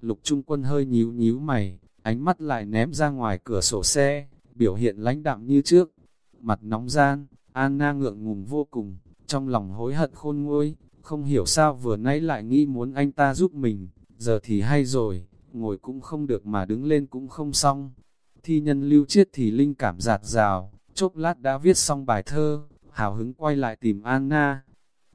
Lục Trung Quân hơi nhíu nhíu mày, ánh mắt lại ném ra ngoài cửa sổ xe, biểu hiện lãnh đạm như trước. Mặt nóng gian, Anna ngượng ngùng vô cùng, trong lòng hối hận khôn nguôi, không hiểu sao vừa nãy lại nghĩ muốn anh ta giúp mình, giờ thì hay rồi, ngồi cũng không được mà đứng lên cũng không xong. Thi nhân lưu chiết thì linh cảm giạt rào, chốc lát đã viết xong bài thơ, hào hứng quay lại tìm Anna.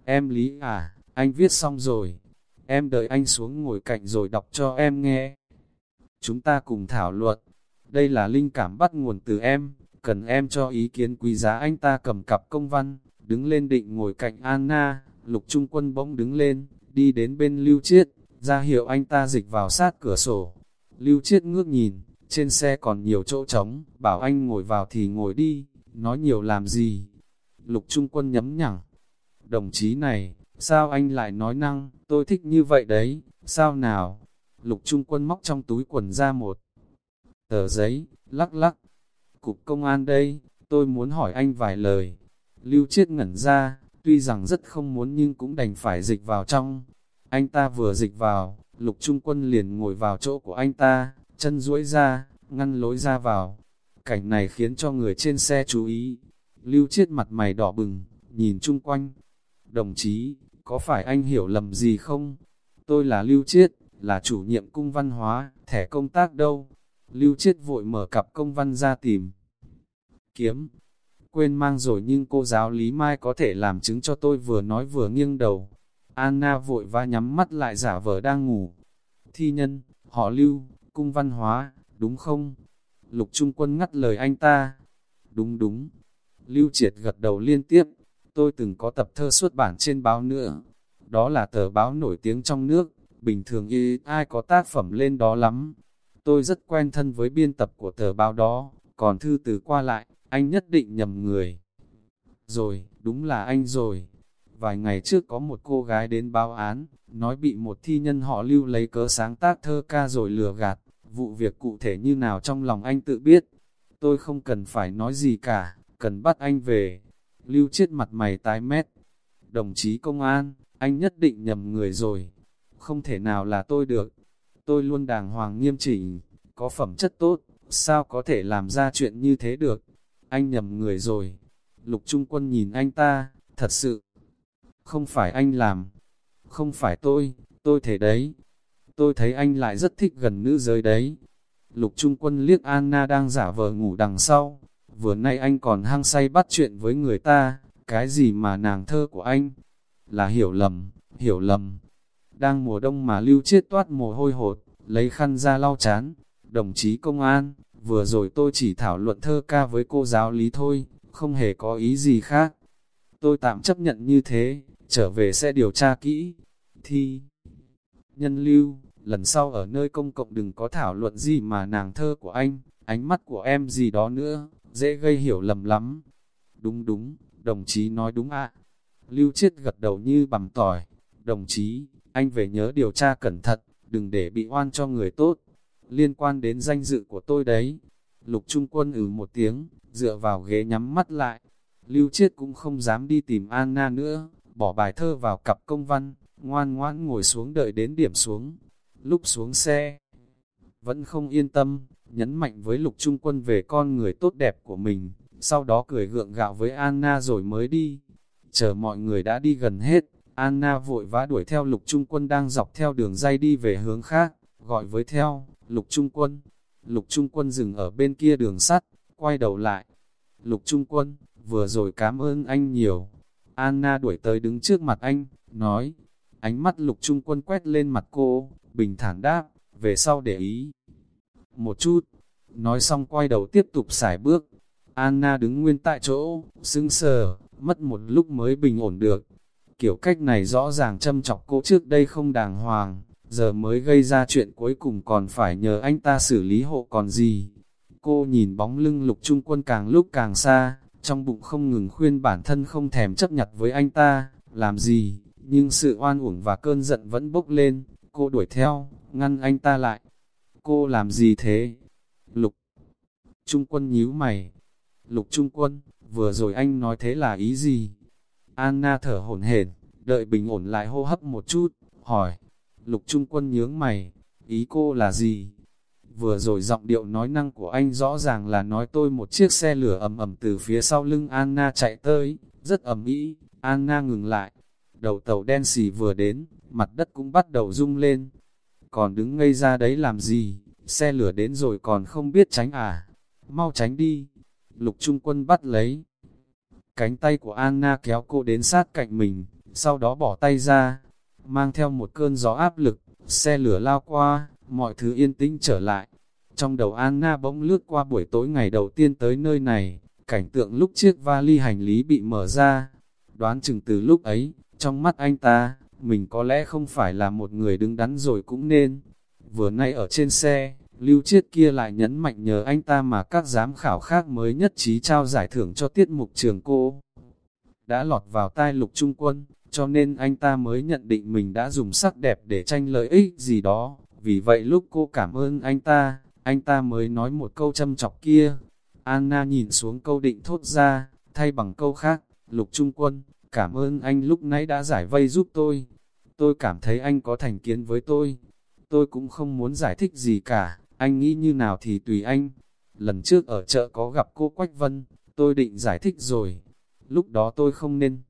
Em Lý à, anh viết xong rồi, em đợi anh xuống ngồi cạnh rồi đọc cho em nghe. Chúng ta cùng thảo luận, đây là linh cảm bắt nguồn từ em, cần em cho ý kiến quý giá anh ta cầm cặp công văn, đứng lên định ngồi cạnh Anna, lục trung quân bỗng đứng lên, đi đến bên lưu chiết, ra hiệu anh ta dịch vào sát cửa sổ. Lưu chiết ngước nhìn, trên xe còn nhiều chỗ trống, bảo anh ngồi vào thì ngồi đi, nói nhiều làm gì. Lục trung quân nhấm nhẳng, đồng chí này, sao anh lại nói năng, tôi thích như vậy đấy, sao nào? Lục trung quân móc trong túi quần ra một tờ giấy, lắc lắc. Cục công an đây, tôi muốn hỏi anh vài lời. Lưu Chiết ngẩn ra, tuy rằng rất không muốn nhưng cũng đành phải dịch vào trong. Anh ta vừa dịch vào, lục trung quân liền ngồi vào chỗ của anh ta, chân duỗi ra, ngăn lối ra vào. Cảnh này khiến cho người trên xe chú ý. Lưu Chiết mặt mày đỏ bừng, nhìn chung quanh. Đồng chí, có phải anh hiểu lầm gì không? Tôi là Lưu Chiết, là chủ nhiệm cung văn hóa, thẻ công tác đâu? Lưu Chiết vội mở cặp công văn ra tìm. Kiếm. Quên mang rồi nhưng cô giáo Lý Mai có thể làm chứng cho tôi vừa nói vừa nghiêng đầu. Anna vội va nhắm mắt lại giả vờ đang ngủ. Thi nhân, họ Lưu, cung văn hóa, đúng không? Lục Trung Quân ngắt lời anh ta. Đúng đúng. Lưu Triệt gật đầu liên tiếp. Tôi từng có tập thơ xuất bản trên báo nữa. Đó là tờ báo nổi tiếng trong nước. Bình thường y ai có tác phẩm lên đó lắm. Tôi rất quen thân với biên tập của tờ báo đó. Còn thư từ qua lại, anh nhất định nhầm người. Rồi, đúng là anh rồi. Vài ngày trước có một cô gái đến báo án, nói bị một thi nhân họ lưu lấy cớ sáng tác thơ ca rồi lừa gạt. Vụ việc cụ thể như nào trong lòng anh tự biết. Tôi không cần phải nói gì cả, cần bắt anh về. Lưu chết mặt mày tái mét. Đồng chí công an, anh nhất định nhầm người rồi. Không thể nào là tôi được. Tôi luôn đàng hoàng nghiêm chỉnh, có phẩm chất tốt, sao có thể làm ra chuyện như thế được? Anh nhầm người rồi. Lục Trung Quân nhìn anh ta, thật sự, không phải anh làm, không phải tôi, tôi thể đấy. Tôi thấy anh lại rất thích gần nữ giới đấy. Lục Trung Quân liếc Anna đang giả vờ ngủ đằng sau, vừa nay anh còn hăng say bắt chuyện với người ta, cái gì mà nàng thơ của anh, là hiểu lầm, hiểu lầm. Đang mùa đông mà lưu chết toát mồ hôi hột, lấy khăn ra lau chán, đồng chí công an, vừa rồi tôi chỉ thảo luận thơ ca với cô giáo lý thôi, không hề có ý gì khác. Tôi tạm chấp nhận như thế, trở về sẽ điều tra kỹ. Thi Nhân lưu, lần sau ở nơi công cộng đừng có thảo luận gì mà nàng thơ của anh, ánh mắt của em gì đó nữa, dễ gây hiểu lầm lắm. Đúng đúng, đồng chí nói đúng ạ. Lưu chết gật đầu như bằm tỏi. Đồng chí, anh về nhớ điều tra cẩn thận, đừng để bị oan cho người tốt liên quan đến danh dự của tôi đấy. Lục Trung Quân ử ừ một tiếng, dựa vào ghế nhắm mắt lại. Lưu Chiết cũng không dám đi tìm Anna nữa, bỏ bài thơ vào cặp công văn, ngoan ngoãn ngồi xuống đợi đến điểm xuống. Lúc xuống xe, vẫn không yên tâm, nhấn mạnh với Lục Trung Quân về con người tốt đẹp của mình, sau đó cười gượng gạo với Anna rồi mới đi. Chờ mọi người đã đi gần hết, Anna vội vã đuổi theo Lục Trung Quân đang dọc theo đường dây đi về hướng khác, gọi với theo, Lục Trung Quân. Lục Trung Quân dừng ở bên kia đường sắt, quay đầu lại. Lục Trung Quân, vừa rồi cảm ơn anh nhiều. Anna đuổi tới đứng trước mặt anh, nói. Ánh mắt Lục Trung Quân quét lên mặt cô, bình thản đáp, về sau để ý. Một chút, nói xong quay đầu tiếp tục xài bước. Anna đứng nguyên tại chỗ, sưng sờ, mất một lúc mới bình ổn được. Kiểu cách này rõ ràng châm chọc cô trước đây không đàng hoàng, giờ mới gây ra chuyện cuối cùng còn phải nhờ anh ta xử lý hộ còn gì. Cô nhìn bóng lưng lục trung quân càng lúc càng xa, trong bụng không ngừng khuyên bản thân không thèm chấp nhặt với anh ta, làm gì, nhưng sự oan uổng và cơn giận vẫn bốc lên, cô đuổi theo, ngăn anh ta lại. Cô làm gì thế? Lục Trung quân nhíu mày. Lục Trung quân, vừa rồi anh nói thế là ý gì? Anna thở hổn hển, đợi bình ổn lại hô hấp một chút, hỏi. Lục Trung Quân nhướng mày, ý cô là gì? Vừa rồi giọng điệu nói năng của anh rõ ràng là nói tôi một chiếc xe lửa ầm ầm từ phía sau lưng Anna chạy tới, rất ầm ĩ. Anna ngừng lại, đầu tàu đen xì vừa đến, mặt đất cũng bắt đầu rung lên. Còn đứng ngây ra đấy làm gì, xe lửa đến rồi còn không biết tránh à, mau tránh đi. Lục Trung Quân bắt lấy. Cánh tay của Anna kéo cô đến sát cạnh mình, sau đó bỏ tay ra, mang theo một cơn gió áp lực, xe lửa lao qua, mọi thứ yên tĩnh trở lại. Trong đầu Anna bỗng lướt qua buổi tối ngày đầu tiên tới nơi này, cảnh tượng lúc chiếc vali hành lý bị mở ra. Đoán chừng từ lúc ấy, trong mắt anh ta, mình có lẽ không phải là một người đứng đắn rồi cũng nên. Vừa nay ở trên xe, Lưu Chiết kia lại nhấn mạnh nhờ anh ta mà các giám khảo khác mới nhất trí trao giải thưởng cho tiết mục trường cô. Đã lọt vào tai lục trung quân, cho nên anh ta mới nhận định mình đã dùng sắc đẹp để tranh lợi ích gì đó. Vì vậy lúc cô cảm ơn anh ta, anh ta mới nói một câu châm chọc kia. Anna nhìn xuống câu định thốt ra, thay bằng câu khác, lục trung quân, cảm ơn anh lúc nãy đã giải vây giúp tôi. Tôi cảm thấy anh có thành kiến với tôi. Tôi cũng không muốn giải thích gì cả, anh nghĩ như nào thì tùy anh. Lần trước ở chợ có gặp cô Quách Vân, tôi định giải thích rồi. Lúc đó tôi không nên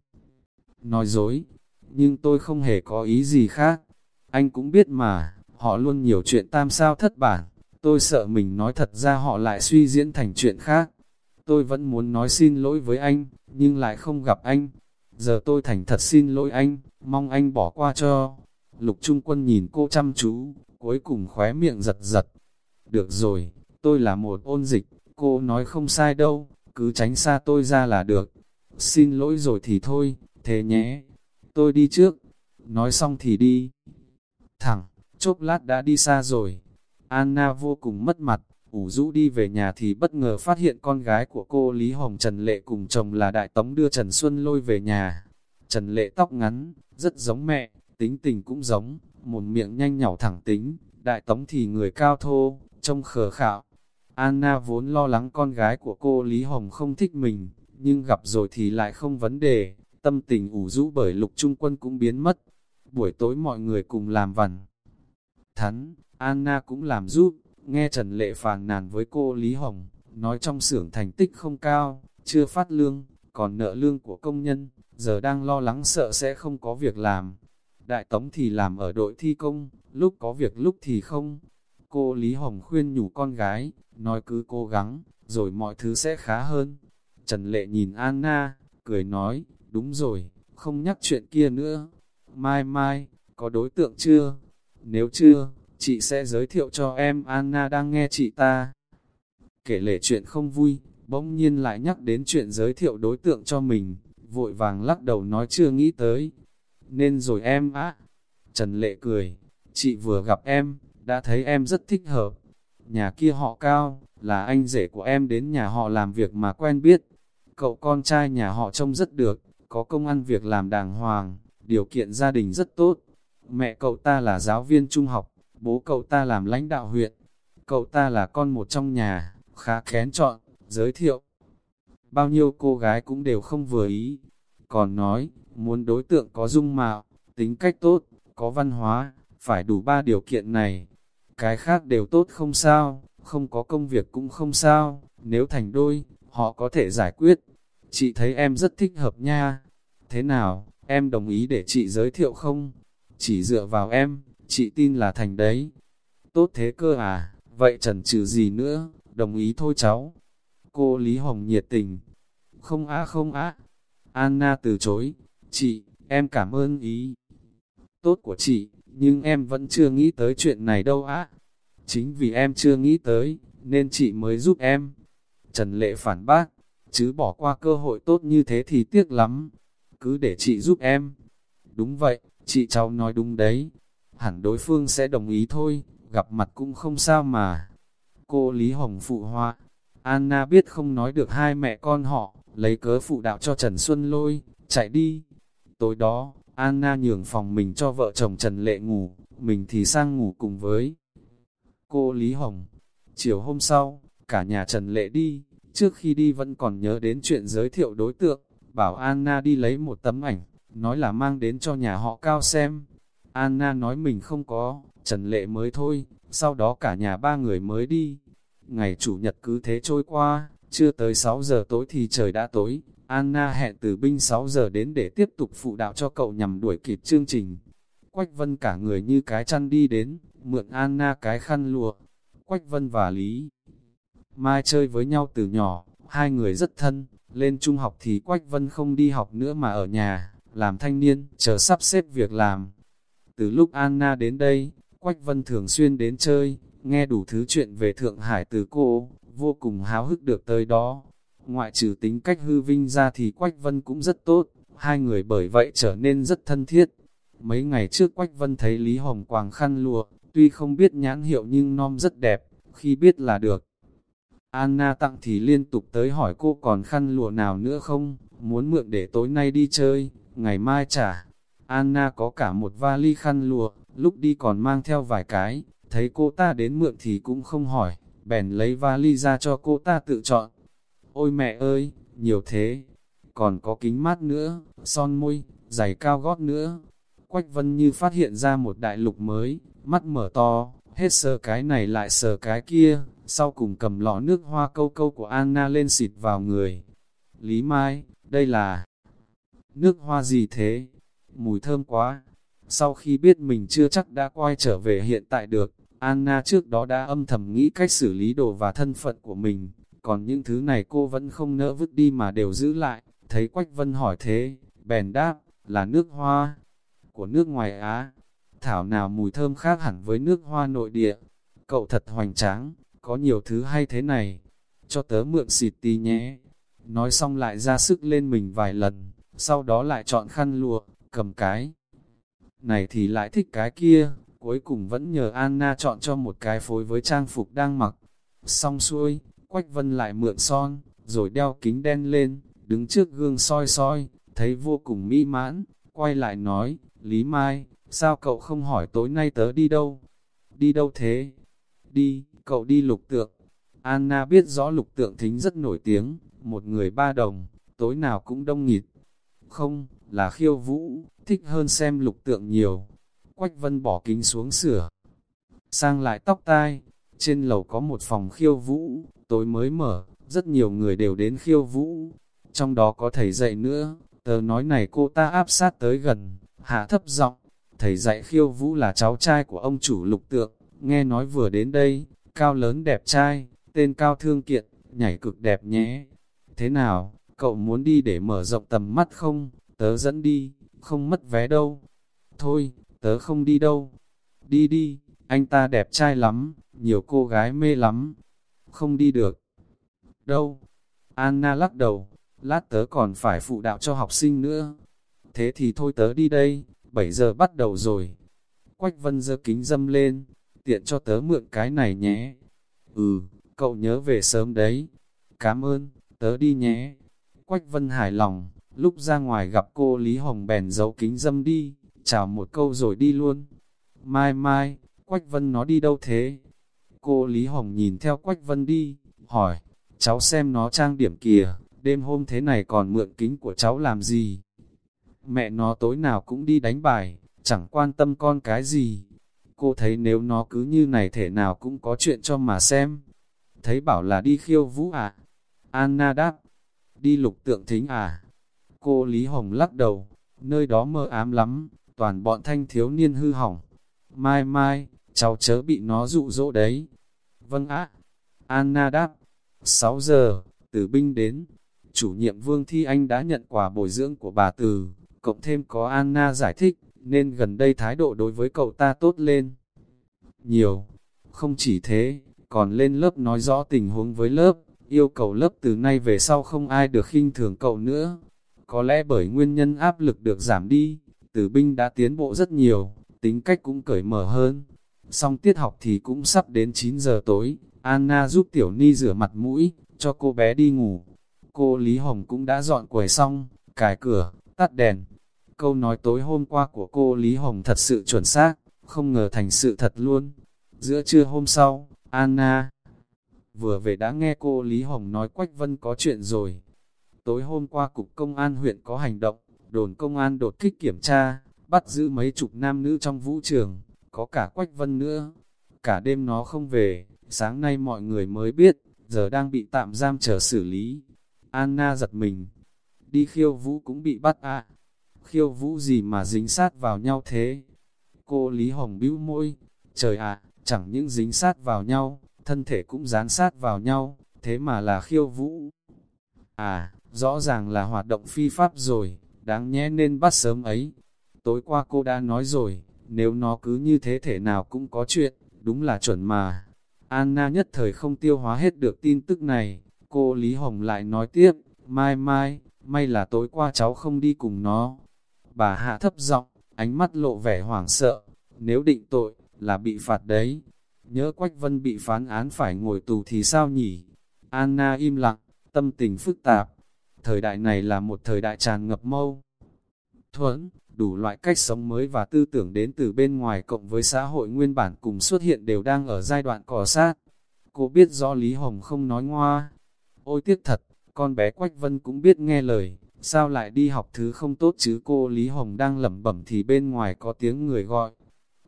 nói dối, nhưng tôi không hề có ý gì khác. Anh cũng biết mà, họ luôn nhiều chuyện tam sao thất bản. Tôi sợ mình nói thật ra họ lại suy diễn thành chuyện khác. Tôi vẫn muốn nói xin lỗi với anh, nhưng lại không gặp anh. Giờ tôi thành thật xin lỗi anh, mong anh bỏ qua cho. Lục Trung Quân nhìn cô chăm chú, cuối cùng khóe miệng giật giật. Được rồi, tôi là một ôn dịch, cô nói không sai đâu, cứ tránh xa tôi ra là được. Xin lỗi rồi thì thôi, thế nhé. Tôi đi trước. Nói xong thì đi. Thẳng, chốc lát đã đi xa rồi. Anna vô cùng mất mặt, ủ rũ đi về nhà thì bất ngờ phát hiện con gái của cô Lý Hồng Trần Lệ cùng chồng là Đại Tống đưa Trần Xuân Lôi về nhà. Trần Lệ tóc ngắn, rất giống mẹ, tính tình cũng giống, một miệng nhanh nhỏ thẳng tính, Đại Tống thì người cao thô, trông khờ khạo. Anna vốn lo lắng con gái của cô Lý Hồng không thích mình, nhưng gặp rồi thì lại không vấn đề, tâm tình ủ rũ bởi lục trung quân cũng biến mất. Buổi tối mọi người cùng làm vằn. Thắn, Anna cũng làm giúp, nghe Trần Lệ phàn nàn với cô Lý Hồng, nói trong xưởng thành tích không cao, chưa phát lương, còn nợ lương của công nhân, giờ đang lo lắng sợ sẽ không có việc làm. Đại Tống thì làm ở đội thi công, lúc có việc lúc thì không. Cô Lý Hồng khuyên nhủ con gái, nói cứ cố gắng, rồi mọi thứ sẽ khá hơn. Trần Lệ nhìn Anna, cười nói, đúng rồi, không nhắc chuyện kia nữa. Mai mai, có đối tượng chưa? Nếu chưa, chị sẽ giới thiệu cho em Anna đang nghe chị ta. Kể lể chuyện không vui, bỗng nhiên lại nhắc đến chuyện giới thiệu đối tượng cho mình, vội vàng lắc đầu nói chưa nghĩ tới. Nên rồi em á. Trần Lệ cười, chị vừa gặp em, đã thấy em rất thích hợp. Nhà kia họ cao, là anh rể của em đến nhà họ làm việc mà quen biết. Cậu con trai nhà họ trông rất được, có công ăn việc làm đàng hoàng, điều kiện gia đình rất tốt. Mẹ cậu ta là giáo viên trung học, bố cậu ta làm lãnh đạo huyện. Cậu ta là con một trong nhà, khá kén chọn, giới thiệu. Bao nhiêu cô gái cũng đều không vừa ý. Còn nói, muốn đối tượng có dung mạo, tính cách tốt, có văn hóa, phải đủ ba điều kiện này. Cái khác đều tốt không sao, không có công việc cũng không sao, nếu thành đôi, họ có thể giải quyết. Chị thấy em rất thích hợp nha. Thế nào, em đồng ý để chị giới thiệu không? Chỉ dựa vào em, chị tin là thành đấy. Tốt thế cơ à, vậy trần trừ gì nữa, đồng ý thôi cháu. Cô Lý Hồng nhiệt tình. Không á không á. Anna từ chối. Chị, em cảm ơn ý. Tốt của chị, nhưng em vẫn chưa nghĩ tới chuyện này đâu á. Chính vì em chưa nghĩ tới, nên chị mới giúp em. Trần Lệ phản bác, chứ bỏ qua cơ hội tốt như thế thì tiếc lắm. Cứ để chị giúp em. Đúng vậy, chị cháu nói đúng đấy. Hẳn đối phương sẽ đồng ý thôi, gặp mặt cũng không sao mà. Cô Lý Hồng phụ hoa, Anna biết không nói được hai mẹ con họ, lấy cớ phụ đạo cho Trần Xuân Lôi, chạy đi. Tối đó, Anna nhường phòng mình cho vợ chồng Trần Lệ ngủ, mình thì sang ngủ cùng với cô Lý Hồng. Chiều hôm sau, cả nhà Trần Lệ đi, trước khi đi vẫn còn nhớ đến chuyện giới thiệu đối tượng, bảo Anna đi lấy một tấm ảnh, nói là mang đến cho nhà họ cao xem. Anna nói mình không có, Trần Lệ mới thôi, sau đó cả nhà ba người mới đi. Ngày chủ nhật cứ thế trôi qua, chưa tới 6 giờ tối thì trời đã tối, Anna hẹn từ binh 6 giờ đến để tiếp tục phụ đạo cho cậu nhằm đuổi kịp chương trình. Quách Vân cả người như cái chăn đi đến, mượn Anna cái khăn lụa. Quách Vân và Lý Mai chơi với nhau từ nhỏ, hai người rất thân, lên trung học thì Quách Vân không đi học nữa mà ở nhà, làm thanh niên, chờ sắp xếp việc làm. Từ lúc Anna đến đây, Quách Vân thường xuyên đến chơi, nghe đủ thứ chuyện về Thượng Hải từ cô, vô cùng háo hức được tới đó. Ngoại trừ tính cách hư vinh ra thì Quách Vân cũng rất tốt, hai người bởi vậy trở nên rất thân thiết. Mấy ngày trước Quách Vân thấy Lý Hồng quàng khăn lụa, tuy không biết nhãn hiệu nhưng nom rất đẹp, khi biết là được. Anna tặng thì liên tục tới hỏi cô còn khăn lụa nào nữa không, muốn mượn để tối nay đi chơi, ngày mai trả. Anna có cả một vali khăn lụa, lúc đi còn mang theo vài cái, thấy cô ta đến mượn thì cũng không hỏi, bèn lấy vali ra cho cô ta tự chọn. Ôi mẹ ơi, nhiều thế, còn có kính mát nữa, son môi, giày cao gót nữa. Quách Vân như phát hiện ra một đại lục mới, mắt mở to, hết sờ cái này lại sờ cái kia, sau cùng cầm lọ nước hoa câu câu của Anna lên xịt vào người. Lý Mai, đây là nước hoa gì thế? Mùi thơm quá. Sau khi biết mình chưa chắc đã quay trở về hiện tại được, Anna trước đó đã âm thầm nghĩ cách xử lý đồ và thân phận của mình, còn những thứ này cô vẫn không nỡ vứt đi mà đều giữ lại. Thấy Quách Vân hỏi thế, bèn đáp, là nước hoa của nước ngoài Á. Thảo nào mùi thơm khác hẳn với nước hoa nội địa. Cậu thật hoành tráng, có nhiều thứ hay thế này, cho tớ mượn xịt tí nhé. Nói xong lại ra sức lên mình vài lần, sau đó lại chọn khăn lụa, cầm cái. Này thì lại thích cái kia, cuối cùng vẫn nhờ Anna chọn cho một cái phối với trang phục đang mặc. Xong xuôi, Quách Vân lại mượn son, rồi đeo kính đen lên, đứng trước gương soi soi, thấy vô cùng mỹ mãn, quay lại nói, Lý Mai, sao cậu không hỏi tối nay tớ đi đâu? Đi đâu thế? Đi, cậu đi lục tượng. Anna biết rõ lục tượng thính rất nổi tiếng, một người ba đồng, tối nào cũng đông nghịt. Không, là khiêu vũ, thích hơn xem lục tượng nhiều. Quách vân bỏ kính xuống sửa. Sang lại tóc tai, trên lầu có một phòng khiêu vũ, tối mới mở, rất nhiều người đều đến khiêu vũ. Trong đó có thầy dạy nữa, tớ nói này cô ta áp sát tới gần, hạ thấp giọng Thầy dạy khiêu vũ là cháu trai của ông chủ lục tượng, nghe nói vừa đến đây, cao lớn đẹp trai, tên cao thương kiện, nhảy cực đẹp nhé. Thế nào, cậu muốn đi để mở rộng tầm mắt không? Tớ dẫn đi, không mất vé đâu. Thôi, tớ không đi đâu. Đi đi, anh ta đẹp trai lắm, nhiều cô gái mê lắm. Không đi được. Đâu? Anna lắc đầu, lát tớ còn phải phụ đạo cho học sinh nữa. Thế thì thôi tớ đi đây, 7 giờ bắt đầu rồi. Quách vân giơ kính dâm lên, tiện cho tớ mượn cái này nhé. Ừ, cậu nhớ về sớm đấy. Cảm ơn, tớ đi nhé. Quách Vân hài lòng, lúc ra ngoài gặp cô Lý Hồng bèn giấu kính dâm đi, chào một câu rồi đi luôn. Mai mai, Quách Vân nó đi đâu thế? Cô Lý Hồng nhìn theo Quách Vân đi, hỏi, cháu xem nó trang điểm kìa, đêm hôm thế này còn mượn kính của cháu làm gì? Mẹ nó tối nào cũng đi đánh bài, chẳng quan tâm con cái gì, Cô thấy nếu nó cứ như này thể nào cũng có chuyện cho mà xem. Thấy bảo là đi khiêu vũ à? Anna đáp, đi lục tượng thính à? Cô Lý Hồng lắc đầu, nơi đó mơ ám lắm, toàn bọn thanh thiếu niên hư hỏng. Mai mai, cháu chớ bị nó dụ dỗ đấy. Vâng ạ. Anna đáp, 6 giờ, tử binh đến. Chủ nhiệm Vương Thi Anh đã nhận quà bồi dưỡng của bà Từ, cộng thêm có Anna giải thích, nên gần đây thái độ đối với cậu ta tốt lên. Nhiều, không chỉ thế, còn lên lớp nói rõ tình huống với lớp, yêu cầu lớp từ nay về sau không ai được khinh thường cậu nữa. Có lẽ bởi nguyên nhân áp lực được giảm đi, tử binh đã tiến bộ rất nhiều, tính cách cũng cởi mở hơn. Xong tiết học thì cũng sắp đến 9 giờ tối, Anna giúp Tiểu Ni rửa mặt mũi, cho cô bé đi ngủ. Cô Lý Hồng cũng đã dọn quầy xong, cài cửa, tắt đèn, Câu nói tối hôm qua của cô Lý Hồng thật sự chuẩn xác, không ngờ thành sự thật luôn. Giữa trưa hôm sau, Anna vừa về đã nghe cô Lý Hồng nói Quách Vân có chuyện rồi. Tối hôm qua Cục Công an huyện có hành động, đồn công an đột kích kiểm tra, bắt giữ mấy chục nam nữ trong vũ trường, có cả Quách Vân nữa. Cả đêm nó không về, sáng nay mọi người mới biết, giờ đang bị tạm giam chờ xử lý. Anna giật mình, đi khiêu vũ cũng bị bắt à. Khiêu vũ gì mà dính sát vào nhau thế? Cô Lý Hồng bĩu môi, trời ạ, chẳng những dính sát vào nhau, thân thể cũng dán sát vào nhau, thế mà là khiêu vũ. À, rõ ràng là hoạt động phi pháp rồi, đáng nhẽ nên bắt sớm ấy. Tối qua cô đã nói rồi, nếu nó cứ như thế thể nào cũng có chuyện, đúng là chuẩn mà. Anna nhất thời không tiêu hóa hết được tin tức này, cô Lý Hồng lại nói tiếp, mai mai, may là tối qua cháu không đi cùng nó. Bà hạ thấp giọng, ánh mắt lộ vẻ hoảng sợ, nếu định tội, là bị phạt đấy. Nhớ Quách Vân bị phán án phải ngồi tù thì sao nhỉ? Anna im lặng, tâm tình phức tạp. Thời đại này là một thời đại tràn ngập mâu. Thuẫn, đủ loại cách sống mới và tư tưởng đến từ bên ngoài cộng với xã hội nguyên bản cùng xuất hiện đều đang ở giai đoạn cỏ sát. Cô biết rõ Lý Hồng không nói ngoa. Ôi tiếc thật, con bé Quách Vân cũng biết nghe lời, sao lại đi học thứ không tốt chứ cô Lý Hồng đang lẩm bẩm thì bên ngoài có tiếng người gọi.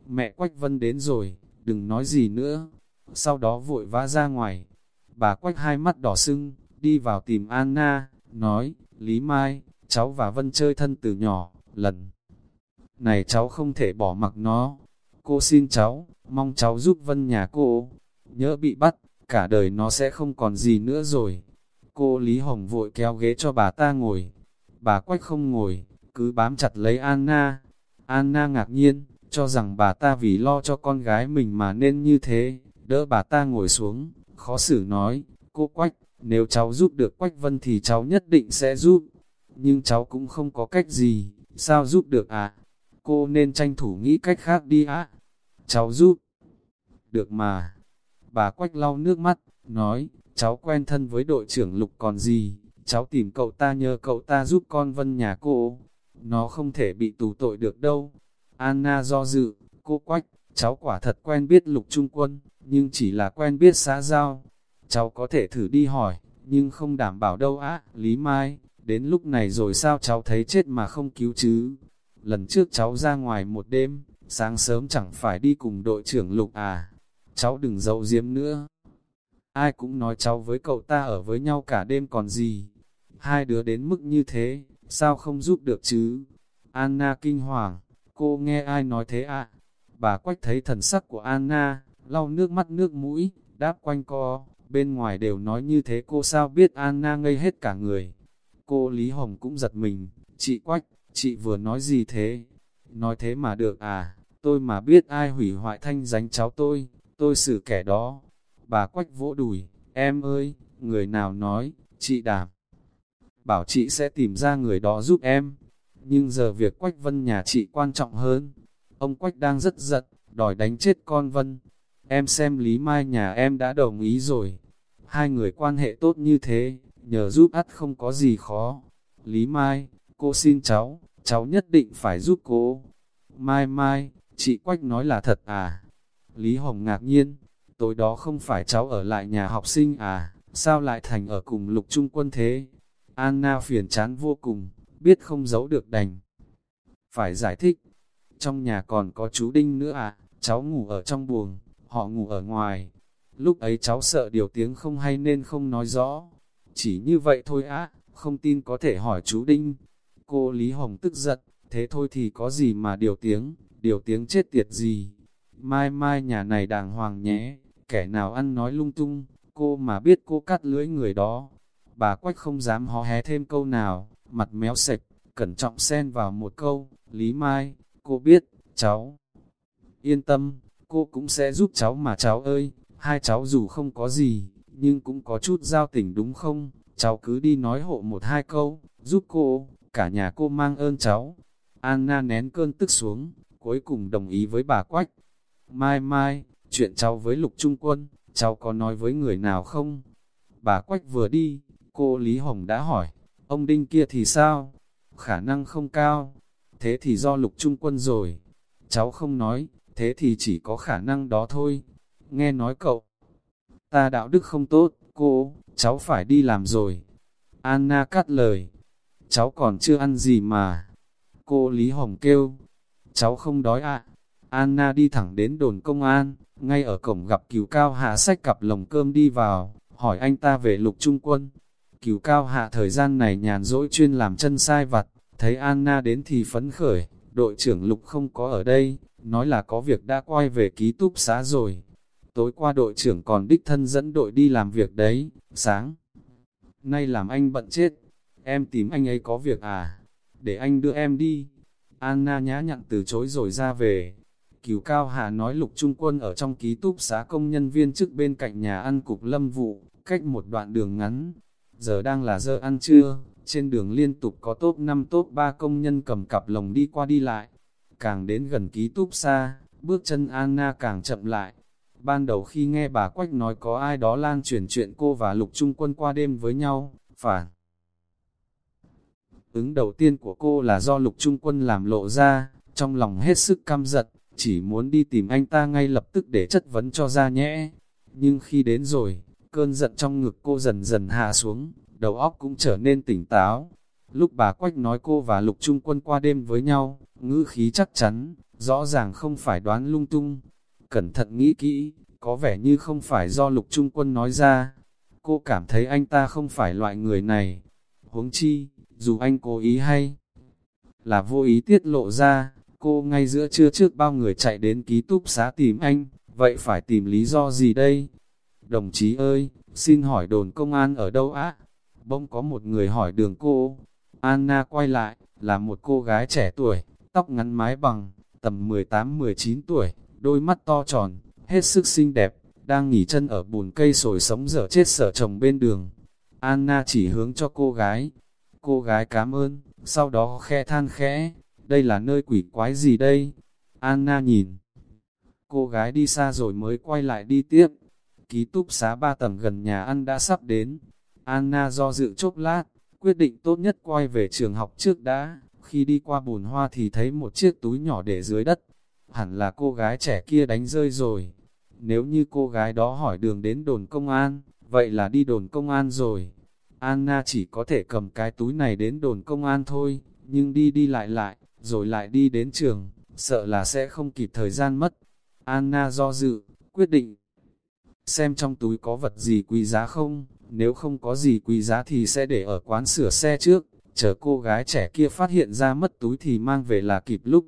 Mẹ Quách Vân đến rồi, đừng nói gì nữa. Sau đó vội vã ra ngoài. Bà Quách hai mắt đỏ sưng, đi vào tìm Anna, nói, Lý Mai, cháu và Vân chơi thân từ nhỏ, lần này cháu không thể bỏ mặc nó. Cô xin cháu, mong cháu giúp Vân nhà cô. Nhớ bị bắt, cả đời nó sẽ không còn gì nữa rồi. Cô Lý Hồng vội kéo ghế cho bà ta ngồi. Bà Quách không ngồi, cứ bám chặt lấy Anna. Anna ngạc nhiên, cho rằng bà ta vì lo cho con gái mình mà nên như thế. Đỡ bà ta ngồi xuống, khó xử nói, cô Quách, nếu cháu giúp được Quách Vân thì cháu nhất định sẽ giúp. Nhưng cháu cũng không có cách gì, sao giúp được à? Cô nên tranh thủ nghĩ cách khác đi á. Cháu giúp. Được mà. Bà Quách lau nước mắt, nói, cháu quen thân với đội trưởng Lục còn gì, cháu tìm cậu ta nhờ cậu ta giúp con Vân nhà cô. Nó không thể bị tù tội được đâu. Anna do dự, cô Quách, cháu quả thật quen biết Lục Trung Quân, nhưng chỉ là quen biết xã giao. Cháu có thể thử đi hỏi, nhưng không đảm bảo đâu á, Lý Mai, đến lúc này rồi sao cháu thấy chết mà không cứu chứ? Lần trước cháu ra ngoài một đêm, sáng sớm chẳng phải đi cùng đội trưởng Lục à, cháu đừng giấu giếm nữa. Ai cũng nói cháu với cậu ta ở với nhau cả đêm còn gì. Hai đứa đến mức như thế, sao không giúp được chứ? Anna kinh hoàng, cô nghe ai nói thế ạ? À? Bà quách thấy thần sắc của Anna, lau nước mắt nước mũi, đáp quanh co, bên ngoài đều nói như thế cô sao biết Anna ngây hết cả người. Cô Lý Hồng cũng giật mình, chị quách, chị vừa nói gì thế? Nói thế mà được à, tôi mà biết ai hủy hoại thanh danh cháu tôi, tôi xử kẻ đó. Bà quách vỗ đùi, em ơi, người nào nói, chị đảm. Bảo chị sẽ tìm ra người đó giúp em. Nhưng giờ việc quách vân nhà chị quan trọng hơn. Ông quách đang rất giận, đòi đánh chết con vân. Em xem Lý Mai nhà em đã đồng ý rồi. Hai người quan hệ tốt như thế, nhờ giúp ắt không có gì khó. Lý Mai, cô xin cháu, cháu nhất định phải giúp cô. Mai mai, chị Quách nói là thật à? Lý Hồng ngạc nhiên, tối đó không phải cháu ở lại nhà học sinh à, sao lại thành ở cùng lục trung quân thế? Anna phiền chán vô cùng, biết không giấu được đành. Phải giải thích, trong nhà còn có chú Đinh nữa à, cháu ngủ ở trong buồng, họ ngủ ở ngoài. Lúc ấy cháu sợ điều tiếng không hay nên không nói rõ. Chỉ như vậy thôi á, không tin có thể hỏi chú Đinh. Cô Lý Hồng tức giận, thế thôi thì có gì mà điều tiếng, điều tiếng chết tiệt gì. Mai mai nhà này đàng hoàng nhé, kẻ nào ăn nói lung tung, cô mà biết cô cắt lưỡi người đó. Bà Quách không dám hó hé thêm câu nào, mặt méo sạch, cẩn trọng xen vào một câu, Lý Mai, cô biết, cháu. Yên tâm, cô cũng sẽ giúp cháu mà cháu ơi, hai cháu dù không có gì, nhưng cũng có chút giao tình đúng không? Cháu cứ đi nói hộ một hai câu, giúp cô, cả nhà cô mang ơn cháu. Anna nén cơn tức xuống, cuối cùng đồng ý với bà Quách. Mai mai, chuyện cháu với Lục Trung Quân, cháu có nói với người nào không? Bà Quách vừa đi, cô Lý Hồng đã hỏi, ông Đinh kia thì sao? Khả năng không cao, thế thì do Lục Trung Quân rồi. Cháu không nói, thế thì chỉ có khả năng đó thôi. Nghe nói cậu, ta đạo đức không tốt, cô, cháu phải đi làm rồi. Anna cắt lời, cháu còn chưa ăn gì mà. Cô Lý Hồng kêu, cháu không đói ạ. Anna đi thẳng đến đồn công an, ngay ở cổng gặp cứu cao hạ sách cặp lồng cơm đi vào, hỏi anh ta về lục trung quân. Cứu cao hạ thời gian này nhàn rỗi chuyên làm chân sai vặt, thấy Anna đến thì phấn khởi, đội trưởng lục không có ở đây, nói là có việc đã quay về ký túc xá rồi. Tối qua đội trưởng còn đích thân dẫn đội đi làm việc đấy, sáng. Nay làm anh bận chết, em tìm anh ấy có việc à, để anh đưa em đi. Anna nhã nhặn từ chối rồi ra về. Cửu Cao Hà nói lục trung quân ở trong ký túc xá công nhân viên trước bên cạnh nhà ăn cục lâm vụ, cách một đoạn đường ngắn. Giờ đang là giờ ăn trưa, trên đường liên tục có top 5 top 3 công nhân cầm cặp lồng đi qua đi lại. Càng đến gần ký túc xa, bước chân Anna càng chậm lại. Ban đầu khi nghe bà Quách nói có ai đó lan truyền chuyện cô và Lục Trung Quân qua đêm với nhau, phản. Ứng đầu tiên của cô là do Lục Trung Quân làm lộ ra, trong lòng hết sức căm giật, chỉ muốn đi tìm anh ta ngay lập tức để chất vấn cho ra nhẽ. Nhưng khi đến rồi, cơn giận trong ngực cô dần dần hạ xuống, đầu óc cũng trở nên tỉnh táo. Lúc bà Quách nói cô và Lục Trung Quân qua đêm với nhau, ngữ khí chắc chắn, rõ ràng không phải đoán lung tung. Cẩn thận nghĩ kỹ, có vẻ như không phải do Lục Trung Quân nói ra. Cô cảm thấy anh ta không phải loại người này. Huống chi, dù anh cố ý hay là vô ý tiết lộ ra, cô ngay giữa trưa trước bao người chạy đến ký túc xá tìm anh, vậy phải tìm lý do gì đây? Đồng chí ơi, xin hỏi đồn công an ở đâu á? Bỗng có một người hỏi đường cô. Anna quay lại, là một cô gái trẻ tuổi, tóc ngắn mái bằng, tầm 18-19 tuổi, đôi mắt to tròn, hết sức xinh đẹp, đang nghỉ chân ở bùn cây sồi sống dở chết sở chồng bên đường. Anna chỉ hướng cho cô gái. Cô gái cảm ơn, sau đó khe than khẽ, đây là nơi quỷ quái gì đây? Anna nhìn. Cô gái đi xa rồi mới quay lại đi tiếp. Ký túc xá ba tầng gần nhà ăn đã sắp đến. Anna do dự chốc lát, quyết định tốt nhất quay về trường học trước đã. Khi đi qua bùn hoa thì thấy một chiếc túi nhỏ để dưới đất. Hẳn là cô gái trẻ kia đánh rơi rồi. Nếu như cô gái đó hỏi đường đến đồn công an, vậy là đi đồn công an rồi. Anna chỉ có thể cầm cái túi này đến đồn công an thôi, nhưng đi đi lại lại, rồi lại đi đến trường, sợ là sẽ không kịp thời gian mất. Anna do dự, quyết định xem trong túi có vật gì quý giá không, nếu không có gì quý giá thì sẽ để ở quán sửa xe trước, chờ cô gái trẻ kia phát hiện ra mất túi thì mang về là kịp lúc.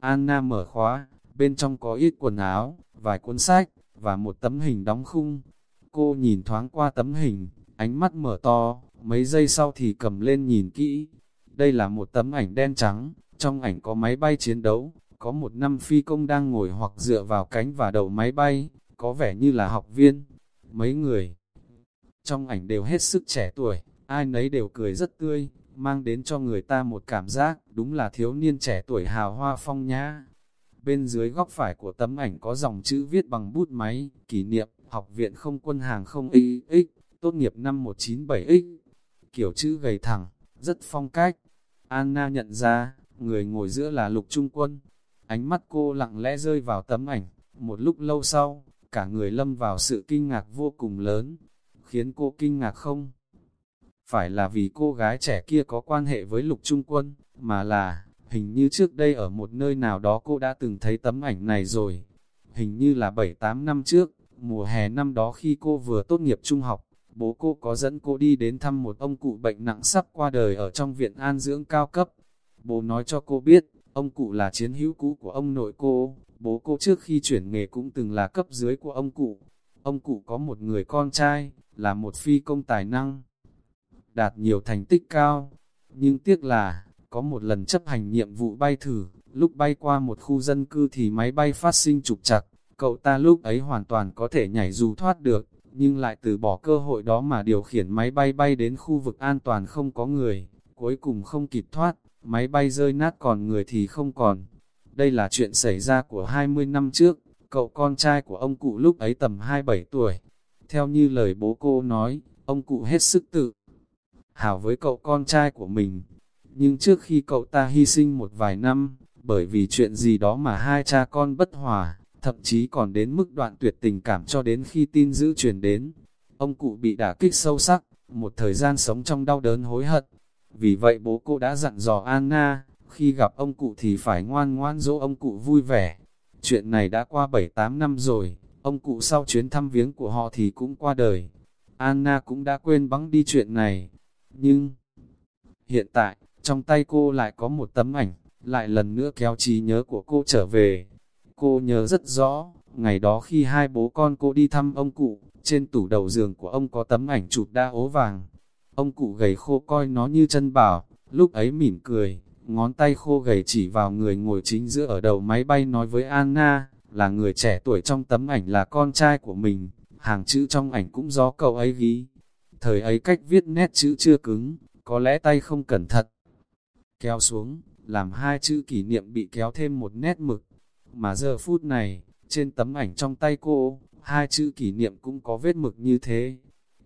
Anna mở khóa, bên trong có ít quần áo, vài cuốn sách, và một tấm hình đóng khung. Cô nhìn thoáng qua tấm hình, ánh mắt mở to, mấy giây sau thì cầm lên nhìn kỹ. Đây là một tấm ảnh đen trắng, trong ảnh có máy bay chiến đấu, có một năm phi công đang ngồi hoặc dựa vào cánh và đầu máy bay, có vẻ như là học viên. Mấy người trong ảnh đều hết sức trẻ tuổi, ai nấy đều cười rất tươi, mang đến cho người ta một cảm giác đúng là thiếu niên trẻ tuổi hào hoa phong nhã. Bên dưới góc phải của tấm ảnh có dòng chữ viết bằng bút máy, kỷ niệm, học viện không quân hàng không y x tốt nghiệp năm 197X. Kiểu chữ gầy thẳng, rất phong cách. Anna nhận ra, người ngồi giữa là lục trung quân. Ánh mắt cô lặng lẽ rơi vào tấm ảnh, một lúc lâu sau, cả người lâm vào sự kinh ngạc vô cùng lớn. Khiến cô kinh ngạc không? Phải là vì cô gái trẻ kia có quan hệ với lục trung quân, mà là, hình như trước đây ở một nơi nào đó cô đã từng thấy tấm ảnh này rồi. Hình như là 7-8 năm trước, mùa hè năm đó khi cô vừa tốt nghiệp trung học, bố cô có dẫn cô đi đến thăm một ông cụ bệnh nặng sắp qua đời ở trong viện an dưỡng cao cấp. Bố nói cho cô biết, ông cụ là chiến hữu cũ của ông nội cô, bố cô trước khi chuyển nghề cũng từng là cấp dưới của ông cụ. Ông cụ có một người con trai, là một phi công tài năng, đạt nhiều thành tích cao. Nhưng tiếc là, có một lần chấp hành nhiệm vụ bay thử, lúc bay qua một khu dân cư thì máy bay phát sinh trục chặt, cậu ta lúc ấy hoàn toàn có thể nhảy dù thoát được, nhưng lại từ bỏ cơ hội đó mà điều khiển máy bay bay đến khu vực an toàn không có người, cuối cùng không kịp thoát, máy bay rơi nát còn người thì không còn. Đây là chuyện xảy ra của 20 năm trước, cậu con trai của ông cụ lúc ấy tầm 27 tuổi. Theo như lời bố cô nói, ông cụ hết sức tự hào với cậu con trai của mình. Nhưng trước khi cậu ta hy sinh một vài năm, bởi vì chuyện gì đó mà hai cha con bất hòa, thậm chí còn đến mức đoạn tuyệt tình cảm cho đến khi tin dữ truyền đến. Ông cụ bị đả kích sâu sắc, một thời gian sống trong đau đớn hối hận. Vì vậy bố cô đã dặn dò Anna, Khi gặp ông cụ thì phải ngoan ngoan dỗ ông cụ vui vẻ. Chuyện này đã qua 7-8 năm rồi, ông cụ sau chuyến thăm viếng của họ thì cũng qua đời. Anna cũng đã quên bắn đi chuyện này. Nhưng, hiện tại, trong tay cô lại có một tấm ảnh, lại lần nữa kéo trí nhớ của cô trở về. Cô nhớ rất rõ, ngày đó khi hai bố con cô đi thăm ông cụ, trên tủ đầu giường của ông có tấm ảnh chụp đa ố vàng. Ông cụ gầy khô coi nó như chân bảo, lúc ấy mỉm cười, ngón tay khô gầy chỉ vào người ngồi chính giữa ở đầu máy bay nói với Anna, là người trẻ tuổi trong tấm ảnh là con trai của mình, hàng chữ trong ảnh cũng do cậu ấy ghi. Thời ấy cách viết nét chữ chưa cứng, có lẽ tay không cẩn thận. Kéo xuống, làm hai chữ kỷ niệm bị kéo thêm một nét mực. Mà giờ phút này, trên tấm ảnh trong tay cô, hai chữ kỷ niệm cũng có vết mực như thế.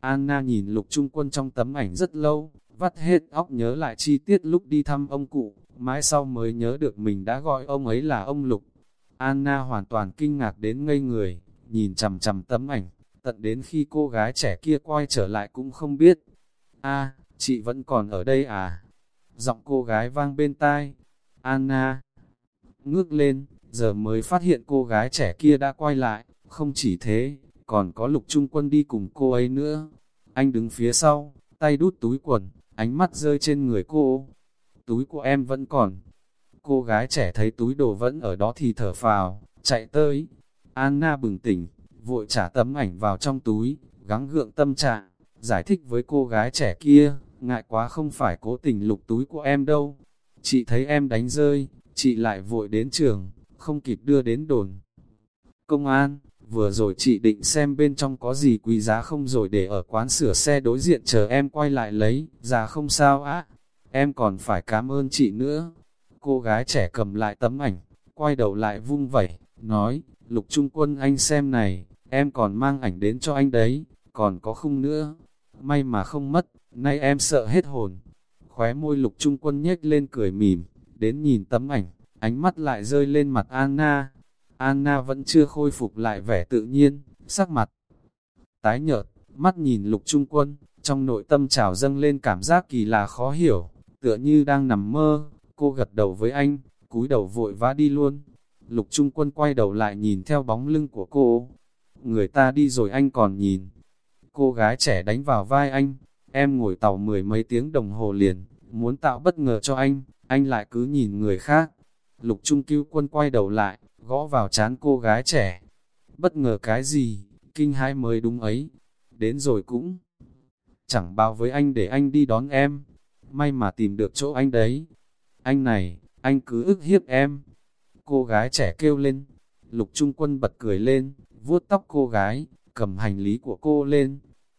Anna nhìn lục trung quân trong tấm ảnh rất lâu, vắt hết óc nhớ lại chi tiết lúc đi thăm ông cụ, mãi sau mới nhớ được mình đã gọi ông ấy là ông lục. Anna hoàn toàn kinh ngạc đến ngây người, nhìn chằm chằm tấm ảnh, tận đến khi cô gái trẻ kia quay trở lại cũng không biết. a chị vẫn còn ở đây à? Giọng cô gái vang bên tai. Anna ngước lên, giờ mới phát hiện cô gái trẻ kia đã quay lại, không chỉ thế, còn có lục trung quân đi cùng cô ấy nữa. Anh đứng phía sau, tay đút túi quần, ánh mắt rơi trên người cô. Túi của em vẫn còn. Cô gái trẻ thấy túi đồ vẫn ở đó thì thở phào, chạy tới. Anna bừng tỉnh, vội trả tấm ảnh vào trong túi, gắng gượng tâm trạng, giải thích với cô gái trẻ kia, ngại quá không phải cố tình lục túi của em đâu. Chị thấy em đánh rơi, chị lại vội đến trường, không kịp đưa đến đồn. Công an, vừa rồi chị định xem bên trong có gì quý giá không rồi để ở quán sửa xe đối diện chờ em quay lại lấy, già không sao á, em còn phải cảm ơn chị nữa. Cô gái trẻ cầm lại tấm ảnh, quay đầu lại vung vẩy, nói, lục trung quân anh xem này, em còn mang ảnh đến cho anh đấy, còn có không nữa, may mà không mất, nay em sợ hết hồn. Khóe môi lục trung quân nhếch lên cười mỉm, đến nhìn tấm ảnh, ánh mắt lại rơi lên mặt Anna. Anna vẫn chưa khôi phục lại vẻ tự nhiên, sắc mặt tái nhợt, mắt nhìn lục trung quân, trong nội tâm trào dâng lên cảm giác kỳ lạ khó hiểu, tựa như đang nằm mơ, cô gật đầu với anh, cúi đầu vội vã đi luôn. Lục trung quân quay đầu lại nhìn theo bóng lưng của cô, người ta đi rồi anh còn nhìn. Cô gái trẻ đánh vào vai anh, em ngồi tàu mười mấy tiếng đồng hồ liền, muốn tạo bất ngờ cho anh, anh lại cứ nhìn người khác. Lục trung cứu quân quay đầu lại, gõ vào chán cô gái trẻ. Bất ngờ cái gì, kinh hãi mới đúng ấy. Đến rồi cũng chẳng bao với anh để anh đi đón em. May mà tìm được chỗ anh đấy. Anh này, anh cứ ức hiếp em. Cô gái trẻ kêu lên. Lục trung quân bật cười lên, vuốt tóc cô gái, cầm hành lý của cô lên.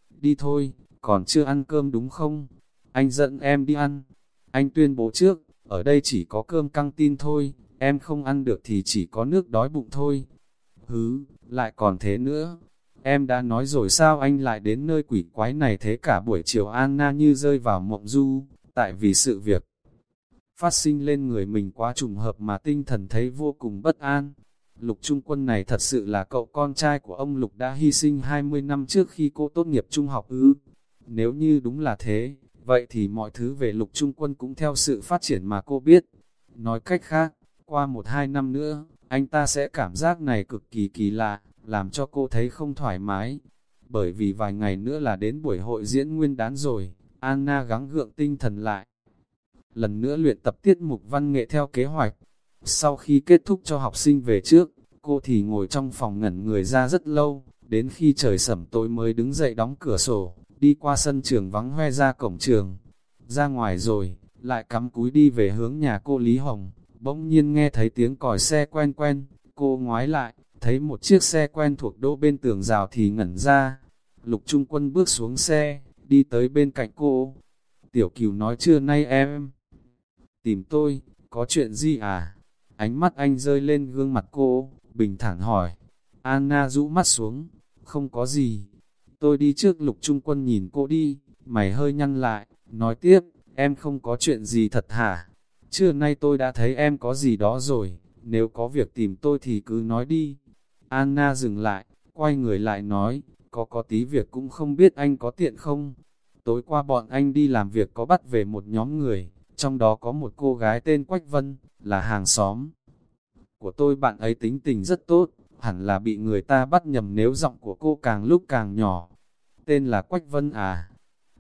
Đi thôi, còn chưa ăn cơm đúng không? Anh dẫn em đi ăn. Anh tuyên bố trước, ở đây chỉ có cơm căng tin thôi, em không ăn được thì chỉ có nước đói bụng thôi. Hứ, lại còn thế nữa. Em đã nói rồi sao anh lại đến nơi quỷ quái này thế cả buổi chiều Anna như rơi vào mộng du, tại vì sự việc phát sinh lên người mình quá trùng hợp mà tinh thần thấy vô cùng bất an. Lục Trung Quân này thật sự là cậu con trai của ông Lục đã hy sinh 20 năm trước khi cô tốt nghiệp trung học ư. Nếu như đúng là thế, vậy thì mọi thứ về Lục Trung Quân cũng theo sự phát triển mà cô biết. Nói cách khác, qua một hai năm nữa, anh ta sẽ cảm giác này cực kỳ kỳ lạ, làm cho cô thấy không thoải mái. Bởi vì vài ngày nữa là đến buổi hội diễn nguyên đán rồi, Anna gắng gượng tinh thần lại. Lần nữa luyện tập tiết mục văn nghệ theo kế hoạch. Sau khi kết thúc cho học sinh về trước, cô thì ngồi trong phòng ngẩn người ra rất lâu, đến khi trời sẩm tối mới đứng dậy đóng cửa sổ, đi qua sân trường vắng hoe ra cổng trường. Ra ngoài rồi, lại cắm cúi đi về hướng nhà cô Lý Hồng, bỗng nhiên nghe thấy tiếng còi xe quen quen, cô ngoái lại, thấy một chiếc xe quen thuộc đỗ bên tường rào thì ngẩn ra. Lục Trung Quân bước xuống xe, đi tới bên cạnh cô. Tiểu Kiều nói trưa nay em tìm tôi, có chuyện gì à? Ánh mắt anh rơi lên gương mặt cô, bình thản hỏi. Anna rũ mắt xuống, không có gì. Tôi đi trước lục trung quân nhìn cô đi, mày hơi nhăn lại, nói tiếp, em không có chuyện gì thật hả? Trưa nay tôi đã thấy em có gì đó rồi, nếu có việc tìm tôi thì cứ nói đi. Anna dừng lại, quay người lại nói, có có tí việc cũng không biết anh có tiện không? Tối qua bọn anh đi làm việc có bắt về một nhóm người, trong đó có một cô gái tên Quách Vân, là hàng xóm. Của tôi bạn ấy tính tình rất tốt, hẳn là bị người ta bắt nhầm nếu giọng của cô càng lúc càng nhỏ. Tên là Quách Vân à?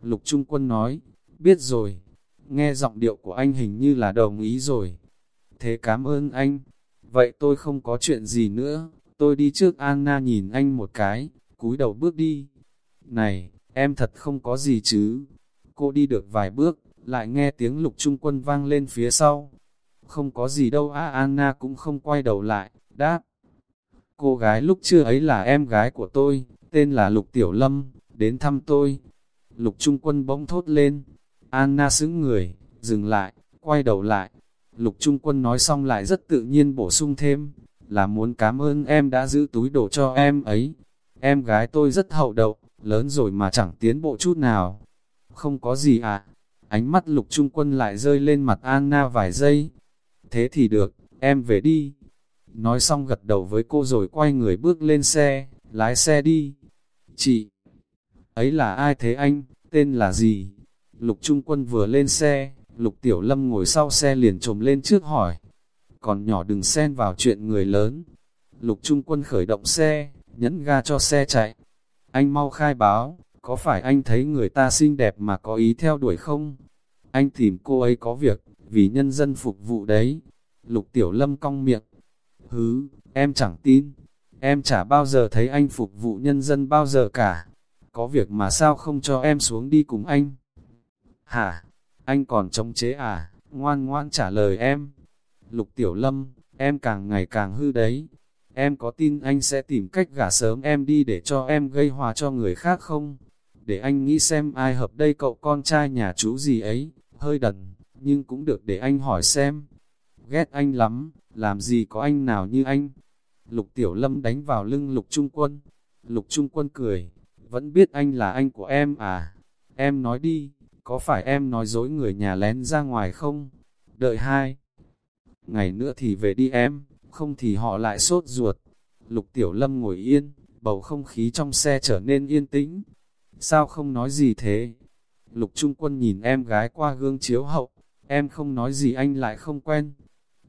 Lục Trung Quân nói, biết rồi, nghe giọng điệu của anh hình như là đồng ý rồi. Thế cảm ơn anh, vậy tôi không có chuyện gì nữa, tôi đi trước Anna nhìn anh một cái, cúi đầu bước đi. Này, em thật không có gì chứ. Cô đi được vài bước, lại nghe tiếng lục trung quân vang lên phía sau. Không có gì đâu á Anna cũng không quay đầu lại, đáp. Cô gái lúc chưa ấy là em gái của tôi, tên là Lục Tiểu Lâm, đến thăm tôi. Lục Trung Quân bỗng thốt lên. Anna xứng người, dừng lại, quay đầu lại. Lục Trung Quân nói xong lại rất tự nhiên bổ sung thêm, là muốn cảm ơn em đã giữ túi đồ cho em ấy. Em gái tôi rất hậu đậu, lớn rồi mà chẳng tiến bộ chút nào. Không có gì à? Ánh mắt Lục Trung Quân lại rơi lên mặt Anna vài giây. Thế thì được, em về đi. Nói xong gật đầu với cô rồi quay người bước lên xe, lái xe đi. Chị, ấy là ai thế anh, tên là gì? Lục Trung Quân vừa lên xe, Lục Tiểu Lâm ngồi sau xe liền trồm lên trước hỏi. Còn nhỏ đừng xen vào chuyện người lớn. Lục Trung Quân khởi động xe, nhấn ga cho xe chạy. Anh mau khai báo, có phải anh thấy người ta xinh đẹp mà có ý theo đuổi không? Anh tìm cô ấy có việc, vì nhân dân phục vụ đấy. Lục Tiểu Lâm cong miệng. Hứ, em chẳng tin. Em chả bao giờ thấy anh phục vụ nhân dân bao giờ cả. Có việc mà sao không cho em xuống đi cùng anh? Hả? Anh còn chống chế à? Ngoan ngoan trả lời em. Lục Tiểu Lâm, em càng ngày càng hư đấy. Em có tin anh sẽ tìm cách gả sớm em đi để cho em gây hòa cho người khác không? Để anh nghĩ xem ai hợp đây cậu con trai nhà chú gì ấy, hơi đần, nhưng cũng được để anh hỏi xem. Ghét anh lắm, làm gì có anh nào như anh? Lục Tiểu Lâm đánh vào lưng Lục Trung Quân. Lục Trung Quân cười, vẫn biết anh là anh của em à? Em nói đi, có phải em nói dối người nhà lén ra ngoài không? Đợi hai. Ngày nữa thì về đi em, không thì họ lại sốt ruột. Lục Tiểu Lâm ngồi yên, bầu không khí trong xe trở nên yên tĩnh. Sao không nói gì thế? Lục Trung Quân nhìn em gái qua gương chiếu hậu, em không nói gì anh lại không quen.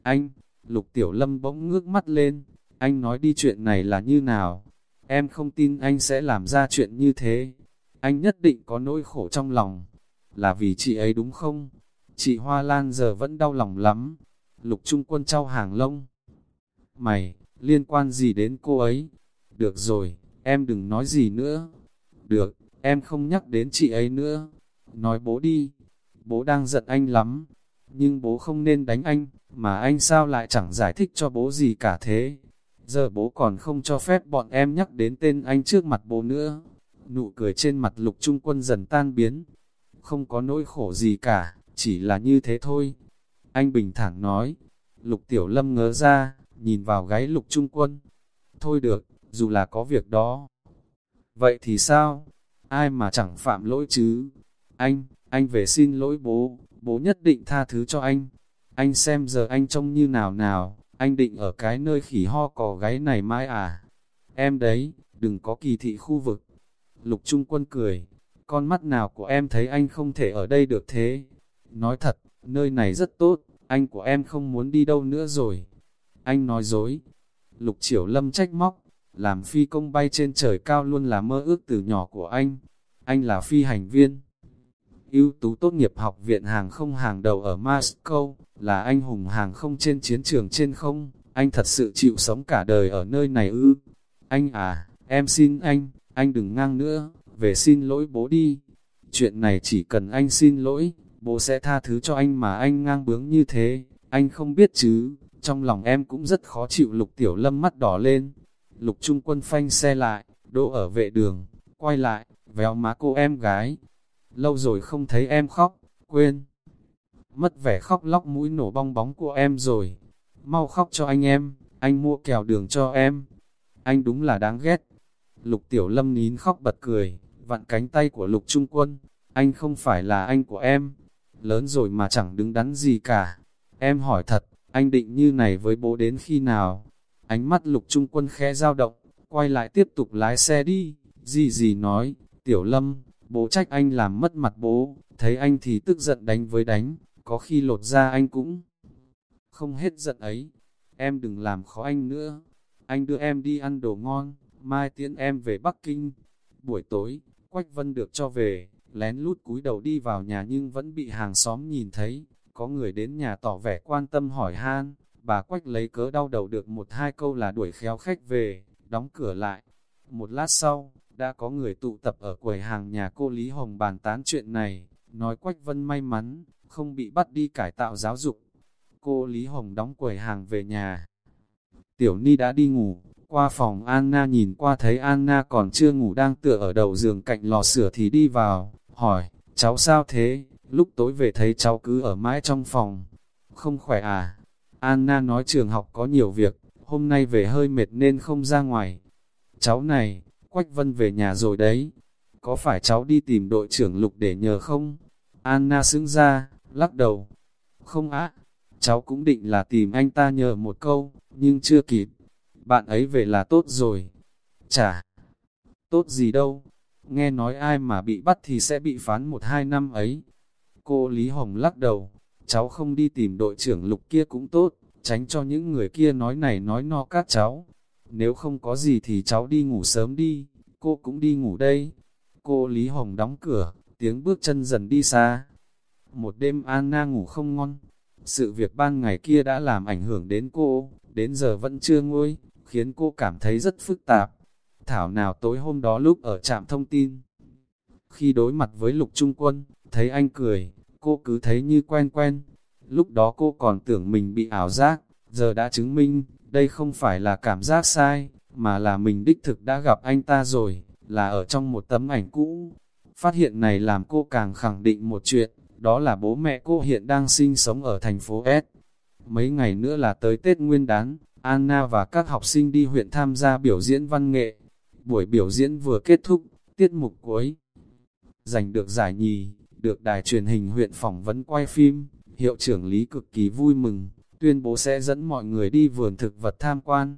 Anh, Lục Tiểu Lâm bỗng ngước mắt lên, anh nói đi chuyện này là như nào? Em không tin anh sẽ làm ra chuyện như thế. Anh nhất định có nỗi khổ trong lòng. Là vì chị ấy đúng không? Chị Hoa Lan giờ vẫn đau lòng lắm. Lục Trung Quân trao hàng lông. Mày, liên quan gì đến cô ấy? Được rồi, em đừng nói gì nữa. Được, em không nhắc đến chị ấy nữa. Nói bố đi, bố đang giận anh lắm. Nhưng bố không nên đánh anh, mà anh sao lại chẳng giải thích cho bố gì cả thế. Giờ bố còn không cho phép bọn em nhắc đến tên anh trước mặt bố nữa. Nụ cười trên mặt lục trung quân dần tan biến. Không có nỗi khổ gì cả, chỉ là như thế thôi. Anh bình thản nói. Lục tiểu lâm ngớ ra, nhìn vào gáy lục trung quân. Thôi được, dù là có việc đó. Vậy thì sao? Ai mà chẳng phạm lỗi chứ? Anh, anh về xin lỗi bố, bố nhất định tha thứ cho anh. Anh xem giờ anh trông như nào nào, anh định ở cái nơi khỉ ho cò gáy này mãi à? Em đấy, đừng có kỳ thị khu vực. Lục Trung Quân cười, con mắt nào của em thấy anh không thể ở đây được thế? Nói thật, nơi này rất tốt, anh của em không muốn đi đâu nữa rồi. Anh nói dối. Lục Triểu Lâm trách móc, làm phi công bay trên trời cao luôn là mơ ước từ nhỏ của anh. Anh là phi hành viên. ưu tú tốt nghiệp học viện hàng không hàng đầu ở Moscow, là anh hùng hàng không trên chiến trường trên không. Anh thật sự chịu sống cả đời ở nơi này ư. Anh à, em xin anh, anh đừng ngang nữa, về xin lỗi bố đi. Chuyện này chỉ cần anh xin lỗi, bố sẽ tha thứ cho anh mà anh ngang bướng như thế. Anh không biết chứ, trong lòng em cũng rất khó chịu lục tiểu lâm mắt đỏ lên. Lục trung quân phanh xe lại, đỗ ở vệ đường, quay lại, véo má cô em gái. Lâu rồi không thấy em khóc, quên. Mất vẻ khóc lóc mũi nổ bong bóng của em rồi. Mau khóc cho anh em, anh mua kẹo đường cho em. Anh đúng là đáng ghét. Lục tiểu lâm nín khóc bật cười, vặn cánh tay của lục trung quân. Anh không phải là anh của em. Lớn rồi mà chẳng đứng đắn gì cả. Em hỏi thật, anh định như này với bố đến khi nào? Ánh mắt lục trung quân khẽ dao động, quay lại tiếp tục lái xe đi. Gì gì nói, tiểu lâm, bố trách anh làm mất mặt bố, thấy anh thì tức giận đánh với đánh, có khi lột ra anh cũng không hết giận ấy. Em đừng làm khó anh nữa. Anh đưa em đi ăn đồ ngon, mai tiễn em về Bắc Kinh. Buổi tối, Quách Vân được cho về, lén lút cúi đầu đi vào nhà nhưng vẫn bị hàng xóm nhìn thấy. Có người đến nhà tỏ vẻ quan tâm hỏi han, bà Quách lấy cớ đau đầu được một hai câu là đuổi khéo khách về, đóng cửa lại. Một lát sau, đã có người tụ tập ở quầy hàng nhà cô Lý Hồng bàn tán chuyện này, nói Quách Vân may mắn, không bị bắt đi cải tạo giáo dục. Cô Lý Hồng đóng quầy hàng về nhà. Tiểu Ni đã đi ngủ, qua phòng Anna nhìn qua thấy Anna còn chưa ngủ đang tựa ở đầu giường cạnh lò sửa thì đi vào, hỏi, cháu sao thế, lúc tối về thấy cháu cứ ở mãi trong phòng, không khỏe à? Anna nói trường học có nhiều việc, hôm nay về hơi mệt nên không ra ngoài. Cháu này, Quách Vân về nhà rồi đấy, có phải cháu đi tìm đội trưởng Lục để nhờ không? Anna xứng ra, lắc đầu. Không á, cháu cũng định là tìm anh ta nhờ một câu, nhưng chưa kịp. Bạn ấy về là tốt rồi. Chả, tốt gì đâu. Nghe nói ai mà bị bắt thì sẽ bị phán một hai năm ấy. Cô Lý Hồng lắc đầu, cháu không đi tìm đội trưởng lục kia cũng tốt, tránh cho những người kia nói này nói no các cháu. Nếu không có gì thì cháu đi ngủ sớm đi, cô cũng đi ngủ đây. Cô Lý Hồng đóng cửa, tiếng bước chân dần đi xa. Một đêm Anna ngủ không ngon. Sự việc ban ngày kia đã làm ảnh hưởng đến cô, đến giờ vẫn chưa nguôi, khiến cô cảm thấy rất phức tạp. Thảo nào tối hôm đó lúc ở trạm thông tin. Khi đối mặt với Lục Trung Quân, thấy anh cười, cô cứ thấy như quen quen. Lúc đó cô còn tưởng mình bị ảo giác, giờ đã chứng minh, đây không phải là cảm giác sai, mà là mình đích thực đã gặp anh ta rồi, là ở trong một tấm ảnh cũ. Phát hiện này làm cô càng khẳng định một chuyện, đó là bố mẹ cô hiện đang sinh sống ở thành phố S. Mấy ngày nữa là tới Tết Nguyên đán, Anna và các học sinh đi huyện tham gia biểu diễn văn nghệ. Buổi biểu diễn vừa kết thúc, tiết mục cuối. Giành được giải nhì, được đài truyền hình huyện phỏng vấn quay phim, hiệu trưởng Lý cực kỳ vui mừng, tuyên bố sẽ dẫn mọi người đi vườn thực vật tham quan.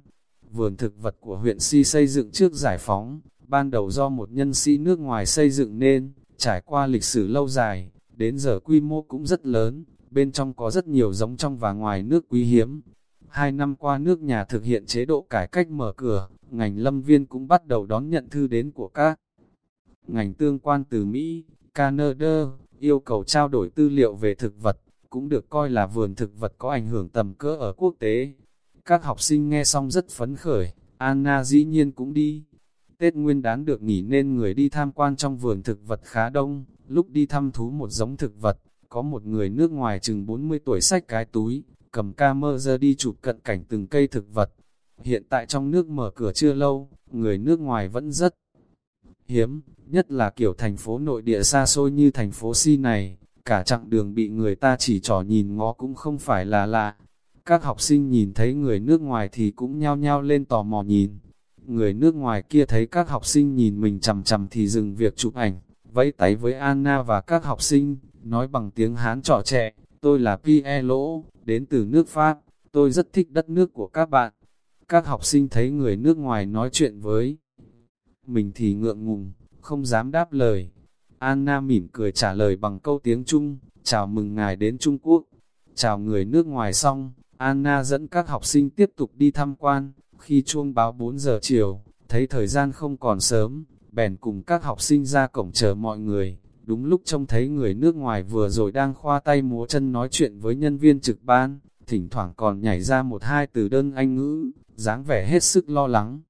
Vườn thực vật của huyện Si xây dựng trước giải phóng, ban đầu do một nhân sĩ nước ngoài xây dựng nên, trải qua lịch sử lâu dài, đến giờ quy mô cũng rất lớn, bên trong có rất nhiều giống trong và ngoài nước quý hiếm. Hai năm qua nước nhà thực hiện chế độ cải cách mở cửa, ngành lâm viên cũng bắt đầu đón nhận thư đến của các ngành tương quan từ Mỹ, Canada, yêu cầu trao đổi tư liệu về thực vật, cũng được coi là vườn thực vật có ảnh hưởng tầm cỡ ở quốc tế. Các học sinh nghe xong rất phấn khởi, Anna dĩ nhiên cũng đi. Tết Nguyên đán được nghỉ nên người đi tham quan trong vườn thực vật khá đông, lúc đi thăm thú một giống thực vật, có một người nước ngoài chừng 40 tuổi sách cái túi, cầm camera đi chụp cận cảnh từng cây thực vật. Hiện tại trong nước mở cửa chưa lâu, người nước ngoài vẫn rất hiếm, nhất là kiểu thành phố nội địa xa xôi như thành phố Si này, cả chặng đường bị người ta chỉ trỏ nhìn ngó cũng không phải là lạ. Các học sinh nhìn thấy người nước ngoài thì cũng nhao nhao lên tò mò nhìn. Người nước ngoài kia thấy các học sinh nhìn mình chầm chầm thì dừng việc chụp ảnh, vẫy tay với Anna và các học sinh, nói bằng tiếng Hán trọ trẻ, tôi là Pierre Lỗ, đến từ nước Pháp, tôi rất thích đất nước của các bạn. Các học sinh thấy người nước ngoài nói chuyện với mình thì ngượng ngùng, không dám đáp lời. Anna mỉm cười trả lời bằng câu tiếng Trung, chào mừng ngài đến Trung Quốc. Chào người nước ngoài xong, Anna dẫn các học sinh tiếp tục đi tham quan. Khi chuông báo 4 giờ chiều, thấy thời gian không còn sớm, bèn cùng các học sinh ra cổng chờ mọi người. Đúng lúc trông thấy người nước ngoài vừa rồi đang khoa tay múa chân nói chuyện với nhân viên trực ban, thỉnh thoảng còn nhảy ra một hai từ đơn Anh ngữ, dáng vẻ hết sức lo lắng.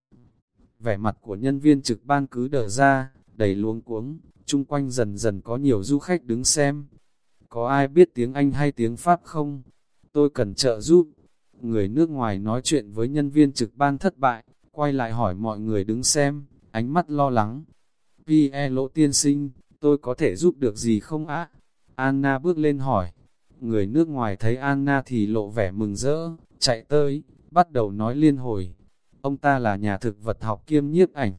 Vẻ mặt của nhân viên trực ban cứ đờ ra, đầy luống cuống, chung quanh dần dần có nhiều du khách đứng xem. Có ai biết tiếng Anh hay tiếng Pháp không? Tôi cần trợ giúp. Người nước ngoài nói chuyện với nhân viên trực ban thất bại, quay lại hỏi mọi người đứng xem, ánh mắt lo lắng. Pierre lỗ tiên sinh, tôi có thể giúp được gì không ạ? Anna bước lên hỏi. Người nước ngoài thấy Anna thì lộ vẻ mừng rỡ, chạy tới, bắt đầu nói liên hồi. Ông ta là nhà thực vật học kiêm nhiếp ảnh.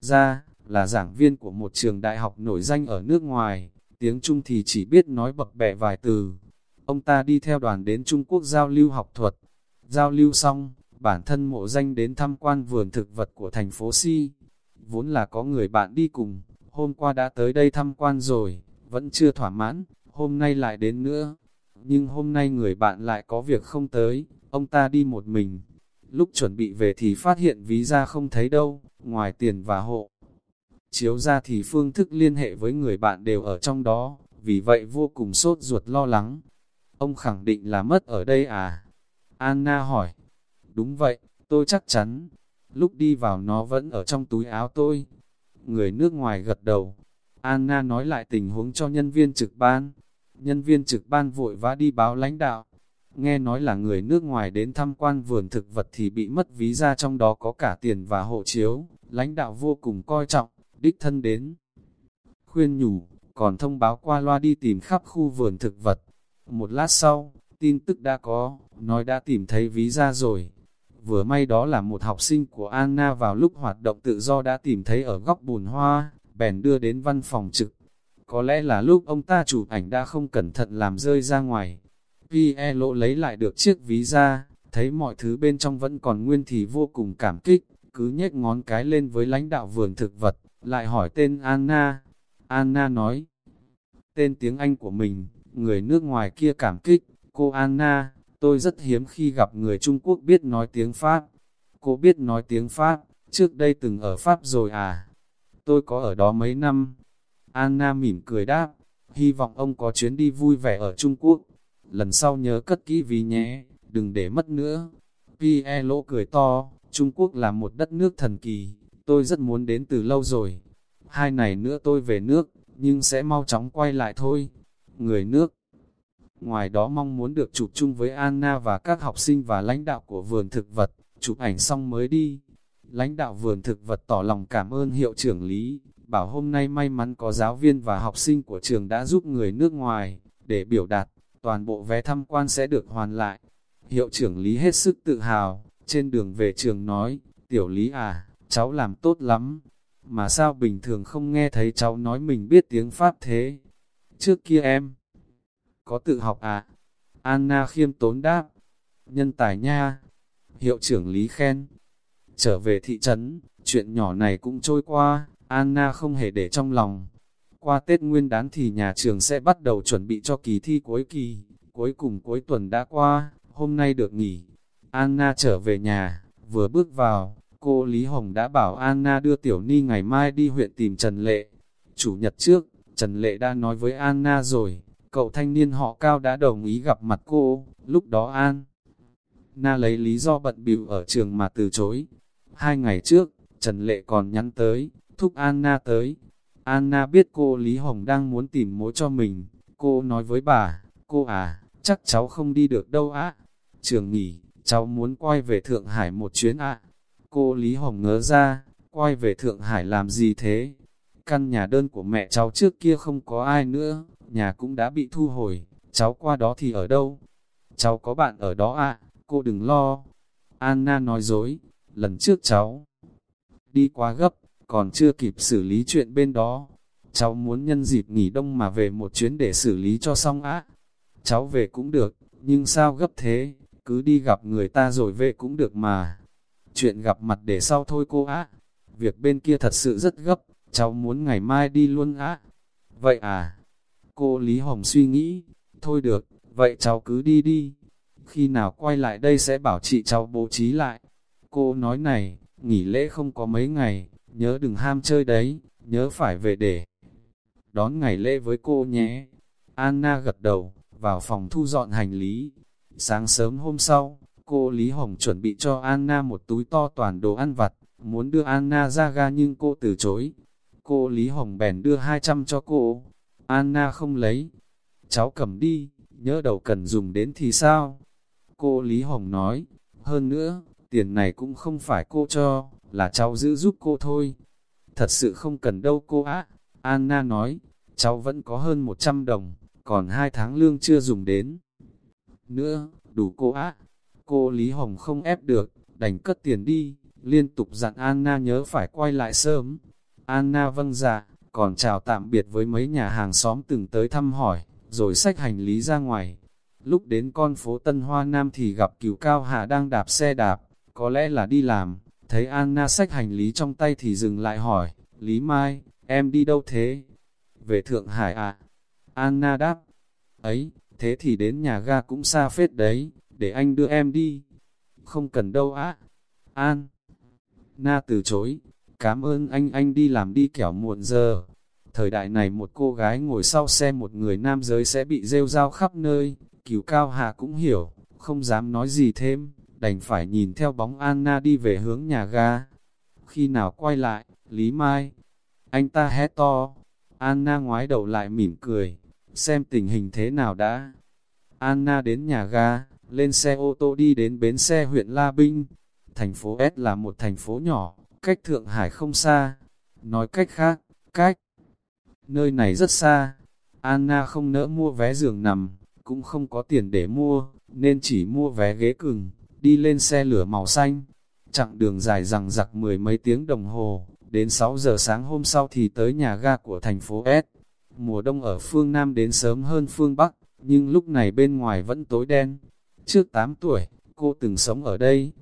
Ra, là giảng viên của một trường đại học nổi danh ở nước ngoài, tiếng Trung thì chỉ biết nói bập bẹ vài từ. Ông ta đi theo đoàn đến Trung Quốc giao lưu học thuật. Giao lưu xong, bản thân mộ danh đến tham quan vườn thực vật của thành phố Si. Vốn là có người bạn đi cùng, hôm qua đã tới đây tham quan rồi, vẫn chưa thỏa mãn, hôm nay lại đến nữa. nhưng hôm nay người bạn lại có việc không tới, ông ta đi một mình. Lúc chuẩn bị về thì phát hiện ví ra không thấy đâu, ngoài tiền và hộ. Chiếu ra thì phương thức liên hệ với người bạn đều ở trong đó, vì vậy vô cùng sốt ruột lo lắng. Ông khẳng định là mất ở đây à? Anna hỏi. Đúng vậy, tôi chắc chắn. Lúc đi vào nó vẫn ở trong túi áo tôi. Người nước ngoài gật đầu. Anna nói lại tình huống cho nhân viên trực ban. Nhân viên trực ban vội vã đi báo lãnh đạo. Nghe nói là người nước ngoài đến tham quan vườn thực vật thì bị mất ví ra trong đó có cả tiền và hộ chiếu. Lãnh đạo vô cùng coi trọng, đích thân đến. Khuyên nhủ, còn thông báo qua loa đi tìm khắp khu vườn thực vật. Một lát sau, tin tức đã có, nói đã tìm thấy ví ra rồi. Vừa may đó là một học sinh của Anna vào lúc hoạt động tự do đã tìm thấy ở góc bùn hoa, bèn đưa đến văn phòng trực. Có lẽ là lúc ông ta chụp ảnh đã không cẩn thận làm rơi ra ngoài. Pierre lỗ lấy lại được chiếc ví ra, thấy mọi thứ bên trong vẫn còn nguyên thì vô cùng cảm kích, cứ nhếch ngón cái lên với lãnh đạo vườn thực vật, lại hỏi tên Anna. Anna nói, tên tiếng Anh của mình, người nước ngoài kia cảm kích, cô Anna, tôi rất hiếm khi gặp người Trung Quốc biết nói tiếng Pháp. Cô biết nói tiếng Pháp, trước đây từng ở Pháp rồi à? Tôi có ở đó mấy năm. Anna mỉm cười đáp, hy vọng ông có chuyến đi vui vẻ ở Trung Quốc. Lần sau nhớ cất kỹ ví nhé, đừng để mất nữa. Pierre lỗ cười to, Trung Quốc là một đất nước thần kỳ, tôi rất muốn đến từ lâu rồi. Hai ngày nữa tôi về nước, nhưng sẽ mau chóng quay lại thôi. Người nước Ngoài đó mong muốn được chụp chung với Anna và các học sinh và lãnh đạo của vườn thực vật, chụp ảnh xong mới đi. Lãnh đạo vườn thực vật tỏ lòng cảm ơn hiệu trưởng Lý, bảo hôm nay may mắn có giáo viên và học sinh của trường đã giúp người nước ngoài, để biểu đạt, toàn bộ vé tham quan sẽ được hoàn lại. Hiệu trưởng Lý hết sức tự hào, trên đường về trường nói, tiểu Lý à, cháu làm tốt lắm, mà sao bình thường không nghe thấy cháu nói mình biết tiếng Pháp thế? Trước kia em có tự học à? Anna khiêm tốn đáp, nhân tài nha, hiệu trưởng Lý khen. Trở về thị trấn, chuyện nhỏ này cũng trôi qua, Anna không hề để trong lòng. Qua Tết Nguyên đán thì nhà trường sẽ bắt đầu chuẩn bị cho kỳ thi cuối kỳ, cuối cùng cuối tuần đã qua, hôm nay được nghỉ. Anna trở về nhà, vừa bước vào, cô Lý Hồng đã bảo Anna đưa Tiểu Ni ngày mai đi huyện tìm Trần Lệ. Chủ nhật trước, Trần Lệ đã nói với Anna rồi, cậu thanh niên họ cao đã đồng ý gặp mặt cô, lúc đó An. Na lấy lý do bận bịu ở trường mà từ chối. Hai ngày trước, Trần Lệ còn nhắn tới, thúc Anna tới. Anna biết cô Lý Hồng đang muốn tìm mối cho mình. Cô nói với bà, cô à, chắc cháu không đi được đâu á. Trường nghỉ, cháu muốn quay về Thượng Hải một chuyến ạ. Cô Lý Hồng ngớ ra, quay về Thượng Hải làm gì thế? Căn nhà đơn của mẹ cháu trước kia không có ai nữa, nhà cũng đã bị thu hồi, cháu qua đó thì ở đâu? Cháu có bạn ở đó ạ, à? cô đừng lo. Anna nói dối, lần trước cháu đi quá gấp, còn chưa kịp xử lý chuyện bên đó. Cháu muốn nhân dịp nghỉ đông mà về một chuyến để xử lý cho xong á. Cháu về cũng được, nhưng sao gấp thế, cứ đi gặp người ta rồi về cũng được mà. Chuyện gặp mặt để sau thôi cô á. Việc bên kia thật sự rất gấp, cháu muốn ngày mai đi luôn á. Vậy à, Cô Lý Hồng suy nghĩ, thôi được, vậy cháu cứ đi đi. Khi nào quay lại đây sẽ bảo chị cháu bố trí lại. Cô nói này, nghỉ lễ không có mấy ngày, nhớ đừng ham chơi đấy, nhớ phải về để đón ngày lễ với cô nhé. Anna gật đầu, vào phòng thu dọn hành lý. Sáng sớm hôm sau, cô Lý Hồng chuẩn bị cho Anna một túi to toàn đồ ăn vặt, muốn đưa Anna ra ga nhưng cô từ chối. Cô Lý Hồng bèn đưa 200 cho cô, Anna không lấy. Cháu cầm đi, nhớ đầu cần dùng đến thì sao? Cô Lý Hồng nói, hơn nữa, tiền này cũng không phải cô cho, là cháu giữ giúp cô thôi. Thật sự không cần đâu cô á. Anna nói, cháu vẫn có hơn 100 đồng, còn hai tháng lương chưa dùng đến. Nữa, đủ cô á. Cô Lý Hồng không ép được, đành cất tiền đi, liên tục dặn Anna nhớ phải quay lại sớm. Anna vâng dạ, còn chào tạm biệt với mấy nhà hàng xóm từng tới thăm hỏi, rồi xách hành lý ra ngoài. Lúc đến con phố Tân Hoa Nam thì gặp cửu cao hạ đang đạp xe đạp, có lẽ là đi làm, thấy Anna xách hành lý trong tay thì dừng lại hỏi, Lý Mai, em đi đâu thế? Về Thượng Hải à? Anna đáp, ấy, thế thì đến nhà ga cũng xa phết đấy, để anh đưa em đi. Không cần đâu á. An. Na từ chối, cảm ơn anh anh đi làm đi kẻo muộn giờ. Thời đại này một cô gái ngồi sau xe một người nam giới sẽ bị rêu rao khắp nơi, cửu cao hà cũng hiểu, không dám nói gì thêm, đành phải nhìn theo bóng Anna đi về hướng nhà ga. Khi nào quay lại, Lý Mai, anh ta hét to, Anna ngoái đầu lại mỉm cười, xem tình hình thế nào đã. Anna đến nhà ga, lên xe ô tô đi đến bến xe huyện La Binh. Thành phố S là một thành phố nhỏ, cách Thượng Hải không xa. Nói cách khác, cách nơi này rất xa. Anna không nỡ mua vé giường nằm, cũng không có tiền để mua, nên chỉ mua vé ghế cứng, đi lên xe lửa màu xanh. Chặng đường dài rằng giặc mười mấy tiếng đồng hồ, đến 6 giờ sáng hôm sau thì tới nhà ga của thành phố S. Mùa đông ở phương Nam đến sớm hơn phương Bắc, nhưng lúc này bên ngoài vẫn tối đen. Trước 8 tuổi, cô từng sống ở đây.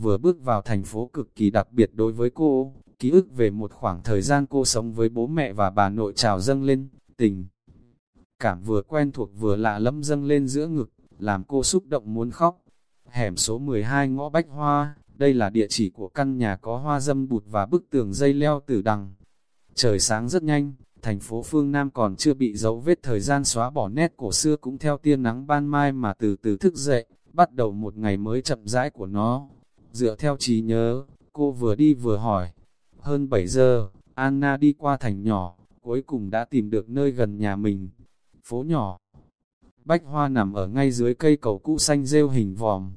Vừa bước vào thành phố cực kỳ đặc biệt đối với cô, ký ức về một khoảng thời gian cô sống với bố mẹ và bà nội trào dâng lên, tình. Cảm vừa quen thuộc vừa lạ lẫm dâng lên giữa ngực, làm cô xúc động muốn khóc. Hẻm số 12 ngõ Bách Hoa, đây là địa chỉ của căn nhà có hoa dâm bụt và bức tường dây leo tử đằng. Trời sáng rất nhanh, thành phố phương Nam còn chưa bị dấu vết thời gian xóa bỏ nét cổ xưa cũng theo tia nắng ban mai mà từ từ thức dậy, bắt đầu một ngày mới chậm rãi của nó. Dựa theo trí nhớ, cô vừa đi vừa hỏi. Hơn 7 giờ, Anna đi qua thành nhỏ, cuối cùng đã tìm được nơi gần nhà mình. Phố nhỏ. Bách hoa nằm ở ngay dưới cây cầu cũ xanh rêu hình vòm.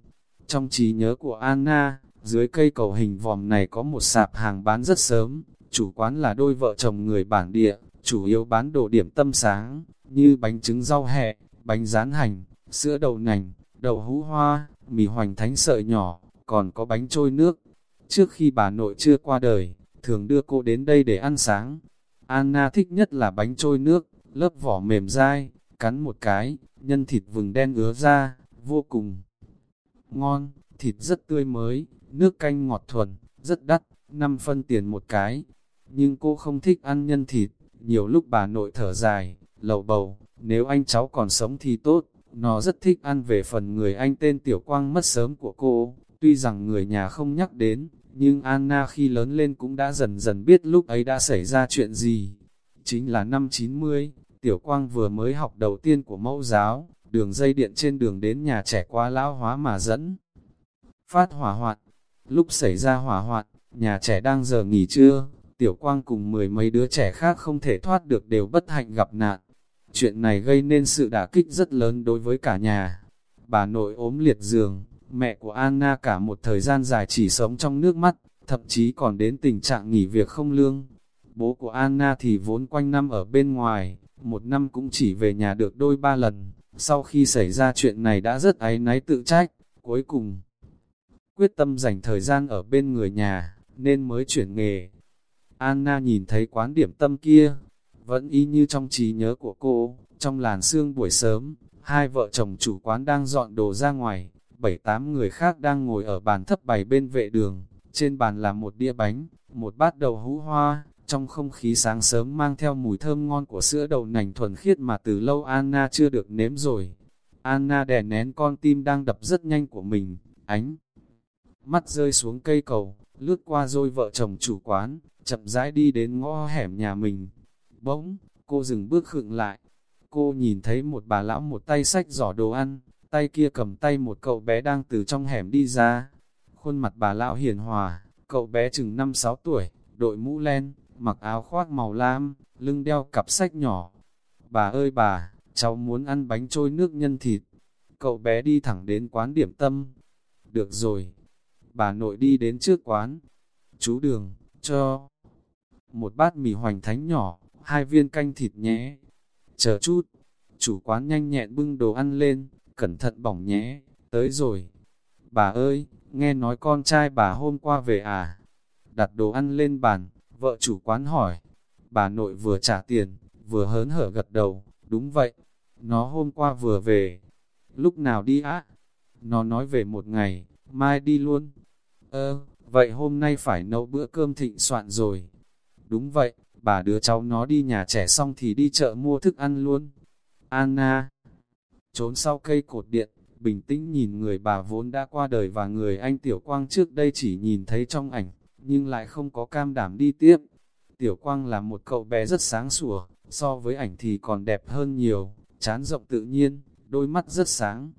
Trong trí nhớ của Anna, dưới cây cầu hình vòm này có một sạp hàng bán rất sớm, chủ quán là đôi vợ chồng người bản địa, chủ yếu bán đồ điểm tâm sáng, như bánh trứng rau hẹ, bánh rán hành, sữa đậu nành, đậu hũ hoa, mì hoành thánh sợi nhỏ, còn có bánh trôi nước. Trước khi bà nội chưa qua đời, thường đưa cô đến đây để ăn sáng. Anna thích nhất là bánh trôi nước, lớp vỏ mềm dai, cắn một cái, nhân thịt vừng đen ứa ra, vô cùng ngon, thịt rất tươi mới, nước canh ngọt thuần, rất đắt, 5 phân tiền một cái. Nhưng cô không thích ăn nhân thịt, nhiều lúc bà nội thở dài, lầu bầu, nếu anh cháu còn sống thì tốt, nó rất thích ăn về phần người anh tên Tiểu Quang mất sớm của cô, tuy rằng người nhà không nhắc đến, nhưng Anna khi lớn lên cũng đã dần dần biết lúc ấy đã xảy ra chuyện gì. Chính là năm 90, Tiểu Quang vừa mới học đầu tiên của mẫu giáo, đường dây điện trên đường đến nhà trẻ qua lão hóa mà dẫn. Phát hỏa hoạn, lúc xảy ra hỏa hoạn, nhà trẻ đang giờ nghỉ trưa, Tiểu Quang cùng mười mấy đứa trẻ khác không thể thoát được đều bất hạnh gặp nạn. Chuyện này gây nên sự đả kích rất lớn đối với cả nhà. Bà nội ốm liệt giường, mẹ của Anna cả một thời gian dài chỉ sống trong nước mắt, thậm chí còn đến tình trạng nghỉ việc không lương. Bố của Anna thì vốn quanh năm ở bên ngoài, một năm cũng chỉ về nhà được đôi ba lần. Sau khi xảy ra chuyện này đã rất áy náy tự trách, cuối cùng quyết tâm dành thời gian ở bên người nhà, nên mới chuyển nghề. Anna nhìn thấy quán điểm tâm kia, vẫn y như trong trí nhớ của cô, trong làn sương buổi sớm, hai vợ chồng chủ quán đang dọn đồ ra ngoài, bảy tám người khác đang ngồi ở bàn thấp bày bên vệ đường, trên bàn là một đĩa bánh, một bát đậu hũ hoa, trong không khí sáng sớm mang theo mùi thơm ngon của sữa đậu nành thuần khiết mà từ lâu Anna chưa được nếm rồi. Anna đè nén con tim đang đập rất nhanh của mình, ánh mắt rơi xuống cây cầu, lướt qua rồi vợ chồng chủ quán, chậm rãi đi đến ngõ hẻm nhà mình. Bỗng, cô dừng bước khựng lại. Cô nhìn thấy một bà lão một tay sách giỏ đồ ăn, tay kia cầm tay một cậu bé đang từ trong hẻm đi ra. Khuôn mặt bà lão hiền hòa, cậu bé chừng 5-6 tuổi, đội mũ len, mặc áo khoác màu lam, lưng đeo cặp sách nhỏ. Bà ơi bà, cháu muốn ăn bánh trôi nước nhân thịt. Cậu bé đi thẳng đến quán điểm tâm. Được rồi. Bà nội đi đến trước quán. Chú đường, cho một bát mì hoành thánh nhỏ, hai viên canh thịt nhé. Chờ chút, chủ quán nhanh nhẹn bưng đồ ăn lên, cẩn thận bỏng nhé, tới rồi. Bà ơi, nghe nói con trai bà hôm qua về à? Đặt đồ ăn lên bàn, vợ chủ quán hỏi. Bà nội vừa trả tiền, vừa hớn hở gật đầu, đúng vậy. Nó hôm qua vừa về. Lúc nào đi á? Nó nói về một ngày, mai đi luôn. Ơ, vậy hôm nay phải nấu bữa cơm thịnh soạn rồi. Đúng vậy, bà đứa cháu nó đi nhà trẻ xong thì đi chợ mua thức ăn luôn. Anna trốn sau cây cột điện, bình tĩnh nhìn người bà vốn đã qua đời và người anh Tiểu Quang trước đây chỉ nhìn thấy trong ảnh, nhưng lại không có cam đảm đi tiếp. Tiểu Quang là một cậu bé rất sáng sủa, so với ảnh thì còn đẹp hơn nhiều, chán rộng tự nhiên, đôi mắt rất sáng.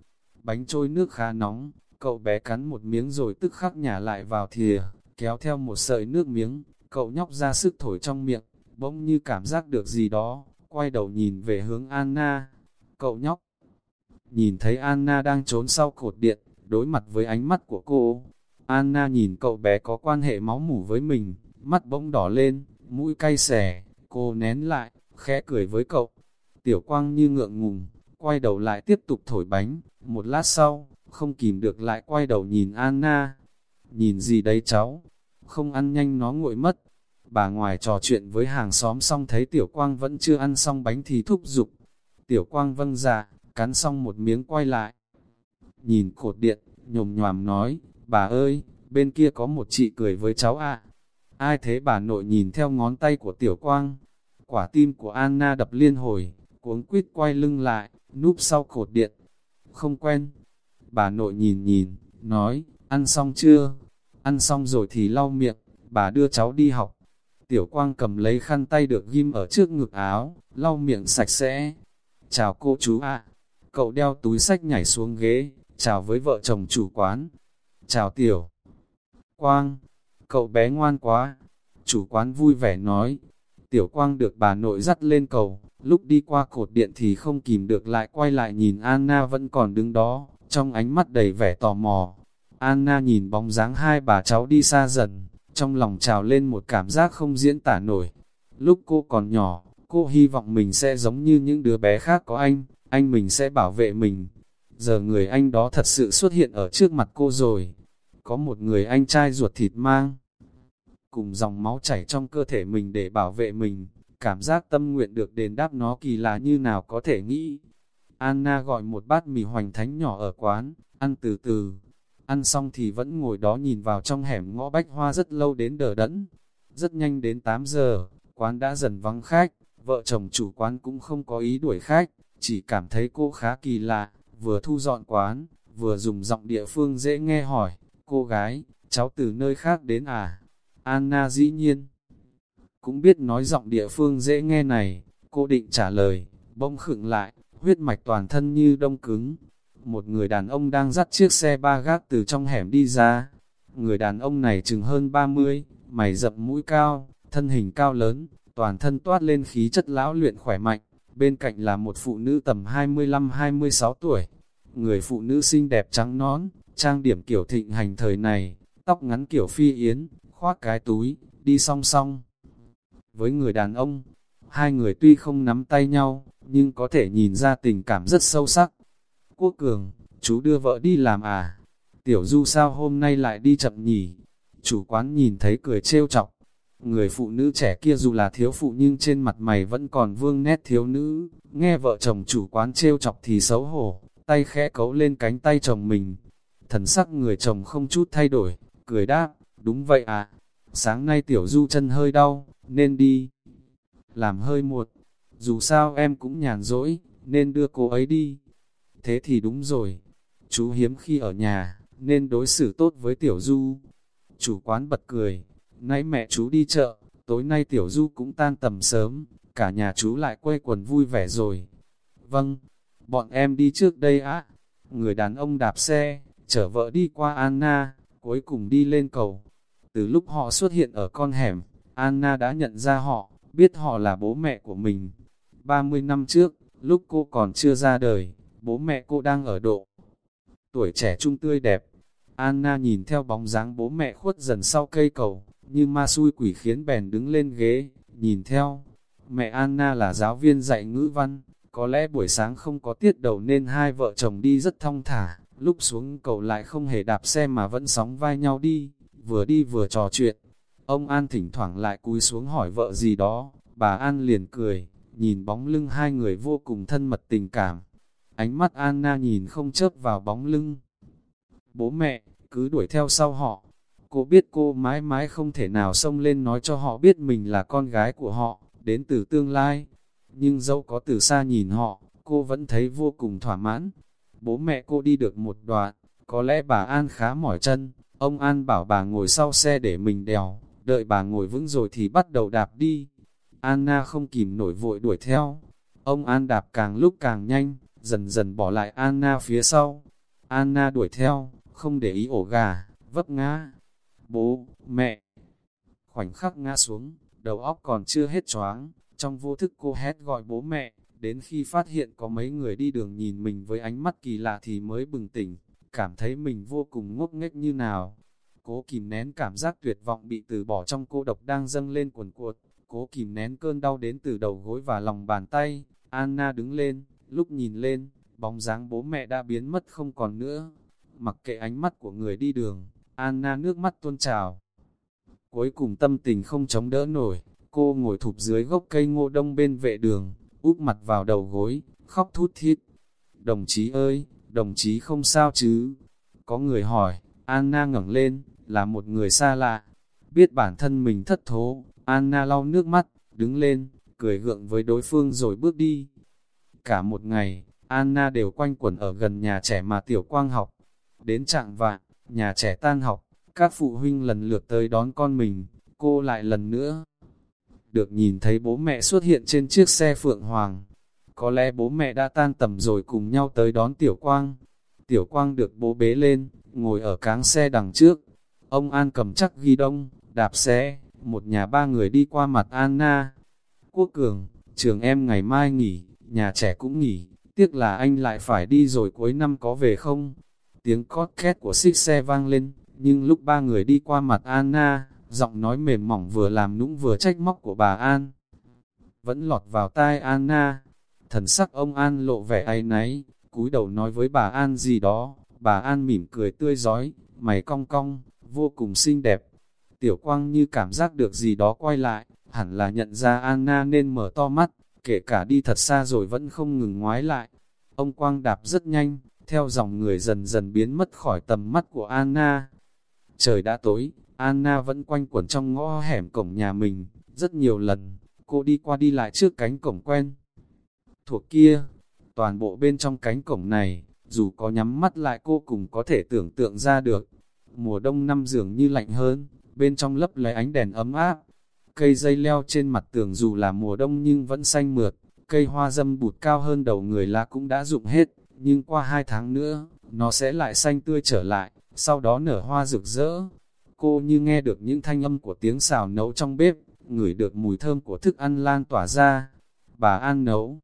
Bánh trôi nước khá nóng, cậu bé cắn một miếng rồi tức khắc nhả lại vào thìa, kéo theo một sợi nước miếng, cậu nhóc ra sức thổi trong miệng, bỗng như cảm giác được gì đó, quay đầu nhìn về hướng Anna. Cậu nhóc nhìn thấy Anna đang trốn sau cột điện, đối mặt với ánh mắt của cô. Anna nhìn cậu bé có quan hệ máu mủ với mình, mắt bỗng đỏ lên, mũi cay xẻ, cô nén lại, khẽ cười với cậu. Tiểu quang như ngượng ngùng, quay đầu lại tiếp tục thổi bánh, một lát sau, không kìm được lại quay đầu nhìn Anna. Nhìn gì đấy cháu? Không ăn nhanh nó nguội mất. Bà ngoài trò chuyện với hàng xóm xong thấy Tiểu Quang vẫn chưa ăn xong bánh thì thúc giục. Tiểu Quang vâng dạ, cắn xong một miếng quay lại. Nhìn cột điện, nhồm nhòm nói, bà ơi, bên kia có một chị cười với cháu ạ. Ai thế bà nội nhìn theo ngón tay của Tiểu Quang. Quả tim của Anna đập liên hồi, cuống quýt quay lưng lại, núp sau cột điện. Không quen. Bà nội nhìn nhìn, nói, ăn xong chưa? Ăn xong rồi thì lau miệng, bà đưa cháu đi học. Tiểu quang cầm lấy khăn tay được ghim ở trước ngực áo, lau miệng sạch sẽ. Chào cô chú ạ. Cậu đeo túi sách nhảy xuống ghế, chào với vợ chồng chủ quán. Chào tiểu. Quang, cậu bé ngoan quá. Chủ quán vui vẻ nói. Tiểu quang được bà nội dắt lên cầu, lúc đi qua cột điện thì không kìm được lại quay lại nhìn Anna vẫn còn đứng đó, trong ánh mắt đầy vẻ tò mò. Anna nhìn bóng dáng hai bà cháu đi xa dần, trong lòng trào lên một cảm giác không diễn tả nổi. Lúc cô còn nhỏ, cô hy vọng mình sẽ giống như những đứa bé khác có anh, anh mình sẽ bảo vệ mình. Giờ người anh đó thật sự xuất hiện ở trước mặt cô rồi. Có một người anh trai ruột thịt mang, cùng dòng máu chảy trong cơ thể mình để bảo vệ mình. Cảm giác tâm nguyện được đền đáp nó kỳ lạ như nào có thể nghĩ. Anna gọi một bát mì hoành thánh nhỏ ở quán, ăn từ từ. Ăn xong thì vẫn ngồi đó nhìn vào trong hẻm ngõ bách hoa rất lâu đến đờ đẫn. Rất nhanh đến 8 giờ, quán đã dần vắng khách, vợ chồng chủ quán cũng không có ý đuổi khách, chỉ cảm thấy cô khá kỳ lạ, vừa thu dọn quán, vừa dùng giọng địa phương dễ nghe hỏi, cô gái, cháu từ nơi khác đến à? Anna dĩ nhiên, cũng biết nói giọng địa phương dễ nghe này, cô định trả lời, bỗng khựng lại, huyết mạch toàn thân như đông cứng. Một người đàn ông đang dắt chiếc xe ba gác từ trong hẻm đi ra. Người đàn ông này chừng hơn 30, mày rậm mũi cao, thân hình cao lớn, toàn thân toát lên khí chất lão luyện khỏe mạnh. Bên cạnh là một phụ nữ tầm 25-26 tuổi. Người phụ nữ xinh đẹp trắng nón, trang điểm kiểu thịnh hành thời này, tóc ngắn kiểu phi yến, khoác cái túi, đi song song. Với người đàn ông, hai người tuy không nắm tay nhau, nhưng có thể nhìn ra tình cảm rất sâu sắc. Quốc Cường, chú đưa vợ đi làm à? Tiểu Du sao hôm nay lại đi chậm nhỉ? Chủ quán nhìn thấy cười trêu chọc. Người phụ nữ trẻ kia dù là thiếu phụ nhưng trên mặt mày vẫn còn vương nét thiếu nữ. Nghe vợ chồng chủ quán trêu chọc thì xấu hổ, tay khẽ cấu lên cánh tay chồng mình. Thần sắc người chồng không chút thay đổi, cười đáp, đúng vậy à. Sáng nay tiểu du chân hơi đau, nên đi. Làm hơi muộn, dù sao em cũng nhàn rỗi, nên đưa cô ấy đi. Thế thì đúng rồi, chú hiếm khi ở nhà, nên đối xử tốt với Tiểu Du. Chủ quán bật cười, nãy mẹ chú đi chợ, tối nay Tiểu Du cũng tan tầm sớm, cả nhà chú lại quây quần vui vẻ rồi. Vâng, bọn em đi trước đây á. Người đàn ông đạp xe, chở vợ đi qua Anna, cuối cùng đi lên cầu. Từ lúc họ xuất hiện ở con hẻm, Anna đã nhận ra họ, biết họ là bố mẹ của mình. 30 năm trước, lúc cô còn chưa ra đời, bố mẹ cô đang ở độ. Tuổi trẻ trung tươi đẹp, Anna nhìn theo bóng dáng bố mẹ khuất dần sau cây cầu, như ma xui quỷ khiến bèn đứng lên ghế, nhìn theo. Mẹ Anna là giáo viên dạy ngữ văn, có lẽ buổi sáng không có tiết đầu nên hai vợ chồng đi rất thong thả, lúc xuống cầu lại không hề đạp xe mà vẫn sóng vai nhau đi, vừa đi vừa trò chuyện. Ông An thỉnh thoảng lại cúi xuống hỏi vợ gì đó, bà An liền cười, nhìn bóng lưng hai người vô cùng thân mật tình cảm. Ánh mắt Anna nhìn không chớp vào bóng lưng. Bố mẹ, cứ đuổi theo sau họ. Cô biết cô mãi mãi không thể nào xông lên nói cho họ biết mình là con gái của họ, đến từ tương lai. Nhưng dẫu có từ xa nhìn họ, cô vẫn thấy vô cùng thỏa mãn. Bố mẹ cô đi được một đoạn, có lẽ bà An khá mỏi chân, ông An bảo bà ngồi sau xe để mình đèo, đợi bà ngồi vững rồi thì bắt đầu đạp đi. Anna không kìm nổi vội đuổi theo, ông An đạp càng lúc càng nhanh, dần dần bỏ lại Anna phía sau. Anna đuổi theo, không để ý ổ gà, vấp ngã. Bố, mẹ, khoảnh khắc ngã xuống, đầu óc còn chưa hết choáng, trong vô thức cô hét gọi bố mẹ, đến khi phát hiện có mấy người đi đường nhìn mình với ánh mắt kỳ lạ thì mới bừng tỉnh, cảm thấy mình vô cùng ngốc nghếch như nào. Cố kìm nén cảm giác tuyệt vọng bị từ bỏ trong cô độc đang dâng lên cuồn cuột, cố kìm nén cơn đau đến từ đầu gối và lòng bàn tay. Anna đứng lên, lúc nhìn lên, bóng dáng bố mẹ đã biến mất không còn nữa. Mặc kệ ánh mắt của người đi đường, Anna nước mắt tuôn trào. Cuối cùng tâm tình không chống đỡ nổi, cô ngồi thụp dưới gốc cây ngô đông bên vệ đường, úp mặt vào đầu gối, khóc thút thít. Đồng chí ơi, đồng chí không sao chứ? Có người hỏi, Anna ngẩng lên, là một người xa lạ. Biết bản thân mình thất thố, Anna lau nước mắt, đứng lên, cười gượng với đối phương rồi bước đi. Cả một ngày, Anna đều quanh quẩn ở gần nhà trẻ mà Tiểu Quang học. Đến trạng vạn, nhà trẻ tan học, các phụ huynh lần lượt tới đón con mình, cô lại lần nữa. Được nhìn thấy bố mẹ xuất hiện trên chiếc xe Phượng Hoàng. Có lẽ bố mẹ đã tan tầm rồi cùng nhau tới đón Tiểu Quang. Tiểu Quang được bố bế lên, ngồi ở cáng xe đằng trước. Ông An cầm chắc ghi đông, đạp xe, một nhà ba người đi qua mặt Anna. Quốc Cường, trường em ngày mai nghỉ, nhà trẻ cũng nghỉ, tiếc là anh lại phải đi rồi cuối năm có về không? Tiếng cót két của xích xe vang lên, nhưng lúc ba người đi qua mặt Anna, giọng nói mềm mỏng vừa làm nũng vừa trách móc của bà An. Vẫn lọt vào tai Anna, thần sắc ông An lộ vẻ ai náy, cúi đầu nói với bà An gì đó, bà An mỉm cười tươi giói, mày cong cong, vô cùng xinh đẹp. Tiểu quang như cảm giác được gì đó quay lại, hẳn là nhận ra Anna nên mở to mắt, kể cả đi thật xa rồi vẫn không ngừng ngoái lại. Ông quang đạp rất nhanh, theo dòng người dần dần biến mất khỏi tầm mắt của Anna. Trời đã tối, Anna vẫn quanh quẩn trong ngõ hẻm cổng nhà mình, rất nhiều lần, cô đi qua đi lại trước cánh cổng quen. Thuộc kia, toàn bộ bên trong cánh cổng này, dù có nhắm mắt lại cô cũng có thể tưởng tượng ra được. Mùa đông năm dường như lạnh hơn, bên trong lấp lấy ánh đèn ấm áp. Cây dây leo trên mặt tường dù là mùa đông nhưng vẫn xanh mượt, cây hoa dâm bụt cao hơn đầu người lá cũng đã rụng hết, nhưng qua hai tháng nữa, nó sẽ lại xanh tươi trở lại, sau đó nở hoa rực rỡ. Cô như nghe được những thanh âm của tiếng xào nấu trong bếp, ngửi được mùi thơm của thức ăn lan tỏa ra. Bà An nấu,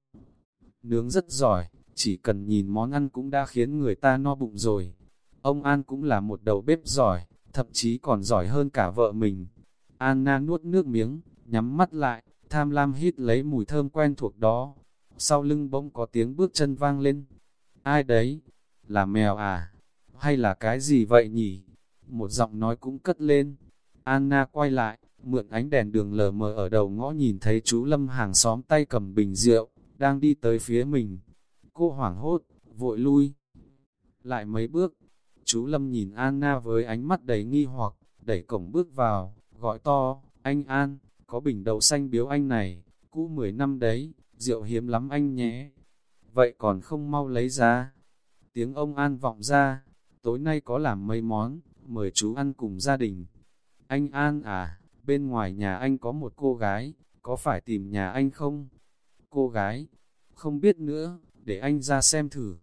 nướng rất giỏi, chỉ cần nhìn món ăn cũng đã khiến người ta no bụng rồi. Ông An cũng là một đầu bếp giỏi, thậm chí còn giỏi hơn cả vợ mình. Anna nuốt nước miếng, nhắm mắt lại, tham lam hít lấy mùi thơm quen thuộc đó. Sau lưng bỗng có tiếng bước chân vang lên. Ai đấy? Là mèo à? Hay là cái gì vậy nhỉ? Một giọng nói cũng cất lên. Anna quay lại, mượn ánh đèn đường lờ mờ ở đầu ngõ nhìn thấy chú Lâm hàng xóm tay cầm bình rượu, đang đi tới phía mình. Cô hoảng hốt, vội lui. Lại mấy bước, chú Lâm nhìn Anna với ánh mắt đầy nghi hoặc, đẩy cổng bước vào, gọi to, anh An, có bình đậu xanh biếu anh này, cũ 10 năm đấy, rượu hiếm lắm anh nhé. Vậy còn không mau lấy ra. Tiếng ông An vọng ra, tối nay có làm mấy món, mời chú ăn cùng gia đình. Anh An à, bên ngoài nhà anh có một cô gái, có phải tìm nhà anh không? Cô gái, không biết nữa, để anh ra xem thử.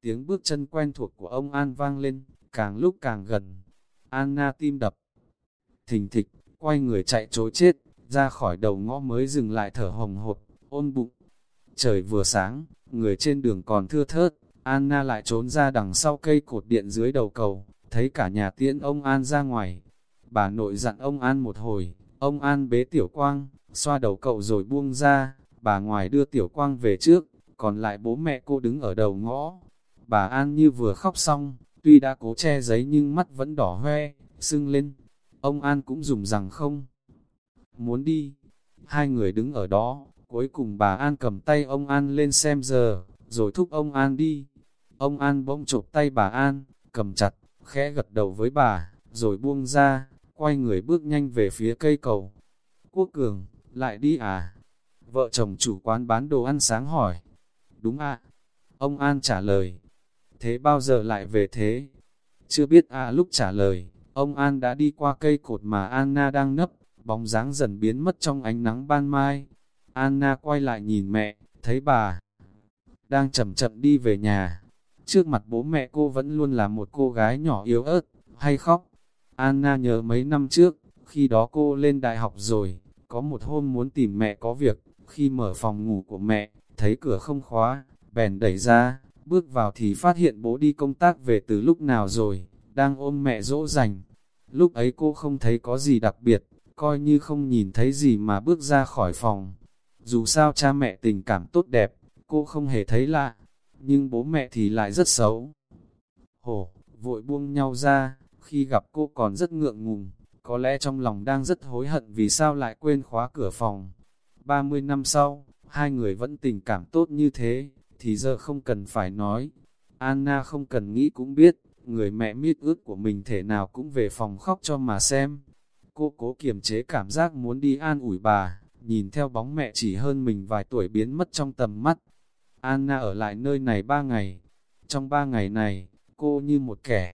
Tiếng bước chân quen thuộc của ông An vang lên, càng lúc càng gần. Anna tim đập. Thình thịch, quay người chạy trối chết, ra khỏi đầu ngõ mới dừng lại thở hồng hột, ôn bụng. Trời vừa sáng, người trên đường còn thưa thớt, Anna lại trốn ra đằng sau cây cột điện dưới đầu cầu, thấy cả nhà tiễn ông An ra ngoài. Bà nội dặn ông An một hồi, ông An bế tiểu quang, xoa đầu cậu rồi buông ra, bà ngoài đưa tiểu quang về trước, còn lại bố mẹ cô đứng ở đầu ngõ. Bà An như vừa khóc xong, tuy đã cố che giấy nhưng mắt vẫn đỏ hoe, sưng lên. Ông An cũng dùng rằng không. Muốn đi, hai người đứng ở đó, cuối cùng bà An cầm tay ông An lên xem giờ, rồi thúc ông An đi. Ông An bỗng chộp tay bà An, cầm chặt, khẽ gật đầu với bà, rồi buông ra, quay người bước nhanh về phía cây cầu. Quốc Cường, lại đi à? Vợ chồng chủ quán bán đồ ăn sáng hỏi. đúng ạ. Ông An trả lời, thế bao giờ lại về thế? Chưa biết à lúc trả lời, ông An đã đi qua cây cột mà Anna đang nấp, bóng dáng dần biến mất trong ánh nắng ban mai. Anna quay lại nhìn mẹ, thấy bà đang chậm chậm đi về nhà. Trước mặt bố mẹ cô vẫn luôn là một cô gái nhỏ yếu ớt, hay khóc. Anna nhớ mấy năm trước, khi đó cô lên đại học rồi, có một hôm muốn tìm mẹ có việc, khi mở phòng ngủ của mẹ, thấy cửa không khóa, bèn đẩy ra, bước vào thì phát hiện bố đi công tác về từ lúc nào rồi, đang ôm mẹ dỗ dành. Lúc ấy cô không thấy có gì đặc biệt, coi như không nhìn thấy gì mà bước ra khỏi phòng. Dù sao cha mẹ tình cảm tốt đẹp, cô không hề thấy lạ, nhưng bố mẹ thì lại rất xấu. Hổ, vội buông nhau ra, khi gặp cô còn rất ngượng ngùng, có lẽ trong lòng đang rất hối hận vì sao lại quên khóa cửa phòng. 30 năm sau, hai người vẫn tình cảm tốt như thế, thì giờ không cần phải nói. Anna không cần nghĩ cũng biết, người mẹ miết ước của mình thể nào cũng về phòng khóc cho mà xem. Cô cố kiềm chế cảm giác muốn đi an ủi bà, nhìn theo bóng mẹ chỉ hơn mình vài tuổi biến mất trong tầm mắt. Anna ở lại nơi này ba ngày. Trong ba ngày này, cô như một kẻ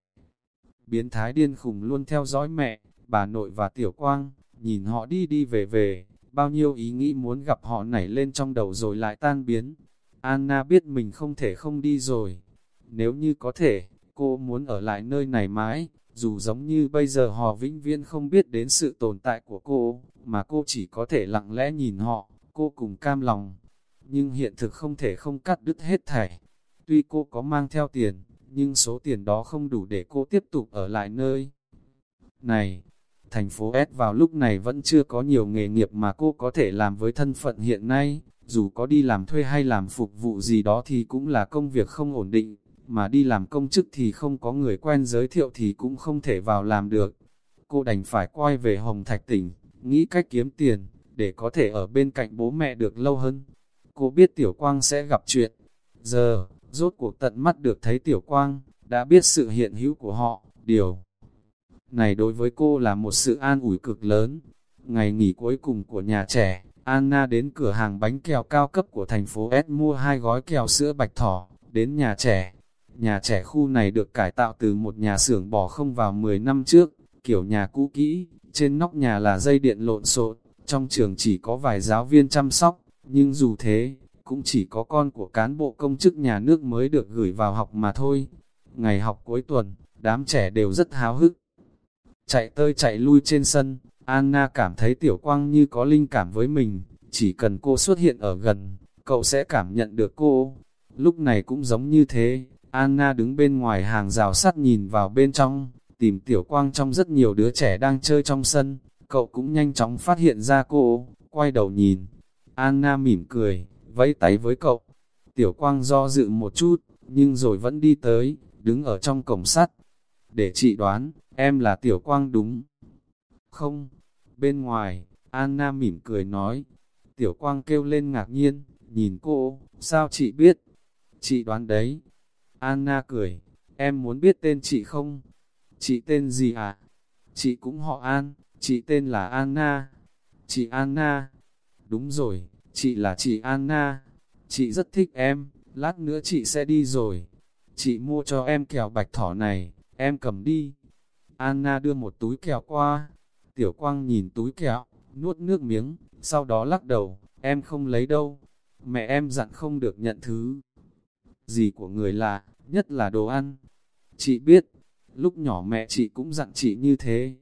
biến thái điên khùng luôn theo dõi mẹ, bà nội và tiểu quang, nhìn họ đi đi về về, bao nhiêu ý nghĩ muốn gặp họ nảy lên trong đầu rồi lại tan biến. Anna biết mình không thể không đi rồi. Nếu như có thể, cô muốn ở lại nơi này mãi, dù giống như bây giờ họ vĩnh viễn không biết đến sự tồn tại của cô, mà cô chỉ có thể lặng lẽ nhìn họ, cô cùng cam lòng. Nhưng hiện thực không thể không cắt đứt hết thảy. Tuy cô có mang theo tiền, nhưng số tiền đó không đủ để cô tiếp tục ở lại nơi. Này, thành phố S vào lúc này vẫn chưa có nhiều nghề nghiệp mà cô có thể làm với thân phận hiện nay, dù có đi làm thuê hay làm phục vụ gì đó thì cũng là công việc không ổn định, mà đi làm công chức thì không có người quen giới thiệu thì cũng không thể vào làm được. Cô đành phải quay về Hồng Thạch tỉnh, nghĩ cách kiếm tiền, để có thể ở bên cạnh bố mẹ được lâu hơn. Cô biết Tiểu Quang sẽ gặp chuyện. Giờ, rốt cuộc tận mắt được thấy Tiểu Quang, đã biết sự hiện hữu của họ, điều này đối với cô là một sự an ủi cực lớn. Ngày nghỉ cuối cùng của nhà trẻ, Anna đến cửa hàng bánh kẹo cao cấp của thành phố S mua hai gói kẹo sữa bạch thỏ, đến nhà trẻ. Nhà trẻ khu này được cải tạo từ một nhà xưởng bỏ không vào 10 năm trước, kiểu nhà cũ kỹ, trên nóc nhà là dây điện lộn xộn, trong trường chỉ có vài giáo viên chăm sóc, nhưng dù thế, cũng chỉ có con của cán bộ công chức nhà nước mới được gửi vào học mà thôi. Ngày học cuối tuần, đám trẻ đều rất háo hức. Chạy tơi chạy lui trên sân, Anna cảm thấy Tiểu Quang như có linh cảm với mình, chỉ cần cô xuất hiện ở gần, cậu sẽ cảm nhận được cô. Lúc này cũng giống như thế, Anna đứng bên ngoài hàng rào sắt nhìn vào bên trong, tìm Tiểu Quang trong rất nhiều đứa trẻ đang chơi trong sân, cậu cũng nhanh chóng phát hiện ra cô, quay đầu nhìn. Anna mỉm cười, vẫy tay với cậu. Tiểu Quang do dự một chút, nhưng rồi vẫn đi tới, đứng ở trong cổng sắt. Để chị đoán, em là Tiểu Quang đúng. Không, bên ngoài, Anna mỉm cười nói. Tiểu Quang kêu lên ngạc nhiên, nhìn cô, sao chị biết? Chị đoán đấy. Anna cười, em muốn biết tên chị không? Chị tên gì à? Chị cũng họ An, chị tên là Anna. Chị Anna. Đúng rồi, chị là chị Anna. Chị rất thích em, lát nữa chị sẽ đi rồi. Chị mua cho em kẹo bạch thỏ này, em cầm đi. Anna đưa một túi kẹo qua. Tiểu Quang nhìn túi kẹo, nuốt nước miếng, sau đó lắc đầu, em không lấy đâu. Mẹ em dặn không được nhận thứ gì của người lạ, nhất là đồ ăn. Chị biết, lúc nhỏ mẹ chị cũng dặn chị như thế.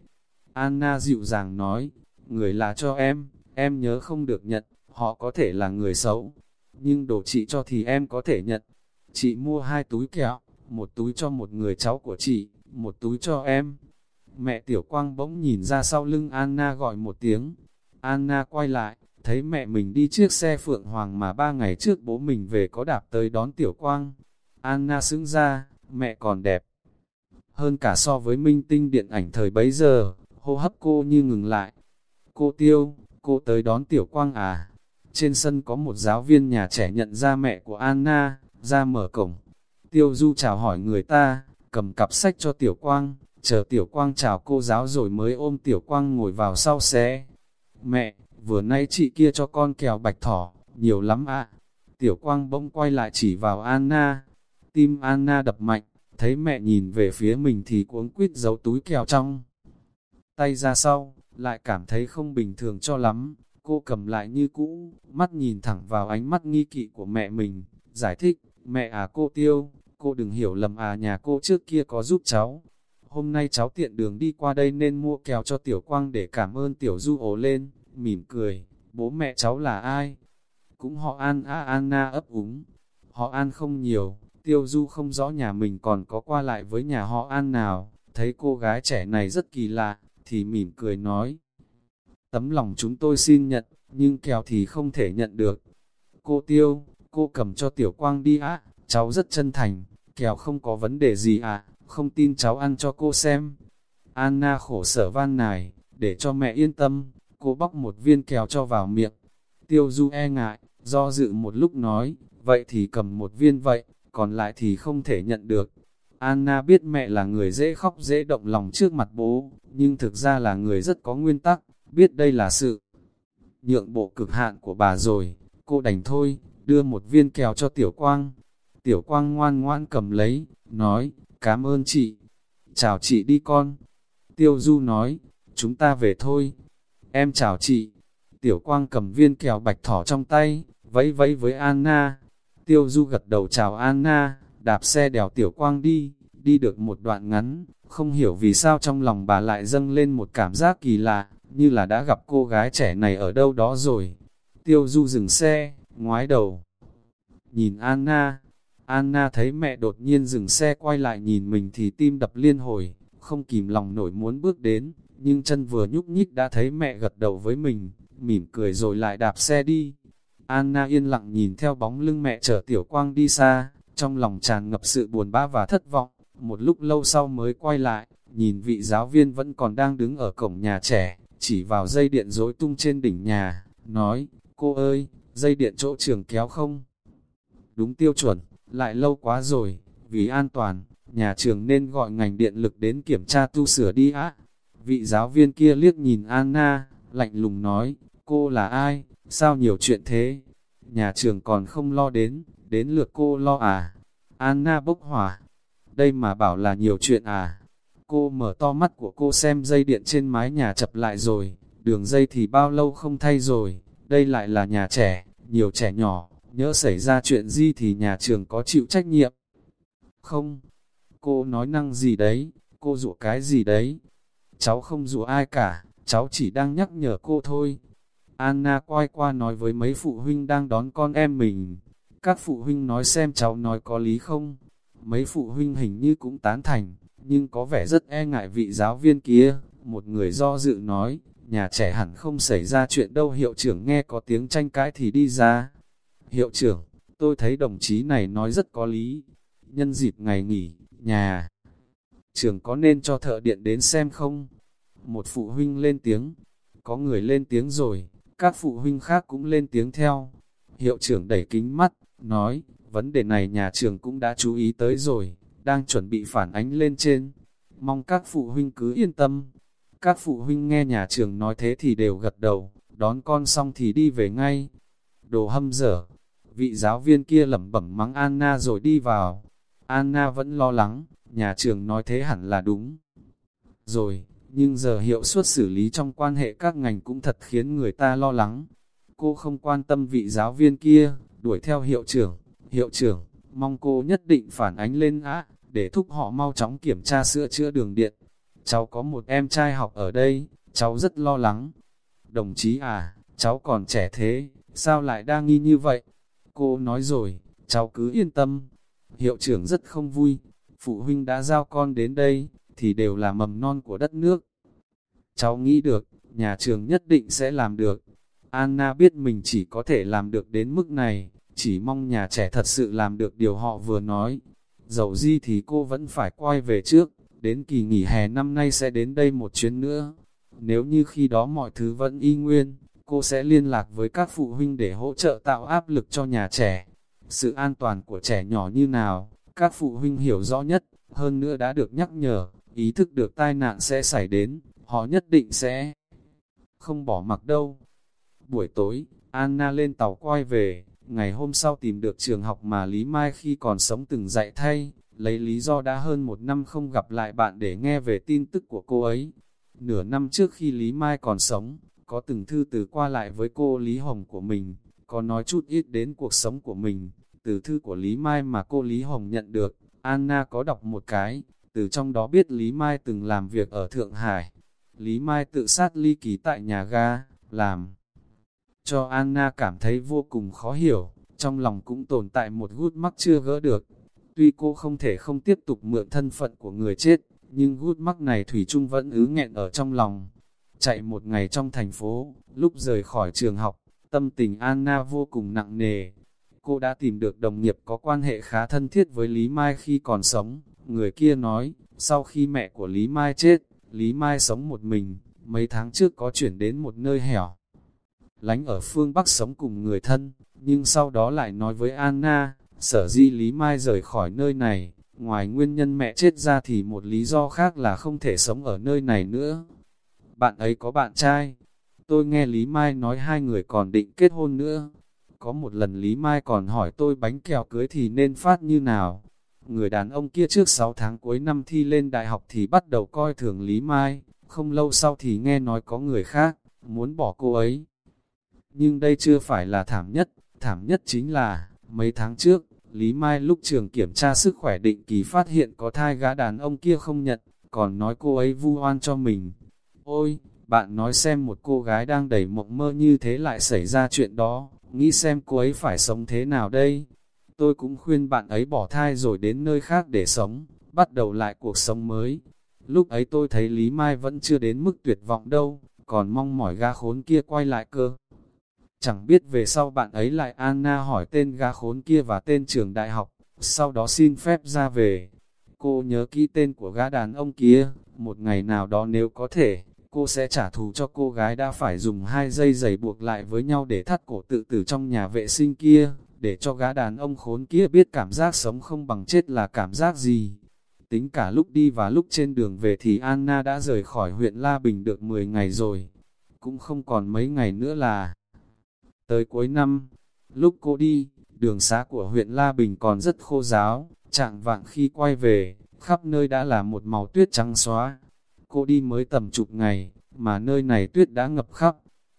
Anna dịu dàng nói, người là cho em, em nhớ không được nhận, họ có thể là người xấu, nhưng đồ chị cho thì em có thể nhận. Chị mua hai túi kẹo, một túi cho một người cháu của chị, một túi cho em. Mẹ Tiểu Quang bỗng nhìn ra sau lưng Anna gọi một tiếng. Anna quay lại, thấy mẹ mình đi chiếc xe Phượng Hoàng mà ba ngày trước bố mình về có đạp tới đón Tiểu Quang. Anna xứng ra, mẹ còn đẹp. Hơn cả so với minh tinh điện ảnh thời bấy giờ, hô hấp cô như ngừng lại. Cô Tiêu, cô tới đón Tiểu Quang à? Trên sân có một giáo viên nhà trẻ nhận ra mẹ của Anna, ra mở cổng. Tiêu Du chào hỏi người ta, cầm cặp sách cho Tiểu Quang, chờ Tiểu Quang chào cô giáo rồi mới ôm Tiểu Quang ngồi vào sau xe. Mẹ, vừa nay chị kia cho con kèo bạch thỏ, nhiều lắm ạ. Tiểu quang bỗng quay lại chỉ vào Anna. Tim Anna đập mạnh, thấy mẹ nhìn về phía mình thì cuống quýt giấu túi kẹo trong. Tay ra sau, lại cảm thấy không bình thường cho lắm. Cô cầm lại như cũ, mắt nhìn thẳng vào ánh mắt nghi kỵ của mẹ mình, giải thích, mẹ à cô tiêu, cô đừng hiểu lầm à nhà cô trước kia có giúp cháu. Hôm nay cháu tiện đường đi qua đây nên mua kẹo cho Tiểu Quang để cảm ơn Tiểu Du ố lên, mỉm cười, bố mẹ cháu là ai? Cũng họ An A an na ấp úng, họ An không nhiều, Tiêu Du không rõ nhà mình còn có qua lại với nhà họ An nào, thấy cô gái trẻ này rất kỳ lạ, thì mỉm cười nói. Tấm lòng chúng tôi xin nhận, nhưng kẹo thì không thể nhận được. Cô Tiêu, cô cầm cho Tiểu Quang đi à? cháu rất chân thành, kẹo không có vấn đề gì à, không tin cháu ăn cho cô xem. Anna khổ sở van nài, để cho mẹ yên tâm, cô bóc một viên kẹo cho vào miệng. Tiêu Du e ngại, do dự một lúc nói, vậy thì cầm một viên vậy, còn lại thì không thể nhận được. Anna biết mẹ là người dễ khóc dễ động lòng trước mặt bố, nhưng thực ra là người rất có nguyên tắc, biết đây là sự nhượng bộ cực hạn của bà rồi, cô đành thôi, đưa một viên kẹo cho Tiểu Quang. Tiểu Quang ngoan ngoan cầm lấy, nói, cảm ơn chị. Chào chị đi con. Tiêu Du nói, chúng ta về thôi. Em chào chị. Tiểu Quang cầm viên kẹo bạch thỏ trong tay, vẫy vẫy với Anna. Tiêu Du gật đầu chào Anna, đạp xe đèo Tiểu Quang đi, đi được một đoạn ngắn, không hiểu vì sao trong lòng bà lại dâng lên một cảm giác kỳ lạ, như là đã gặp cô gái trẻ này ở đâu đó rồi. Tiêu Du dừng xe, ngoái đầu. Nhìn Anna, Anna thấy mẹ đột nhiên dừng xe quay lại nhìn mình thì tim đập liên hồi, không kìm lòng nổi muốn bước đến, nhưng chân vừa nhúc nhích đã thấy mẹ gật đầu với mình, mỉm cười rồi lại đạp xe đi. Anna yên lặng nhìn theo bóng lưng mẹ chở Tiểu Quang đi xa, trong lòng tràn ngập sự buồn bã và thất vọng, một lúc lâu sau mới quay lại, nhìn vị giáo viên vẫn còn đang đứng ở cổng nhà trẻ, chỉ vào dây điện rối tung trên đỉnh nhà, nói, cô ơi, dây điện chỗ trường kéo không? Đúng tiêu chuẩn, lại lâu quá rồi, vì an toàn, nhà trường nên gọi ngành điện lực đến kiểm tra tu sửa đi á. Vị giáo viên kia liếc nhìn Anna, lạnh lùng nói, cô là ai, sao nhiều chuyện thế? Nhà trường còn không lo đến, đến lượt cô lo à? Anna bốc hỏa, đây mà bảo là nhiều chuyện à? Cô mở to mắt của cô xem dây điện trên mái nhà chập lại rồi, đường dây thì bao lâu không thay rồi, đây lại là nhà trẻ, nhiều trẻ nhỏ, nhớ xảy ra chuyện gì thì nhà trường có chịu trách nhiệm. Không, cô nói năng gì đấy, cô rủa cái gì đấy. Cháu không rủa ai cả, cháu chỉ đang nhắc nhở cô thôi. Anna quay qua nói với mấy phụ huynh đang đón con em mình. Các phụ huynh nói xem cháu nói có lý không? Mấy phụ huynh hình như cũng tán thành, nhưng có vẻ rất e ngại vị giáo viên kia. Một người do dự nói, nhà trẻ hẳn không xảy ra chuyện đâu hiệu trưởng nghe có tiếng tranh cãi thì đi ra. Hiệu trưởng, tôi thấy đồng chí này nói rất có lý. Nhân dịp ngày nghỉ, nhà trường có nên cho thợ điện đến xem không? Một phụ huynh lên tiếng, có người lên tiếng rồi, các phụ huynh khác cũng lên tiếng theo. Hiệu trưởng đẩy kính mắt, nói, vấn đề này nhà trường cũng đã chú ý tới rồi, đang chuẩn bị phản ánh lên trên. Mong các phụ huynh cứ yên tâm. Các phụ huynh nghe nhà trường nói thế thì đều gật đầu, đón con xong thì đi về ngay. Đồ hâm dở, vị giáo viên kia lẩm bẩm mắng Anna rồi đi vào. Anna vẫn lo lắng, nhà trường nói thế hẳn là đúng. Rồi, nhưng giờ hiệu suất xử lý trong quan hệ các ngành cũng thật khiến người ta lo lắng. Cô không quan tâm vị giáo viên kia, đuổi theo hiệu trưởng. Hiệu trưởng, mong cô nhất định phản ánh lên á, để thúc họ mau chóng kiểm tra sửa chữa đường điện. Cháu có một em trai học ở đây, cháu rất lo lắng. Đồng chí à, cháu còn trẻ thế, sao lại đa nghi như vậy? Cô nói rồi, cháu cứ yên tâm. Hiệu trưởng rất không vui, phụ huynh đã giao con đến đây, thì đều là mầm non của đất nước. Cháu nghĩ được, nhà trường nhất định sẽ làm được. Anna biết mình chỉ có thể làm được đến mức này, chỉ mong nhà trẻ thật sự làm được điều họ vừa nói. Dầu gì thì cô vẫn phải quay về trước, đến kỳ nghỉ hè năm nay sẽ đến đây một chuyến nữa. Nếu như khi đó mọi thứ vẫn y nguyên, cô sẽ liên lạc với các phụ huynh để hỗ trợ tạo áp lực cho nhà trẻ. Sự an toàn của trẻ nhỏ như nào, các phụ huynh hiểu rõ nhất, hơn nữa đã được nhắc nhở, ý thức được tai nạn sẽ xảy đến, họ nhất định sẽ không bỏ mặc đâu. Buổi tối, Anna lên tàu quay về, Ngày hôm sau tìm được trường học mà Lý Mai khi còn sống từng dạy thay, lấy lý do đã hơn một năm không gặp lại bạn để nghe về tin tức của cô ấy. Nửa năm trước khi Lý Mai còn sống, có từng thư từ qua lại với cô Lý Hồng của mình, có nói chút ít đến cuộc sống của mình. Từ thư của Lý Mai mà cô Lý Hồng nhận được, Anna có đọc một cái, từ trong đó biết Lý Mai từng làm việc ở Thượng Hải. Lý Mai tự sát ly kỳ tại nhà ga, làm cho Anna cảm thấy vô cùng khó hiểu, trong lòng cũng tồn tại một gút mắc chưa gỡ được. Tuy cô không thể không tiếp tục mượn thân phận của người chết, nhưng gút mắc này Thủy chung vẫn ứ nghẹn ở trong lòng. Chạy một ngày trong thành phố, lúc rời khỏi trường học, tâm tình Anna vô cùng nặng nề. Cô đã tìm được đồng nghiệp có quan hệ khá thân thiết với Lý Mai khi còn sống. Người kia nói, sau khi mẹ của Lý Mai chết, Lý Mai sống một mình, mấy tháng trước có chuyển đến một nơi hẻo. Lánh ở phương Bắc sống cùng người thân, nhưng sau đó lại nói với Anna, sở di Lý Mai rời khỏi nơi này, ngoài nguyên nhân mẹ chết ra thì một lý do khác là không thể sống ở nơi này nữa. Bạn ấy có bạn trai, tôi nghe Lý Mai nói hai người còn định kết hôn nữa. Có một lần Lý Mai còn hỏi tôi bánh kẹo cưới thì nên phát như nào. Người đàn ông kia trước 6 tháng cuối năm thi lên đại học thì bắt đầu coi thường Lý Mai, không lâu sau thì nghe nói có người khác, muốn bỏ cô ấy. Nhưng đây chưa phải là thảm nhất, thảm nhất chính là, mấy tháng trước, Lý Mai lúc trường kiểm tra sức khỏe định kỳ phát hiện có thai gã đàn ông kia không nhận, còn nói cô ấy vu oan cho mình. Ôi, bạn nói xem một cô gái đang đầy mộng mơ như thế lại xảy ra chuyện đó, nghĩ xem cô ấy phải sống thế nào đây? Tôi cũng khuyên bạn ấy bỏ thai rồi đến nơi khác để sống, bắt đầu lại cuộc sống mới. Lúc ấy tôi thấy Lý Mai vẫn chưa đến mức tuyệt vọng đâu, còn mong mỏi ga khốn kia quay lại cơ. Chẳng biết về sau bạn ấy lại Anna hỏi tên ga khốn kia và tên trường đại học, sau đó xin phép ra về. Cô nhớ kỹ tên của gã đàn ông kia, một ngày nào đó nếu có thể, cô sẽ trả thù cho cô gái đã phải dùng hai dây giày buộc lại với nhau để thắt cổ tự tử trong nhà vệ sinh kia, để cho gã đàn ông khốn kia biết cảm giác sống không bằng chết là cảm giác gì. Tính cả lúc đi và lúc trên đường về thì Anna đã rời khỏi huyện La Bình được 10 ngày rồi. Cũng không còn mấy ngày nữa là Tới cuối năm, lúc cô đi, đường xá của huyện La Bình còn rất khô giáo, trạng vạng khi quay về, khắp nơi đã là một màu tuyết trắng xóa. Cô đi mới tầm chục ngày, mà nơi này tuyết đã ngập khắp.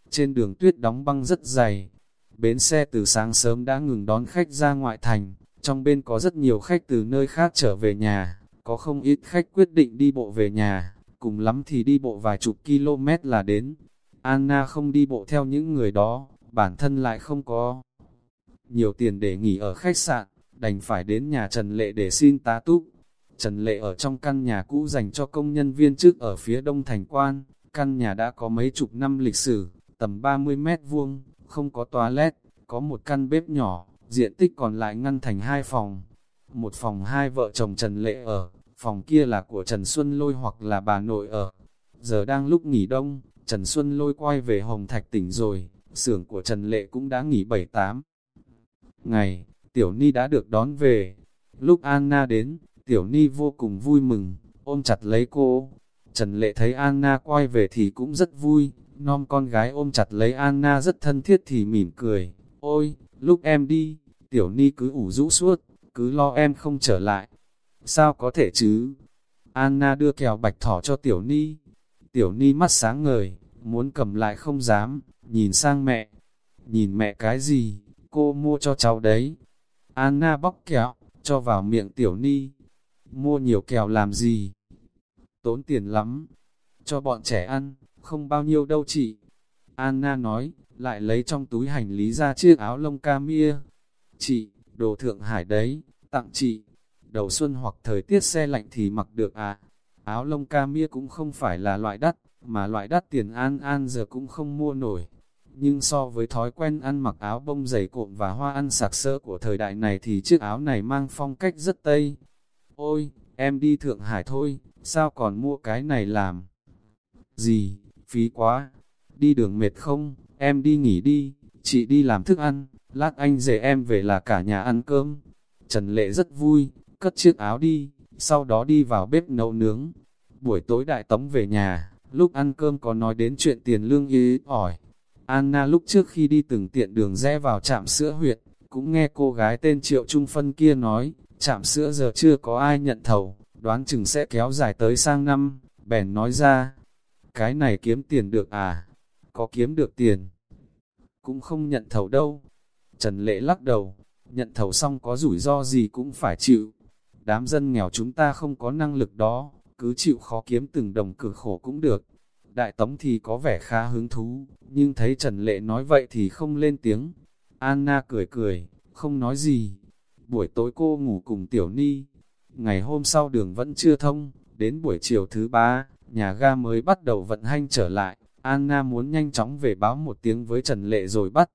Trên đường tuyết đóng băng rất dày. Bến xe từ sáng sớm đã ngừng đón khách ra ngoại thành, trong bên có rất nhiều khách từ nơi khác trở về nhà, có không ít khách quyết định đi bộ về nhà, cùng lắm thì đi bộ vài chục km là đến. Anna không đi bộ theo những người đó, bản thân lại không có nhiều tiền để nghỉ ở khách sạn, đành phải đến nhà Trần Lệ để xin tá túc. Trần Lệ ở trong căn nhà cũ dành cho công nhân viên chức ở phía đông thành quan, căn nhà đã có mấy chục năm lịch sử, tầm 30 mét vuông, không có toilet, có một căn bếp nhỏ, diện tích còn lại ngăn thành hai phòng. Một phòng hai vợ chồng Trần Lệ ở, phòng kia là của Trần Xuân Lôi hoặc là bà nội ở. Giờ đang lúc nghỉ đông, Trần Xuân Lôi quay về Hồng Thạch tỉnh rồi, xưởng của Trần Lệ cũng đã nghỉ 7-8 ngày, Tiểu Ni đã được đón về. Lúc Anna đến, Tiểu Ni vô cùng vui mừng, ôm chặt lấy cô. Trần Lệ thấy Anna quay về thì cũng rất vui, non con gái ôm chặt lấy Anna rất thân thiết thì mỉm cười. Ôi, lúc em đi, Tiểu Ni cứ ủ rũ suốt, cứ lo em không trở lại. Sao có thể chứ? Anna đưa kẹo bạch thỏ cho Tiểu Ni. Tiểu Ni mắt sáng ngời, muốn cầm lại không dám, nhìn sang mẹ. Nhìn mẹ cái gì, cô mua cho cháu đấy. Anna bóc kẹo, cho vào miệng tiểu ni. Mua nhiều kẹo làm gì? Tốn tiền lắm. Cho bọn trẻ ăn, không bao nhiêu đâu chị. Anna nói, lại lấy trong túi hành lý ra chiếc áo lông camia. Chị, đồ Thượng Hải đấy, tặng chị. Đầu xuân hoặc thời tiết xe lạnh thì mặc được à. Áo lông camia cũng không phải là loại đắt, mà loại đắt tiền an an giờ cũng không mua nổi. Nhưng so với thói quen ăn mặc áo bông dày cộm và hoa ăn sạc sỡ của thời đại này thì chiếc áo này mang phong cách rất tây. Ôi, em đi Thượng Hải thôi, sao còn mua cái này làm? Gì, phí quá, đi đường mệt không, em đi nghỉ đi, chị đi làm thức ăn, lát anh dễ em về là cả nhà ăn cơm. Trần Lệ rất vui, cất chiếc áo đi, sau đó đi vào bếp nấu nướng. Buổi tối đại tống về nhà, Lúc ăn cơm có nói đến chuyện tiền lương ý ỏi. Anna lúc trước khi đi từng tiện đường rẽ vào trạm sữa huyện, cũng nghe cô gái tên Triệu Trung Phân kia nói, trạm sữa giờ chưa có ai nhận thầu, đoán chừng sẽ kéo dài tới sang năm, bèn nói ra, cái này kiếm tiền được à, có kiếm được tiền, cũng không nhận thầu đâu. Trần Lệ lắc đầu, nhận thầu xong có rủi ro gì cũng phải chịu. Đám dân nghèo chúng ta không có năng lực đó, cứ chịu khó kiếm từng đồng cực khổ cũng được. Đại Tống thì có vẻ khá hứng thú, nhưng thấy Trần Lệ nói vậy thì không lên tiếng. Anna cười cười, không nói gì. Buổi tối cô ngủ cùng Tiểu Ni. Ngày hôm sau đường vẫn chưa thông, đến buổi chiều thứ ba, nhà ga mới bắt đầu vận hành trở lại. Anna muốn nhanh chóng về báo một tiếng với Trần Lệ rồi bắt.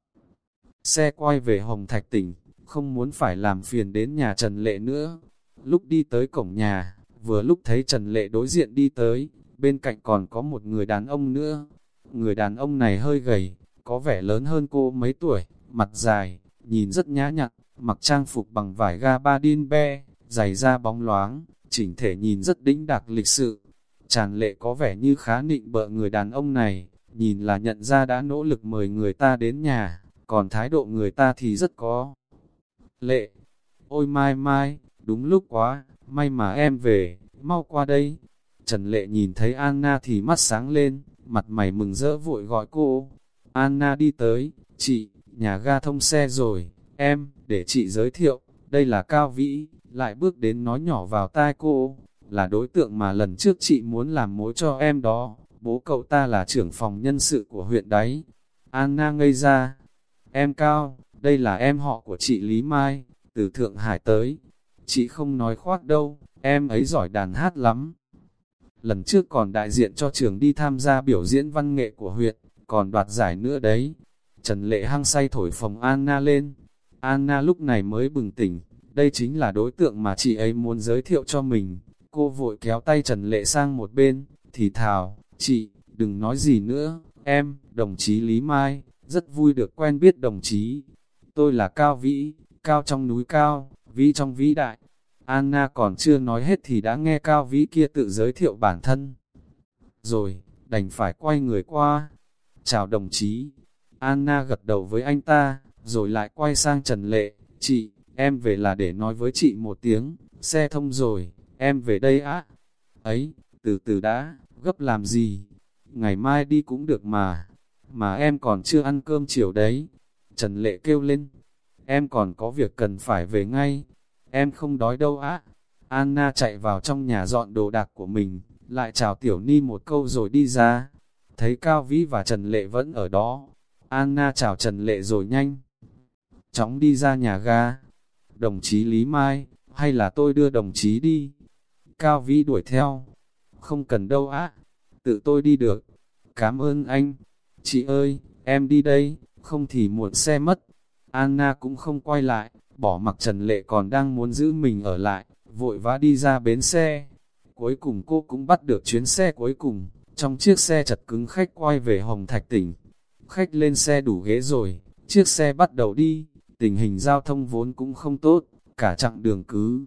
Xe quay về Hồng Thạch tỉnh, không muốn phải làm phiền đến nhà Trần Lệ nữa. Lúc đi tới cổng nhà, vừa lúc thấy Trần Lệ đối diện đi tới, bên cạnh còn có một người đàn ông nữa. Người đàn ông này hơi gầy, có vẻ lớn hơn cô mấy tuổi, mặt dài, nhìn rất nhã nhặn, mặc trang phục bằng vải ga ba be, giày da bóng loáng, chỉnh thể nhìn rất đĩnh đạc lịch sự. Tràn lệ có vẻ như khá nịnh bợ người đàn ông này, nhìn là nhận ra đã nỗ lực mời người ta đến nhà, còn thái độ người ta thì rất có. Lệ, ôi mai mai, đúng lúc quá, may mà em về, mau qua đây. Trần Lệ nhìn thấy Anna thì mắt sáng lên, mặt mày mừng rỡ vội gọi cô. Anna đi tới, chị, nhà ga thông xe rồi, em, để chị giới thiệu, đây là Cao Vĩ, lại bước đến nói nhỏ vào tai cô, là đối tượng mà lần trước chị muốn làm mối cho em đó, bố cậu ta là trưởng phòng nhân sự của huyện đấy. Anna ngây ra, em Cao, đây là em họ của chị Lý Mai, từ Thượng Hải tới. Chị không nói khoác đâu, em ấy giỏi đàn hát lắm. Lần trước còn đại diện cho trường đi tham gia biểu diễn văn nghệ của huyện, còn đoạt giải nữa đấy. Trần Lệ hăng say thổi phòng Anna lên. Anna lúc này mới bừng tỉnh, đây chính là đối tượng mà chị ấy muốn giới thiệu cho mình. Cô vội kéo tay Trần Lệ sang một bên, thì thào, chị, đừng nói gì nữa, em, đồng chí Lý Mai, rất vui được quen biết đồng chí. Tôi là Cao Vĩ, Cao trong núi cao, Vĩ trong vĩ đại. Anna còn chưa nói hết thì đã nghe Cao Vĩ kia tự giới thiệu bản thân. Rồi, đành phải quay người qua. Chào đồng chí. Anna gật đầu với anh ta, rồi lại quay sang Trần Lệ. Chị, em về là để nói với chị một tiếng, xe thông rồi, em về đây á. Ấy, từ từ đã, gấp làm gì? Ngày mai đi cũng được mà, mà em còn chưa ăn cơm chiều đấy. Trần Lệ kêu lên, em còn có việc cần phải về ngay, em không đói đâu á. Anna chạy vào trong nhà dọn đồ đạc của mình, lại chào Tiểu Ni một câu rồi đi ra. Thấy Cao Vĩ và Trần Lệ vẫn ở đó. Anna chào Trần Lệ rồi nhanh. Chóng đi ra nhà ga. Đồng chí Lý Mai, hay là tôi đưa đồng chí đi? Cao Vĩ đuổi theo. Không cần đâu á, tự tôi đi được. Cảm ơn anh. Chị ơi, em đi đây, không thì muộn xe mất. Anna cũng không quay lại, bỏ mặc Trần Lệ còn đang muốn giữ mình ở lại, vội vã đi ra bến xe. Cuối cùng cô cũng bắt được chuyến xe cuối cùng, trong chiếc xe chật cứng khách quay về Hồng Thạch tỉnh. Khách lên xe đủ ghế rồi, chiếc xe bắt đầu đi, tình hình giao thông vốn cũng không tốt, cả chặng đường cứ